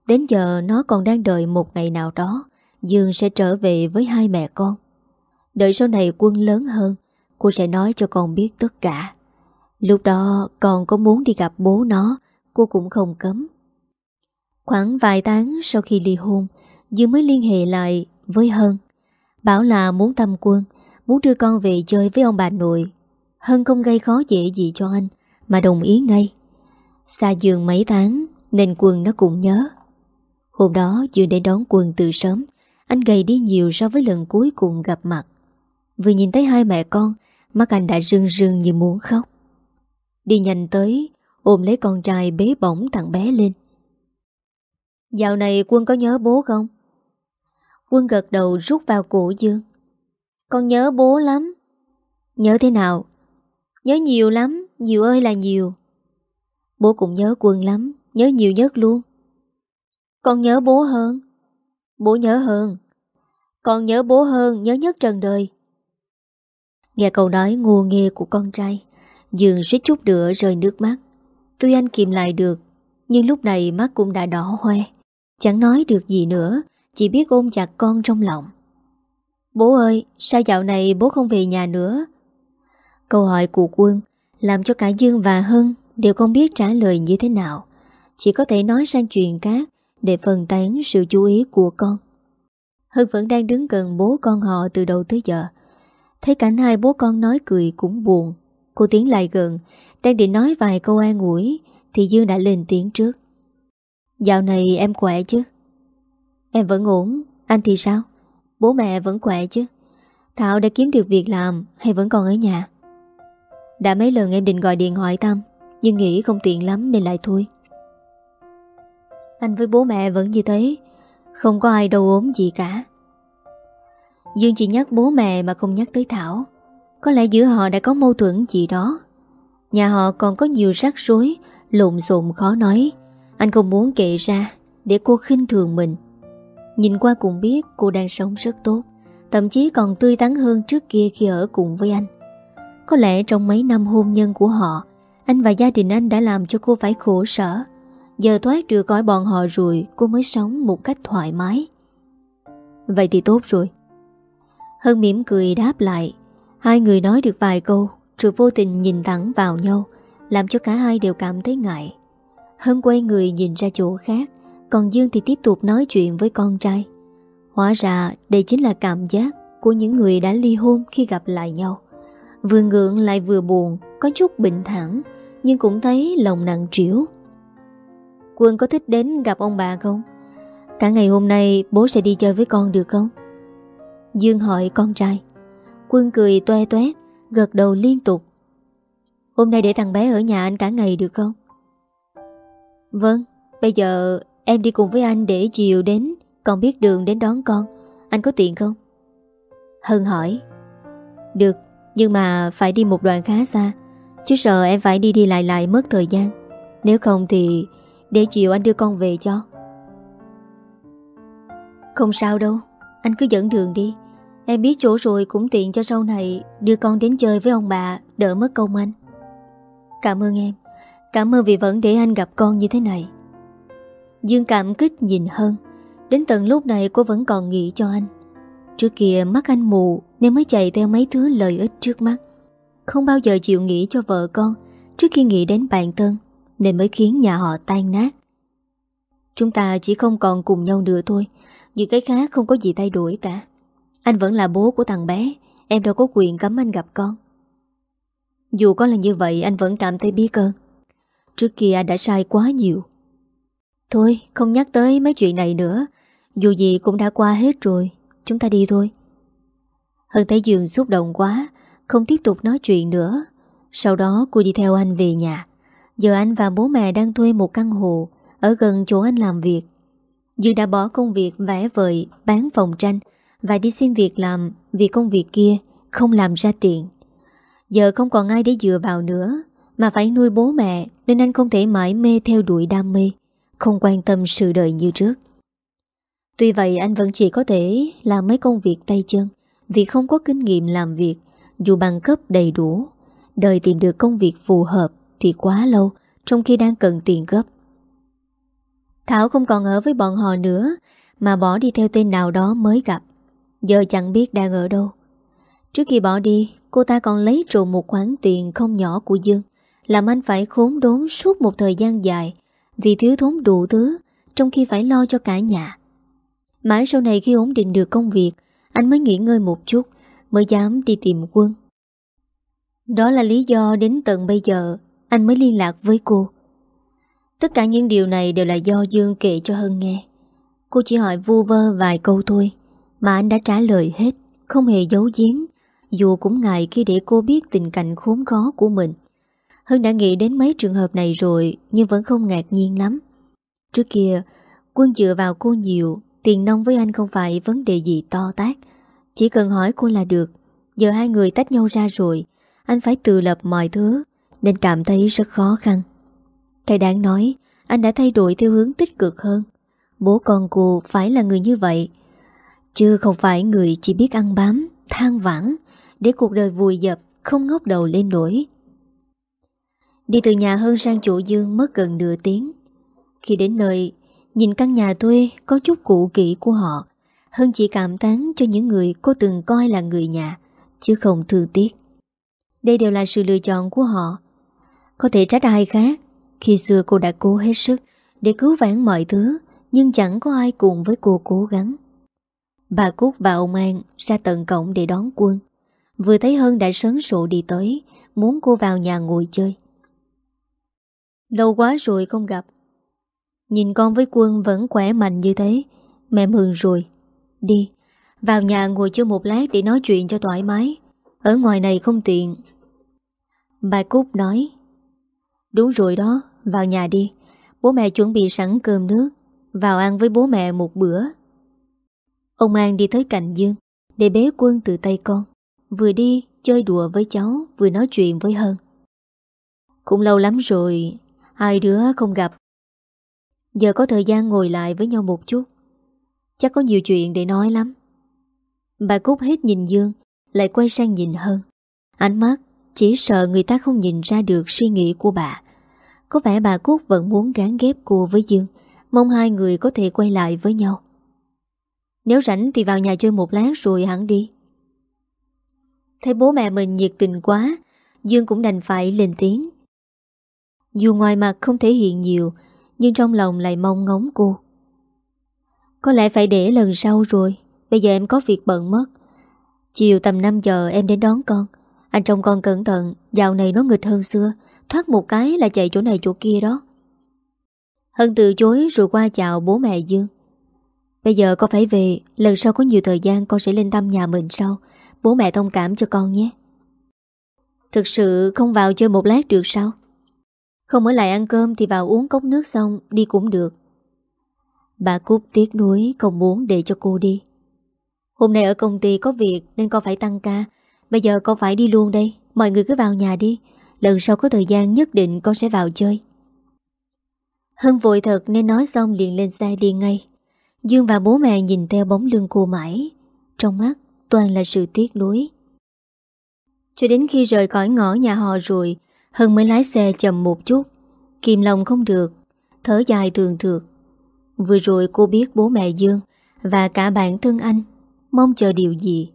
Đến giờ nó còn đang đợi một ngày nào đó, Dương sẽ trở về với hai mẹ con. Đợi sau này quân lớn hơn, Cô sẽ nói cho con biết tất cả. Lúc đó còn có muốn đi gặp bố nó, Cô cũng không cấm. Khoảng vài tháng sau khi ly hôn, Dương mới liên hệ lại với Hân. Bảo là muốn thăm quân, Muốn đưa con về chơi với ông bà nội. Hân không gây khó dễ gì cho anh, Mà đồng ý ngay. Xa giường mấy tháng, Nên quân nó cũng nhớ. Hôm đó Dương để đón quân từ sớm, Anh gầy đi nhiều so với lần cuối cùng gặp mặt. Vừa nhìn thấy hai mẹ con, Mắt anh đã rưng rưng như muốn khóc. Đi nhanh tới, Ôm lấy con trai bế bỏng thằng bé lên. Dạo này quân có nhớ bố không? Quân gật đầu rút vào cổ Dương. Con nhớ bố lắm. Nhớ thế nào? Nhớ nhiều lắm, Nhiều ơi là nhiều. Bố cũng nhớ quân lắm, Nhớ nhiều nhất luôn. Con nhớ bố hơn. Bố nhớ hơn. Con nhớ bố hơn, nhớ nhất trần đời. Nghe câu nói ngu nghê của con trai Dương suýt chút nữa rơi nước mắt. Tuy anh kìm lại được, Nhưng lúc này mắt cũng đã đỏ hoe. Chẳng nói được gì nữa, Chỉ biết ôm chặt con trong lòng. Bố ơi, Sao dạo này bố không về nhà nữa? Câu hỏi của quân Làm cho cả Dương và Hân Đều không biết trả lời như thế nào. Chỉ có thể nói sang chuyện khác Để phần tán sự chú ý của con. Hân vẫn đang đứng gần bố con họ từ đầu tới giờ. Thấy cảnh hai bố con nói cười cũng buồn. Cô tiến lại gần, Đang định nói vài câu an ủi, Thì Dương đã lên tiếng trước. Dạo này em khỏe chứ? Em vẫn ổn, Anh thì sao? Bố mẹ vẫn khỏe chứ? Thảo đã kiếm được việc làm hay vẫn còn ở nhà? Đã mấy lần em định gọi điện hỏi thăm, Nhưng nghĩ không tiện lắm nên lại thôi. Anh với bố mẹ vẫn như thế, Không có ai đâu ốm gì cả. Dương chỉ nhắc bố mẹ mà không nhắc tới Thảo. Có lẽ giữa họ đã có mâu thuẫn gì đó. Nhà họ còn có nhiều rắc rối, Lộn xộn khó nói. Anh không muốn kể ra Để cô khinh thường mình. Nhìn qua cũng biết cô đang sống rất tốt, Thậm chí còn tươi tắn hơn trước kia khi ở cùng với anh. Có lẽ trong mấy năm hôn nhân của họ, Anh và gia đình anh đã làm cho cô phải khổ sở. Giờ thoát được khỏi bọn họ rồi, Cô mới sống một cách thoải mái. Vậy thì tốt rồi. Hân mỉm cười đáp lại. Hai người nói được vài câu, Rồi vô tình nhìn thẳng vào nhau, Làm cho cả hai đều cảm thấy ngại. Hân quay người nhìn ra chỗ khác, Còn Dương thì tiếp tục nói chuyện với con trai. Hóa ra đây chính là cảm giác Của những người đã ly hôn khi gặp lại nhau. Vừa ngượng lại vừa buồn, Có chút bình thản, Nhưng cũng thấy lòng nặng trĩu. Quân có thích đến gặp ông bà không? Cả ngày hôm nay bố sẽ đi chơi với con được không? Dương hỏi con trai. Quân cười toe toét, Gật đầu liên tục. Hôm nay để thằng bé ở nhà anh cả ngày được không? Vâng Bây giờ em đi cùng với anh để chiều đến, Còn biết đường đến đón con. Anh có tiện không? Hân hỏi. Được, Nhưng mà phải đi một đoạn khá xa, Chứ sợ em phải đi đi lại lại mất thời gian. Nếu không thì Để chiều anh đưa con về cho. Không sao đâu, Anh cứ dẫn đường đi. Em biết chỗ rồi cũng tiện cho sau này Đưa con đến chơi với ông bà, Đỡ mất công anh. Cảm ơn em. Cảm ơn vì vẫn để anh gặp con như thế này. Dương cảm kích nhìn hơn Đến tận lúc này cô vẫn còn nghĩ cho anh. Trước kia mắt anh mù Nên mới chạy theo mấy thứ lợi ích trước mắt. Không bao giờ chịu nghĩ cho vợ con Trước khi nghĩ đến bạn thân Nên mới khiến nhà họ tan nát. Chúng ta chỉ không còn cùng nhau nữa thôi. Những cái khác không có gì thay đổi cả. Anh vẫn là bố của thằng bé. Em đâu có quyền cấm anh gặp con. Dù có là như vậy, Anh vẫn cảm thấy biết ơn Trước kia anh đã sai quá nhiều. Thôi, không nhắc tới mấy chuyện này nữa. Dù gì cũng đã qua hết rồi. Chúng ta đi thôi. Hân thấy giường xúc động quá, Không tiếp tục nói chuyện nữa. Sau đó cô đi theo anh về nhà. Giờ anh và bố mẹ đang thuê một căn hộ Ở gần chỗ anh làm việc. Dương đã bỏ công việc vẽ vời, Bán phòng tranh. Và đi xin việc làm Vì công việc kia, không làm ra tiền Giờ không còn ai để dựa vào nữa, Mà phải nuôi bố mẹ, Nên anh không thể mãi mê theo đuổi đam mê, Không quan tâm sự đời như trước Tuy vậy, anh vẫn chỉ có thể làm mấy công việc tay chân, vì không có kinh nghiệm làm việc, dù bằng cấp đầy đủ. Đời tìm được công việc phù hợp thì quá lâu, trong khi đang cần tiền gấp. Thảo không còn ở với bọn họ nữa, mà bỏ đi theo tên nào đó mới gặp. Giờ chẳng biết đang ở đâu. Trước khi bỏ đi, cô ta còn lấy trộm một khoản tiền không nhỏ của Dương làm anh phải khốn đốn suốt một thời gian dài vì thiếu thốn đủ thứ trong khi phải lo cho cả nhà. Mãi sau này khi ổn định được công việc Anh mới nghỉ ngơi một chút Mới dám đi tìm quân Đó là lý do đến tận bây giờ Anh mới liên lạc với cô Tất cả những điều này đều là do Dương kể cho Hân nghe Cô chỉ hỏi vu vơ vài câu thôi mà anh đã trả lời hết, Không hề giấu giếm, Dù cũng ngại khi để cô biết tình cảnh khốn khó của mình. Hân đã nghĩ đến mấy trường hợp này rồi, Nhưng vẫn không ngạc nhiên lắm. Trước kia, Quân dựa vào cô nhiều, Tiền nông với anh không phải vấn đề gì to tác Chỉ cần hỏi cô là được. Giờ hai người tách nhau ra rồi, Anh phải tự lập mọi thứ, Nên cảm thấy rất khó khăn. Thầy đáng nói, Anh đã thay đổi theo hướng tích cực hơn. Bố con cô phải là người như vậy Chứ không phải người chỉ biết ăn bám, Than vãn, Để cuộc đời vùi dập, Không ngóc đầu lên nổi. Đi từ nhà hơn sang chỗ Dương mất gần nửa tiếng. Khi đến nơi, Nhìn căn nhà thuê có chút cũ kỹ của họ Hơn chỉ cảm tán cho những người cô từng coi là người nhà, Chứ không thương tiếc. Đây đều là sự lựa chọn của họ. Có thể trách ai khác, Khi xưa cô đã cố hết sức Để cứu vãn mọi thứ, Nhưng chẳng có ai cùng với cô cố gắng. Bà Cúc và ông An ra tận cổng để đón quân. Vừa thấy Hân đã sớm sổ đi tới, Muốn cô vào nhà ngồi chơi. Lâu quá rồi không gặp. Nhìn con với quân vẫn khỏe mạnh như thế, Mẹ mừng rồi. Đi, Vào nhà ngồi chơi một lát để nói chuyện cho thoải mái. Ở ngoài này không tiện. Bà Cúc nói, Đúng rồi đó, Vào nhà đi. Bố mẹ chuẩn bị sẵn cơm nước. Vào ăn với bố mẹ một bữa. Ông An đi tới cạnh Dương, Để bế quân từ tay con. Vừa đi, chơi đùa với cháu, Vừa nói chuyện với Hân. Cũng lâu lắm rồi, Hai đứa không gặp. Giờ có thời gian ngồi lại với nhau một chút. Chắc có nhiều chuyện để nói lắm. Bà Cúc hết nhìn Dương, Lại quay sang nhìn hơn Ánh mắt, chỉ sợ người ta không nhìn ra được suy nghĩ của bà. Có vẻ bà Cúc vẫn muốn gán ghép cô với Dương, Mong hai người có thể quay lại với nhau. Nếu rảnh thì vào nhà chơi một lát rồi hẳn đi. Thấy bố mẹ mình nhiệt tình quá, Dương cũng đành phải lên tiếng. Dù ngoài mặt không thể hiện nhiều, Nhưng trong lòng lại mong ngóng cô. Có lẽ phải để lần sau rồi, Bây giờ em có việc bận mất. Chiều tầm 5 giờ em đến đón con. Anh trông con cẩn thận, Dạo này nó nghịch hơn xưa, Thoát một cái là chạy chỗ này chỗ kia đó. Hân từ chối rồi qua chào bố mẹ Dương. Bây giờ con phải về, Lần sau có nhiều thời gian con sẽ lên thăm nhà mình sau. Bố mẹ thông cảm cho con nhé. Thực sự không vào chơi một lát được sao? Không ở lại ăn cơm Thì vào uống cốc nước xong, Đi cũng được. Bà Cúc tiếc nuối, không muốn để cho cô đi. Hôm nay ở công ty có việc Nên con phải tăng ca. Bây giờ con phải đi luôn đây, Mọi người cứ vào nhà đi. Lần sau có thời gian nhất định con sẽ vào chơi. Hân vội thật nên nói xong liền lên xe đi ngay. Dương và bố mẹ nhìn theo bóng lưng cô mãi. Trong mắt, toàn là sự tiếc nuối. Cho đến khi rời khỏi ngõ nhà họ rồi, Hân mới lái xe chậm một chút. Kìm lòng không được, Thở dài thường thượt. Vừa rồi cô biết bố mẹ Dương Và cả bản thân anh Mong chờ điều gì.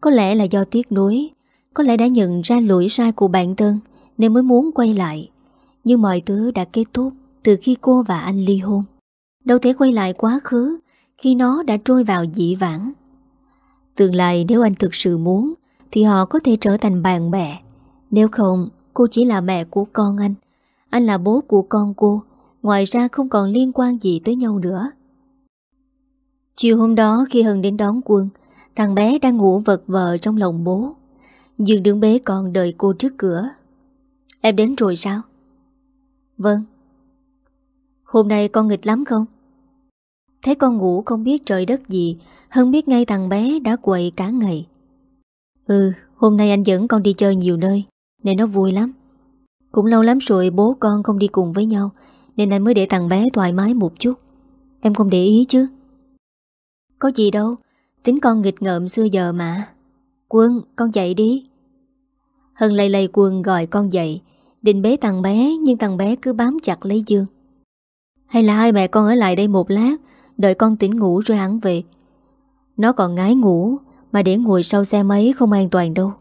Có lẽ là do tiếc nuối, Có lẽ đã nhận ra lỗi sai của bản thân Nên mới muốn quay lại. Nhưng mọi thứ đã kết thúc Từ khi cô và anh ly hôn. Đâu thể quay lại quá khứ khi nó đã trôi vào dĩ vãng. Tương lai nếu anh thực sự muốn, Thì họ có thể trở thành bạn bè. Nếu không, Cô chỉ là mẹ của con anh. Anh là bố của con cô. Ngoài ra không còn liên quan gì tới nhau nữa. Chiều hôm đó khi Hân đến đón quân, Thằng bé đang ngủ vật vờ trong lòng bố. Dương đứng bế con đợi cô trước cửa. Em đến rồi sao? Vâng. Hôm nay con nghịch lắm không? Thấy con ngủ không biết trời đất gì, Hân biết ngay thằng bé đã quậy cả ngày. Ừ Hôm nay anh dẫn con đi chơi nhiều nơi, Nên nó vui lắm. Cũng lâu lắm rồi bố con không đi cùng với nhau, Nên anh mới để thằng bé thoải mái một chút. Em không để ý chứ? Có gì đâu, Tính con nghịch ngợm xưa giờ mà. Quân, con dậy đi. Hân lây lây quân gọi con dậy, Định bế thằng bé, Nhưng thằng bé cứ bám chặt lấy Dương. Hay là hai mẹ con ở lại đây một lát Đợi con tỉnh ngủ rồi hẳn về. Nó còn ngái ngủ, Mà để ngồi sau xe máy không an toàn đâu.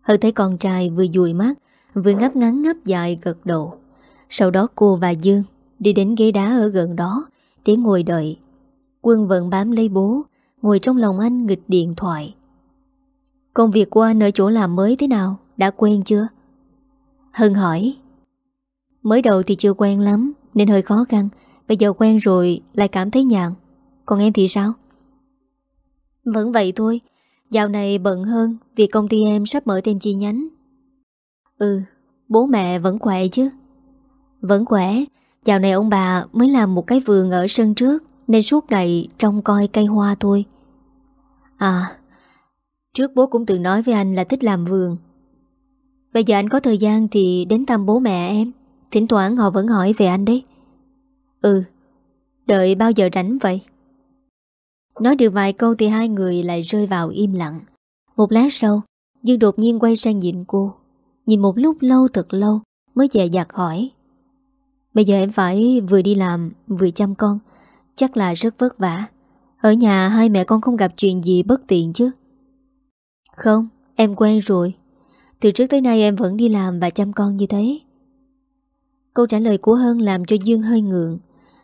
Hân thấy con trai vừa dùi mắt, Vừa ngắp ngắn ngắp dài gật đầu. Sau đó cô và Dương Đi đến ghế đá ở gần đó Để ngồi đợi. Quân vẫn bám lấy bố, Ngồi trong lòng anh nghịch điện thoại. Công việc của anh ở chỗ làm mới thế nào? Đã quen chưa? Hân hỏi. Mới đầu thì chưa quen lắm, Nên hơi khó khăn Bây giờ quen rồi lại cảm thấy nhàn Còn em thì sao? Vẫn vậy thôi. Dạo này bận hơn Vì công ty em sắp mở thêm chi nhánh. Ừ Bố mẹ vẫn khỏe chứ? Vẫn khỏe. Dạo này ông bà mới làm một cái vườn ở sân trước Nên suốt ngày trông coi cây hoa thôi. À Trước bố cũng từng nói với anh là thích làm vườn. Bây giờ anh có thời gian thì đến thăm bố mẹ em. Thỉnh thoảng họ vẫn hỏi về anh đấy Ừ Đợi bao giờ rảnh vậy? Nói được vài câu thì hai người lại rơi vào im lặng. Một lát sau, Dương đột nhiên quay sang nhìn cô. Nhìn một lúc lâu thật lâu, Mới dè dặt hỏi. Bây giờ em phải vừa đi làm, Vừa chăm con. Chắc là rất vất vả. Ở nhà hai mẹ con không gặp chuyện gì bất tiện chứ. Không, Em quen rồi. Từ trước tới nay em vẫn đi làm và chăm con như thế. Câu trả lời của Hân làm cho Dương hơi ngượng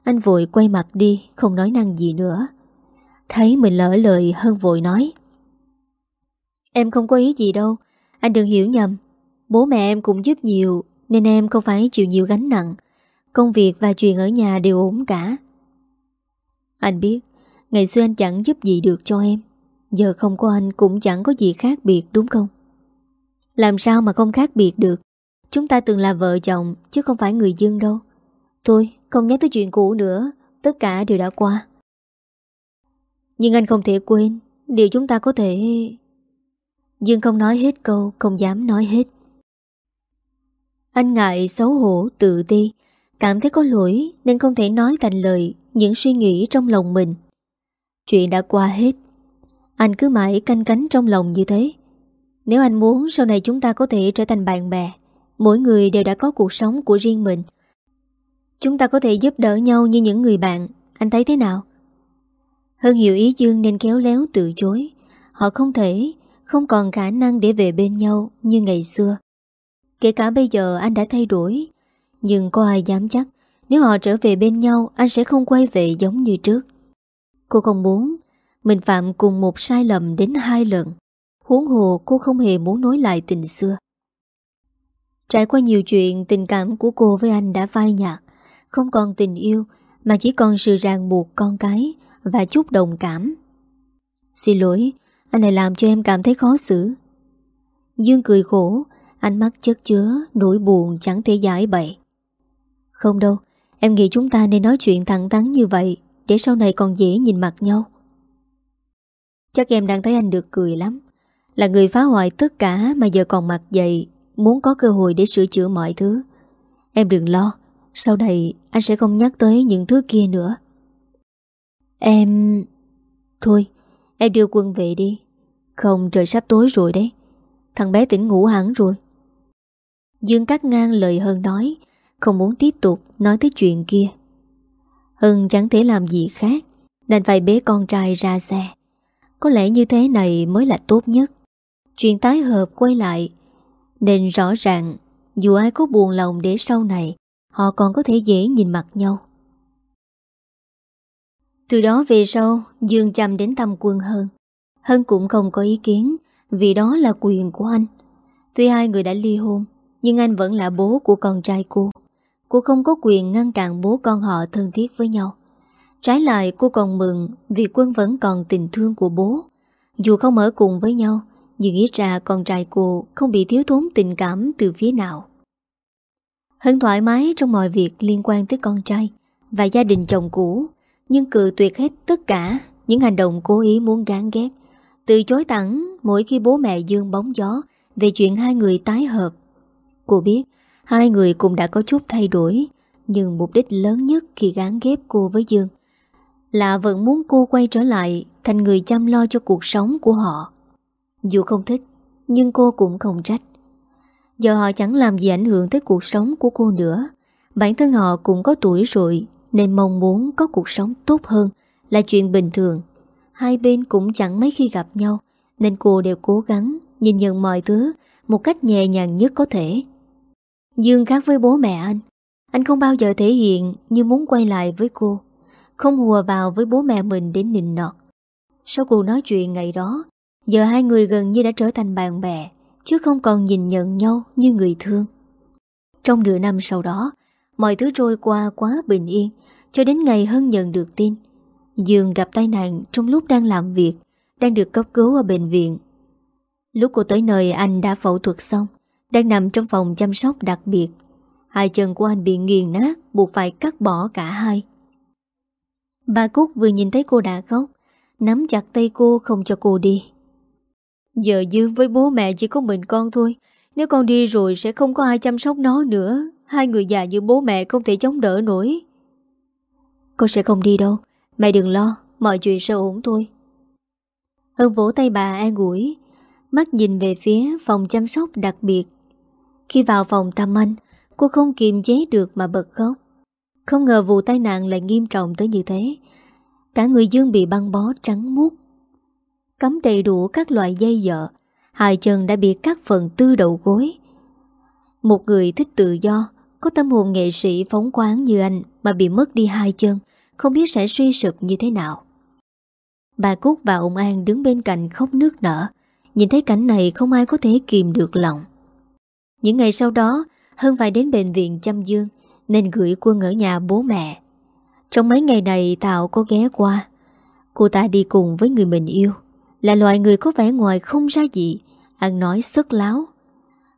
anh vội quay mặt đi, Không nói năng gì nữa. Thấy mình lỡ lời hơn vội nói. Em không có ý gì đâu, Anh đừng hiểu nhầm. Bố mẹ em cũng giúp nhiều, Nên em không phải chịu nhiều gánh nặng. Công việc và chuyện ở nhà đều ổn cả. Anh biết, Ngày xưa anh chẳng giúp gì được cho em. Giờ không có anh cũng chẳng có gì khác biệt, đúng không? Làm sao mà không khác biệt được? Chúng ta từng là vợ chồng, Chứ không phải người dân đâu. Thôi không nhắc tới chuyện cũ nữa, Tất cả đều đã qua. Nhưng anh không thể quên Điều chúng ta có thể Dương không nói hết câu, Không dám nói hết. Anh ngại xấu hổ, tự ti, Cảm thấy có lỗi Nên không thể nói thành lời Những suy nghĩ trong lòng mình. Chuyện đã qua hết, Anh cứ mãi canh cánh trong lòng như thế. Nếu anh muốn sau này chúng ta có thể trở thành bạn bè, Mỗi người đều đã có cuộc sống của riêng mình. Chúng ta có thể giúp đỡ nhau như những người bạn. Anh thấy thế nào? Hân hiểu ý Dương nên kéo léo từ chối. Họ không thể, Không còn khả năng để về bên nhau Như ngày xưa. Kể cả bây giờ anh đã thay đổi, Nhưng có ai dám chắc, Nếu họ trở về bên nhau, Anh sẽ không quay về giống như trước. Cô không muốn Mình phạm cùng một sai lầm đến hai lần. Huống hồ cô không hề muốn nối lại tình xưa. Trải qua nhiều chuyện, Tình cảm của cô với anh đã phai nhạt. Không còn tình yêu, Mà chỉ còn sự ràng buộc con cái Và chút đồng cảm. Xin lỗi, Anh lại làm cho em cảm thấy khó xử. Dương cười khổ, Ánh mắt chất chứa, nỗi buồn chẳng thể giải bày. Không đâu, Em nghĩ chúng ta nên nói chuyện thẳng thắn như vậy, Để sau này còn dễ nhìn mặt nhau. Chắc em đang thấy anh được cười lắm. Là người phá hoại tất cả Mà giờ còn mặt dậy Muốn có cơ hội để sửa chữa mọi thứ. Em đừng lo sau này, anh sẽ không nhắc tới những thứ kia nữa. Em... Thôi, Em đưa quân về đi. Không, trời sắp tối rồi đấy. Thằng bé tỉnh ngủ hẳn rồi. Dương cắt ngang lời Hân nói, Không muốn tiếp tục nói tới chuyện kia. Hân chẳng thể làm gì khác Nên phải bế con trai ra xe. Có lẽ như thế này mới là tốt nhất. Chuyện tái hợp quay lại, Nên rõ ràng Dù ai có buồn lòng để sau này Họ còn có thể dễ nhìn mặt nhau. Từ đó về sau, Dương chăm đến thăm quân hơn Hân cũng không có ý kiến, Vì đó là quyền của anh. Tuy hai người đã ly hôn, nhưng anh vẫn là bố của con trai cô. Cô không có quyền ngăn cản bố con họ thân thiết với nhau. Trái lại, cô còn mừng Vì quân vẫn còn tình thương của bố. Dù không ở cùng với nhau, Nhưng ít ra con trai cô Không bị thiếu thốn tình cảm từ phía nào. Hân thoải mái trong mọi việc liên quan tới con trai Và gia đình chồng cũ, Nhưng cự tuyệt hết tất cả Những hành động cố ý muốn gán ghép. Từ chối thẳng mỗi khi bố mẹ dương bóng gió Về chuyện hai người tái hợp. Cô biết hai người cũng đã có chút thay đổi, Nhưng mục đích lớn nhất khi gán ghép cô với Dương Là vẫn muốn cô quay trở lại thành người chăm lo cho cuộc sống của họ. Dù không thích, Nhưng cô cũng không trách. Giờ họ chẳng làm gì ảnh hưởng tới cuộc sống của cô nữa. Bản thân họ cũng có tuổi rồi, Nên mong muốn có cuộc sống tốt hơn Là chuyện bình thường. Hai bên cũng chẳng mấy khi gặp nhau, Nên cô đều cố gắng Nhìn nhận mọi thứ Một cách nhẹ nhàng nhất có thể. Dương khác với bố mẹ anh. Anh không bao giờ thể hiện như muốn quay lại với cô, Không hùa vào với bố mẹ mình đến nịnh nọt. Sau cuộc nói chuyện ngày đó, Giờ hai người gần như đã trở thành bạn bè. Chứ không còn nhìn nhận nhau như người thương Trong nửa năm sau đó Mọi thứ trôi qua quá bình yên Cho đến ngày Hân nhận được tin Dương gặp tai nạn trong lúc đang làm việc Đang được cấp cứu ở bệnh viện Lúc cô tới nơi anh đã phẫu thuật xong đang nằm trong phòng chăm sóc đặc biệt. Hai chân của anh bị nghiền nát, buộc phải cắt bỏ cả hai. Bà Cúc vừa nhìn thấy cô đã khóc, nắm chặt tay cô không cho cô đi. Giờ Dương với bố mẹ chỉ có mình con thôi, nếu con đi rồi sẽ không có ai chăm sóc nó nữa, hai người già như bố mẹ không thể chống đỡ nổi. Con sẽ không đi đâu, mẹ đừng lo, mọi chuyện sẽ ổn thôi. Hân vỗ tay bà an ủi, mắt nhìn về phía phòng chăm sóc đặc biệt. Khi vào phòng tâm anh Cô không kiềm chế được mà bật khóc. Không ngờ vụ tai nạn lại nghiêm trọng tới như thế. Cả người Dương bị băng bó trắng muốt. Cắm đầy đủ các loại dây dợ. Hai chân đã bị cắt phần tư đầu gối. Một người thích tự do, Có tâm hồn nghệ sĩ phóng quán như anh Mà bị mất đi hai chân, Không biết sẽ suy sụp như thế nào. Bà Cúc và ông An đứng bên cạnh khóc nước nở. Nhìn thấy cảnh này, không ai có thể kìm được lòng. Những ngày sau đó, Hân phải đến bệnh viện chăm dương, Nên gửi quân ở nhà bố mẹ. Trong mấy ngày này, Thảo có ghé qua. Cô ta đi cùng với người mình yêu. Là loại người có vẻ ngoài không ra gì. Ăn nói sức láo.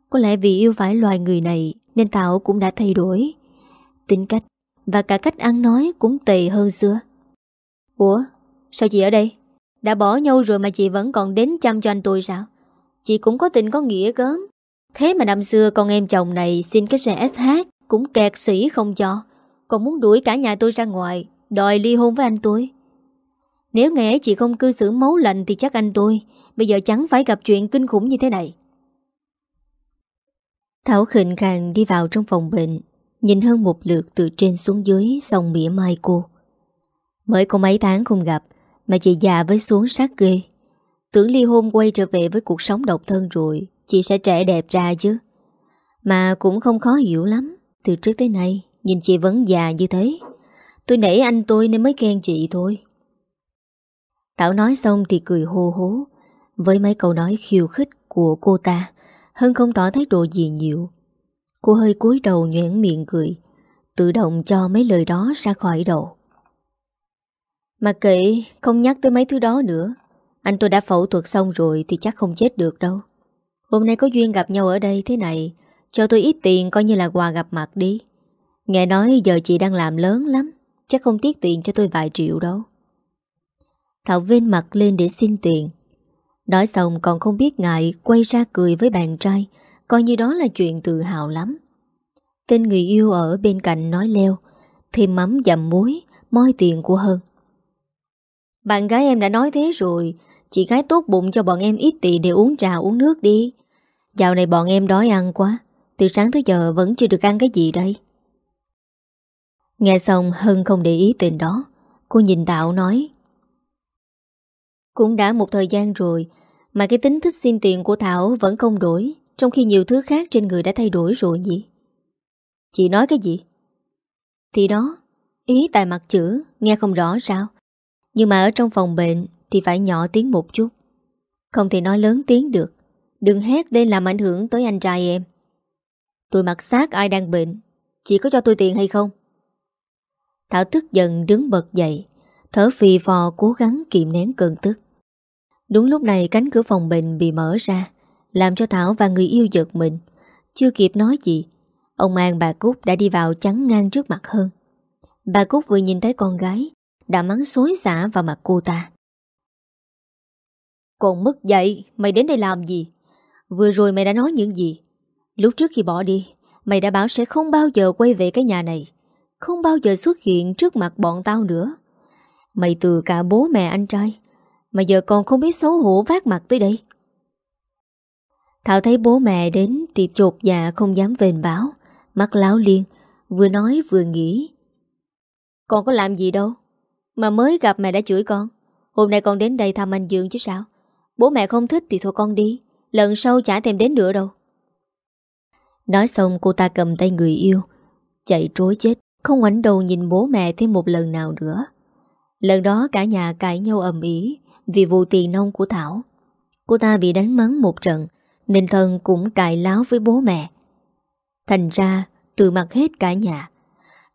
Có lẽ vì yêu phải loài người này Nên Thảo cũng đã thay đổi. Tính cách và cả cách ăn nói Cũng tệ hơn xưa. Ủa sao chị ở đây? Đã bỏ nhau rồi mà chị vẫn còn đến chăm cho anh tôi sao? Chị cũng có tình có nghĩa gớm. Thế mà năm xưa con em chồng này xin cái xe SH cũng kẹt sĩ không cho. Còn muốn đuổi cả nhà tôi ra ngoài, đòi ly hôn với anh tôi. Nếu ngày ấy chị không cư xử máu lạnh Thì chắc anh tôi. Bây giờ chẳng phải gặp chuyện kinh khủng như thế này. Thảo khịnh khàng đi vào trong phòng bệnh, Nhìn hơn một lượt từ trên xuống dưới, Xong mỉa mai cô. Mới có mấy tháng không gặp, Mà chị già với xuống sát ghê. Tưởng ly hôn quay trở về với cuộc sống độc thân rồi, Chị sẽ trẻ đẹp ra chứ. Mà cũng không khó hiểu lắm, Từ trước tới nay, Nhìn chị vẫn già như thế. Tôi nể anh tôi nên mới khen chị thôi. Tảo nói xong thì cười hô hố. Với mấy câu nói khiêu khích của cô ta, Hân không tỏ thái độ gì nhiều. Cô hơi cúi đầu nhoảng miệng cười, Tự động cho mấy lời đó ra khỏi đầu. Mà kệ, Không nhắc tới mấy thứ đó nữa. Anh tôi đã phẫu thuật xong rồi Thì chắc không chết được đâu. Hôm nay có duyên gặp nhau ở đây thế này, Cho tôi ít tiền coi như là quà gặp mặt đi. Nghe nói giờ chị đang làm lớn lắm, Chắc không tiếc tiền cho tôi vài triệu đâu. Thảo vên mặt lên để xin tiền. Nói xong còn không biết ngại Quay ra cười với bạn trai, Coi như đó là chuyện tự hào lắm. Tên người yêu ở bên cạnh nói leo Thêm mắm dầm muối, Moi tiền của hơn Bạn gái em đã nói thế rồi, Chị gái tốt bụng cho bọn em ít tiền Để uống trà uống nước đi. Dạo này bọn em đói ăn quá, Từ sáng tới giờ vẫn chưa được ăn cái gì đây. Nghe xong Hân không để ý tên đó, Cô nhìn Tạo nói cũng đã một thời gian rồi, Mà cái tính thích xin tiền của Thảo vẫn không đổi, Trong khi nhiều thứ khác trên người đã thay đổi rồi nhỉ? Chị nói cái gì? Thì đó, Ý tại mặt chữ, Nghe không rõ sao? Nhưng mà ở trong phòng bệnh Thì phải nhỏ tiếng một chút. Không thể nói lớn tiếng được, Đừng hét lên làm ảnh hưởng tới anh trai em. Tôi mặc xác ai đang bệnh, Chị có cho tôi tiền hay không? Thảo tức giận đứng bật dậy, Thở phì phò cố gắng kiềm nén cơn tức. Đúng lúc này cánh cửa phòng bệnh bị mở ra, Làm cho Thảo và người yêu giật mình. Chưa kịp nói gì, Ông An, bà Cúc đã đi vào chắn ngang trước mặt hơn Bà Cúc vừa nhìn thấy con gái, Đã mắng xối xả vào mặt cô ta. Còn mất dậy, Mày đến đây làm gì? Vừa rồi mày đã nói những gì? Lúc trước khi bỏ đi, Mày đã bảo sẽ không bao giờ quay về cái nhà này, Không bao giờ xuất hiện trước mặt bọn tao nữa. Mày từ cả bố mẹ anh trai mà giờ còn không biết xấu hổ vác mặt tới đây. Thảo thấy bố mẹ đến Thì chột dạ không dám vền báo. Mắt láo liên, Vừa nói vừa nghĩ. Con có làm gì đâu, Mà mới gặp mẹ đã chửi con. Hôm nay con đến đây thăm anh Dương chứ sao? Bố mẹ không thích thì thôi con đi, Lần sau chả thèm đến nữa đâu. Nói xong cô ta cầm tay người yêu, Chạy trối chết, Không ngoảnh đầu nhìn bố mẹ thêm một lần nào nữa. Lần đó cả nhà cãi nhau ầm ĩ vì vụ tiền nông của Thảo. Cô ta bị đánh mắng một trận, Nên thân cũng cài láo với bố mẹ. Thành ra, từ mặt hết cả nhà.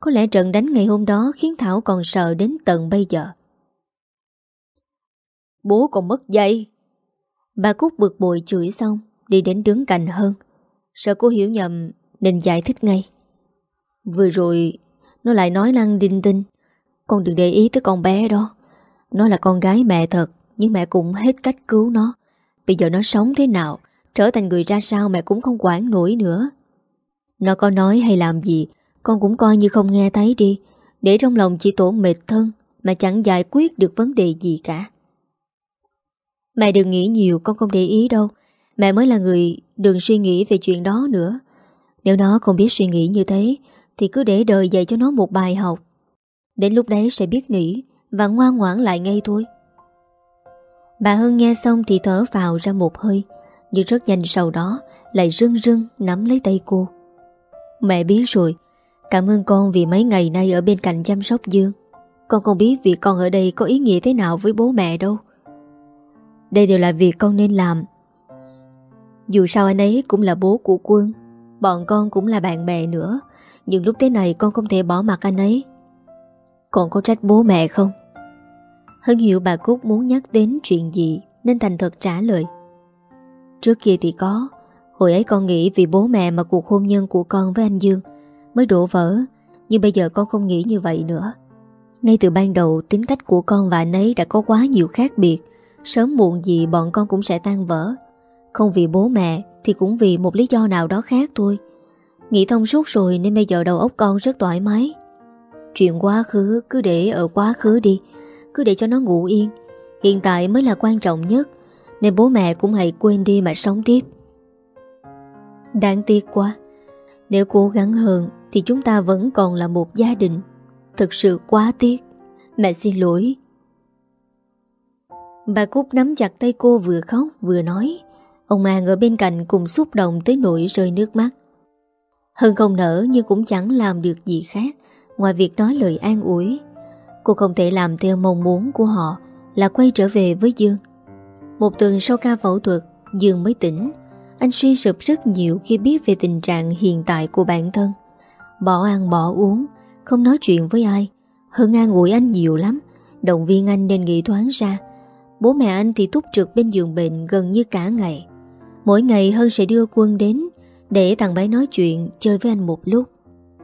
Có lẽ trận đánh ngày hôm đó Khiến Thảo còn sợ đến tận bây giờ. Bố còn mất dây. Bà Cúc bực bội chửi xong, Đi đến đứng cạnh hơn. Sợ cô hiểu nhầm, Nên giải thích ngay. Vừa rồi, Nó lại nói năng đinh tinh. Con đừng để ý tới con bé đó. Nó là con gái mẹ thật. Nhưng mẹ cũng hết cách cứu nó. Bây giờ nó sống thế nào? Trở thành người ra sao mẹ cũng không quản nổi nữa. Nó có nói hay làm gì, Con cũng coi như không nghe thấy đi. Để trong lòng chỉ tổn mệt thân, Mà chẳng giải quyết được vấn đề gì cả. Mẹ đừng nghĩ nhiều, con không để ý đâu. Mẹ mới là người đừng suy nghĩ về chuyện đó nữa. Nếu nó không biết suy nghĩ như thế, Thì cứ để đời dạy cho nó một bài học. Đến lúc đấy sẽ biết nghĩ Và ngoan ngoãn lại ngay thôi. Bà Hân nghe xong thì thở vào ra một hơi, Nhưng rất nhanh sau đó Lại rưng rưng nắm lấy tay cô. Mẹ biết rồi, Cảm ơn con vì mấy ngày nay ở bên cạnh chăm sóc Dương. Con không biết việc con ở đây có ý nghĩa thế nào với bố mẹ đâu. Đây đều là việc con nên làm. Dù sao anh ấy cũng là bố của quân, Bọn con cũng là bạn bè nữa, Nhưng lúc thế này con không thể bỏ mặt anh ấy. Còn có trách bố mẹ không? Hân hiểu bà Cúc muốn nhắc đến chuyện gì Nên thành thật trả lời. Trước kia thì có, Hồi ấy con nghĩ vì bố mẹ mà cuộc hôn nhân của con với anh Dương Mới đổ vỡ, Nhưng bây giờ con không nghĩ như vậy nữa. Ngay từ ban đầu, tính cách của con và anh ấy đã có quá nhiều khác biệt. Sớm muộn gì bọn con cũng sẽ tan vỡ. Không vì bố mẹ Thì cũng vì một lý do nào đó khác thôi. Nghĩ thông suốt rồi Nên bây giờ đầu óc con rất thoải mái. Chuyện quá khứ cứ để ở quá khứ đi. Cứ để cho nó ngủ yên. Hiện tại mới là quan trọng nhất, Nên bố mẹ cũng hãy quên đi mà sống tiếp. Đáng tiếc quá, Nếu cố gắng hơn Thì chúng ta vẫn còn là một gia đình. Thực sự quá tiếc. Mẹ xin lỗi. Bà Cúc nắm chặt tay cô vừa khóc vừa nói. Ông An ở bên cạnh cùng xúc động tới nỗi rơi nước mắt. Hân không nở nhưng cũng chẳng làm được gì khác, Ngoài việc nói lời an ủi. Cô không thể làm theo mong muốn của họ Là quay trở về với Dương. Một tuần sau ca phẫu thuật, Dương mới tỉnh. Anh suy sụp rất nhiều khi biết về tình trạng hiện tại của bản thân. Bỏ ăn, bỏ uống, Không nói chuyện với ai. Hơn an ủi anh nhiều lắm. Động viên anh nên nghĩ thoáng ra. Bố mẹ anh thì túc trực bên giường bệnh gần như cả ngày. Mỗi ngày Hân sẽ đưa quân đến Để thằng bé nói chuyện, Chơi với anh một lúc.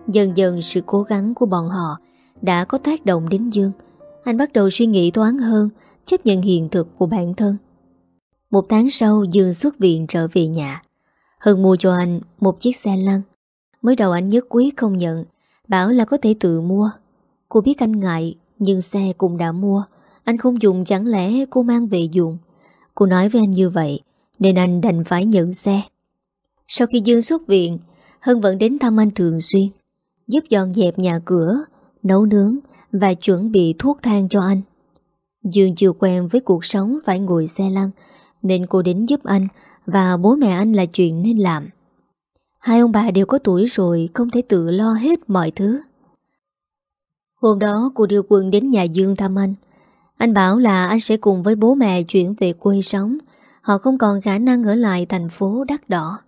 Dần dần sự cố gắng của bọn họ đã có tác động đến Dương. Anh bắt đầu suy nghĩ toán hơn, Chấp nhận hiện thực của bản thân. Một tháng sau, Dương xuất viện trở về nhà. Hân mua cho anh một chiếc xe lăn. Mới đầu anh nhất quý không nhận, Bảo là có thể tự mua. Cô biết anh ngại, Nhưng xe cũng đã mua. Anh không dùng chẳng lẽ cô mang về dùng? Cô nói với anh như vậy, Nên anh đành phải nhận xe. Sau khi Dương xuất viện, Hân vẫn đến thăm anh thường xuyên, Giúp dọn dẹp nhà cửa Nấu nướng Và chuẩn bị thuốc thang cho anh. Dương chưa quen với cuộc sống phải ngồi xe lăn, Nên cô đến giúp anh Và bố mẹ anh là chuyện nên làm. Hai ông bà đều có tuổi rồi, Không thể tự lo hết mọi thứ. Hôm đó cô đưa quân đến nhà Dương thăm anh. Anh bảo là anh sẽ cùng với bố mẹ chuyển về quê sống. Họ không còn khả năng ở lại thành phố đắt đỏ.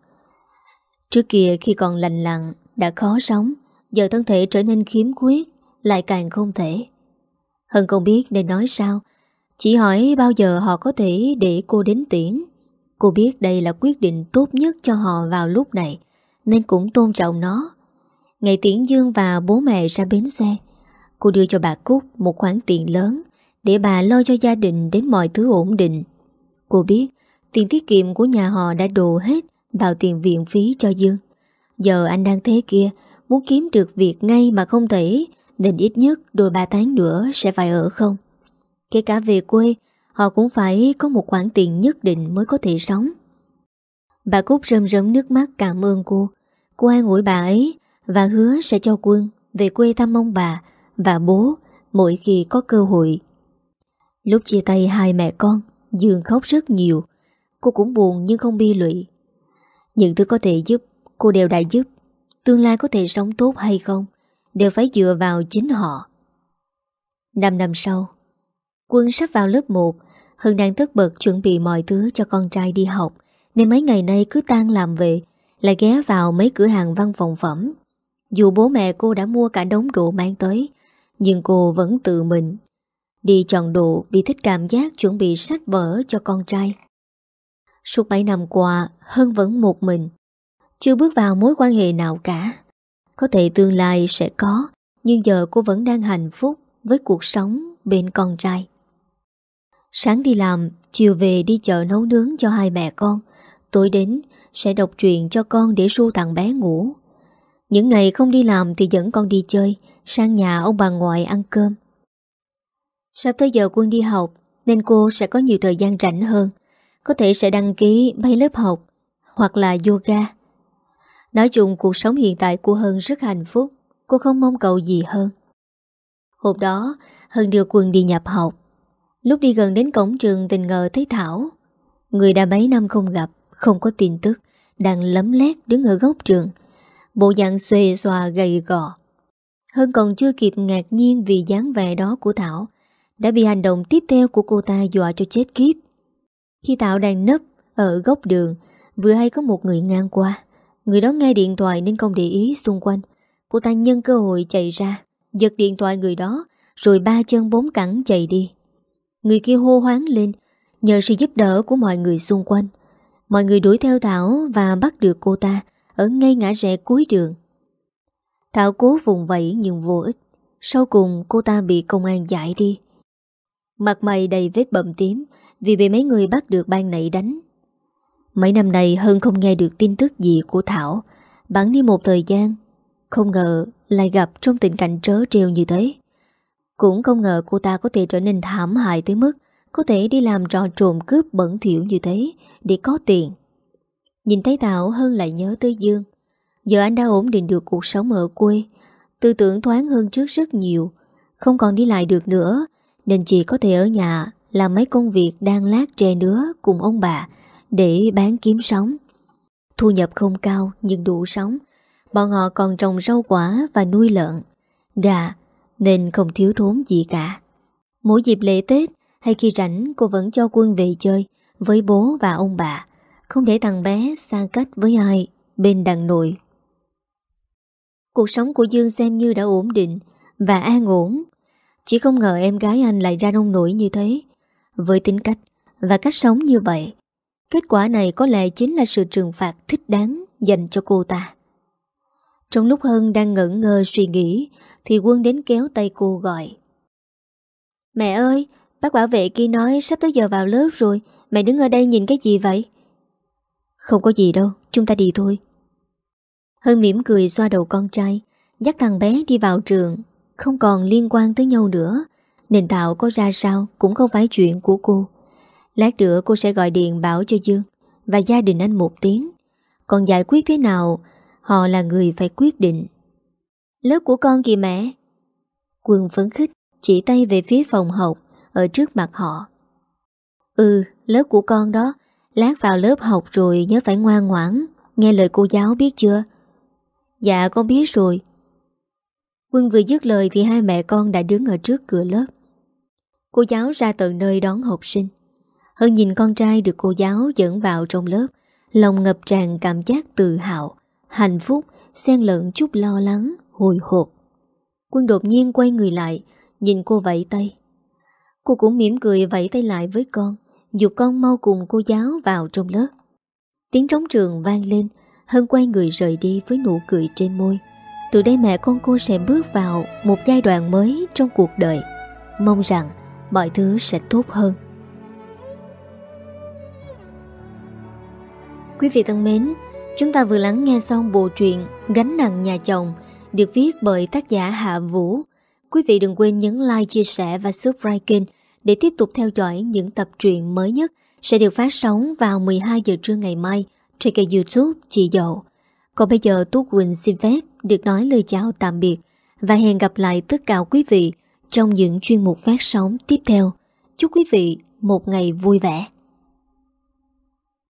Trước kia khi còn lành lặng Đã khó sống, Giờ thân thể trở nên khiếm khuyết. Lại càng không thể. Hân không biết nên nói sao. Chỉ hỏi bao giờ họ có thể để cô đến tiễn Cô biết đây là quyết định tốt nhất cho họ vào lúc này, Nên cũng tôn trọng nó. Ngày tiễn Dương và bố mẹ ra bến xe, Cô đưa cho bà Cúc một khoản tiền lớn Để bà lo cho gia đình đến mọi thứ ổn định. Cô biết Tiền tiết kiệm của nhà họ đã đổ hết Vào tiền viện phí cho Dương. Giờ anh đang thế kia, Muốn kiếm được việc ngay mà không thể nên ít nhất đôi ba tháng nữa Sẽ phải ở không. Kể cả về quê, Họ cũng phải có một khoản tiền nhất định mới có thể sống. Bà Cúc rơm rớm nước mắt cảm ơn cô. Cô an ủi bà ấy Và hứa sẽ cho quân Về quê thăm ông bà Và bố Mỗi khi có cơ hội. Lúc chia tay hai mẹ con, Dương khóc rất nhiều. Cô cũng buồn nhưng không bi lụy. Những thứ có thể giúp, Cô đều đã giúp. Tương lai có thể sống tốt hay không Đều phải dựa vào chính họ. Năm năm sau, Quân sắp vào lớp 1 Hưng đang tất bật chuẩn bị mọi thứ cho con trai đi học, Nên mấy ngày nay cứ tan làm về, Lại ghé vào mấy cửa hàng văn phòng phẩm. Dù bố mẹ cô đã mua cả đống đồ mang tới, Nhưng cô vẫn tự mình Đi chọn đồ vì thích cảm giác chuẩn bị sách vở cho con trai. Suốt mấy năm qua, Hân vẫn một mình, chưa bước vào mối quan hệ nào cả. Có thể tương lai sẽ có, Nhưng giờ cô vẫn đang hạnh phúc Với cuộc sống bên con trai. Sáng đi làm, Chiều về đi chợ nấu nướng cho hai mẹ con. Tối đến, sẽ đọc truyện cho con để ru thằng bé ngủ. Những ngày không đi làm thì dẫn con đi chơi, Sang nhà ông bà ngoại ăn cơm. Sắp tới giờ quân đi học, Nên cô sẽ có nhiều thời gian rảnh hơn. Có thể sẽ đăng ký mấy lớp học, Hoặc là yoga. Nói chung cuộc sống hiện tại của Hân rất hạnh phúc. Cô không mong cầu gì hơn Hôm đó, Hân đưa Quân đi nhập học. Lúc đi gần đến cổng trường tình ngờ thấy Thảo. Người đã mấy năm không gặp, Không có tin tức, Đang lấm lét đứng ở góc trường. Bộ dạng xuề xòa gầy gò. Hân còn chưa kịp ngạc nhiên Vì dáng vẻ đó của Thảo, Đã bị hành động tiếp theo của cô ta dọa cho chết kiếp Khi Thảo đang nấp Ở góc đường, Vừa hay có một người ngang qua. Người đó nghe điện thoại nên không để ý xung quanh. Cô ta nhân cơ hội chạy ra, Giật điện thoại người đó, Rồi ba chân bốn cẳng chạy đi. Người kia hô hoáng lên, Nhờ sự giúp đỡ của mọi người xung quanh. Mọi người đuổi theo Thảo Và bắt được cô ta Ở ngay ngã rẽ cuối đường. Thảo cố vùng vẫy nhưng vô ích. Sau cùng, cô ta bị công an giải đi. Mặt mày đầy vết bầm tím, Vì bị mấy người bắt được ban nãy đánh. Mấy năm nay Hân không nghe được tin tức gì của Thảo Bắn đi một thời gian Không ngờ lại gặp trong tình cảnh trớ treo như thế Cũng không ngờ cô ta có thể trở nên thảm hại tới mức có thể đi làm trò trộm cướp bẩn thiểu như thế để có tiền. Nhìn thấy Thảo Hân lại nhớ tới Dương. Giờ anh đã ổn định được cuộc sống ở quê, tư tưởng thoáng hơn trước rất nhiều, không còn đi lại được nữa, nên chỉ có thể ở nhà làm mấy công việc đang lát tre nứa cùng ông bà để bán kiếm sống. Thu nhập không cao nhưng đủ sống. Bọn họ còn trồng rau quả và nuôi lợn, gà nên không thiếu thốn gì cả. Mỗi dịp lễ Tết hay khi rảnh cô vẫn cho quân về chơi với bố và ông bà. Không để thằng bé xa cách với ai bên đằng nội. Cuộc sống của Dương xem như đã ổn định và an ổn. Chỉ không ngờ em gái anh lại ra nông nổi như thế. Với tính cách và cách sống như vậy, kết quả này có lẽ chính là sự trừng phạt thích đáng dành cho cô ta. Trong lúc Hân đang ngẩn ngơ suy nghĩ thì quân đến kéo tay cô gọi. Mẹ ơi, bác bảo vệ kia nói sắp tới giờ vào lớp rồi, mẹ đứng ở đây nhìn cái gì vậy? Không có gì đâu, chúng ta đi thôi. Hân mỉm cười xoa đầu con trai, dắt thằng bé đi vào trường, không còn liên quan tới nhau nữa, nên Thảo có ra sao cũng không phải chuyện của cô. Lát nữa cô sẽ gọi điện bảo cho Dương và gia đình anh một tiếng. Còn giải quyết thế nào, họ là người phải quyết định. Lớp của con kìa mẹ. Quân phấn khích chỉ tay về phía phòng học ở trước mặt họ. Ừ, lớp của con đó, lát vào lớp học rồi nhớ phải ngoan ngoãn, nghe lời cô giáo biết chưa? Dạ con biết rồi. Quân vừa dứt lời thì hai mẹ con đã đứng ở trước cửa lớp. Cô giáo ra tận nơi đón học sinh. Hơn nhìn con trai được cô giáo dẫn vào trong lớp, lòng ngập tràn cảm giác tự hào, hạnh phúc, xen lẫn chút lo lắng, hồi hộp. Quân đột nhiên quay người lại, nhìn cô vẫy tay. Cô cũng mỉm cười vẫy tay lại với con, dục con mau cùng cô giáo vào trong lớp. Tiếng trống trường vang lên, Hân quay người rời đi với nụ cười trên môi. Từ đây mẹ con cô sẽ bước vào một giai đoạn mới trong cuộc đời. Mong rằng mọi thứ sẽ tốt hơn. Quý vị thân mến, chúng ta vừa lắng nghe xong bộ truyện Gánh nặng nhà chồng được viết bởi tác giả Hạ Vũ. Quý vị đừng quên nhấn like, chia sẻ và subscribe kênh để tiếp tục theo dõi những tập truyện mới nhất sẽ được phát sóng vào 12 giờ trưa ngày mai trên kênh youtube Chị Dậu. Còn bây giờ Tú Quỳnh xin phép được nói lời chào tạm biệt và hẹn gặp lại tất cả quý vị trong những chuyên mục phát sóng tiếp theo. Chúc quý vị một ngày vui vẻ.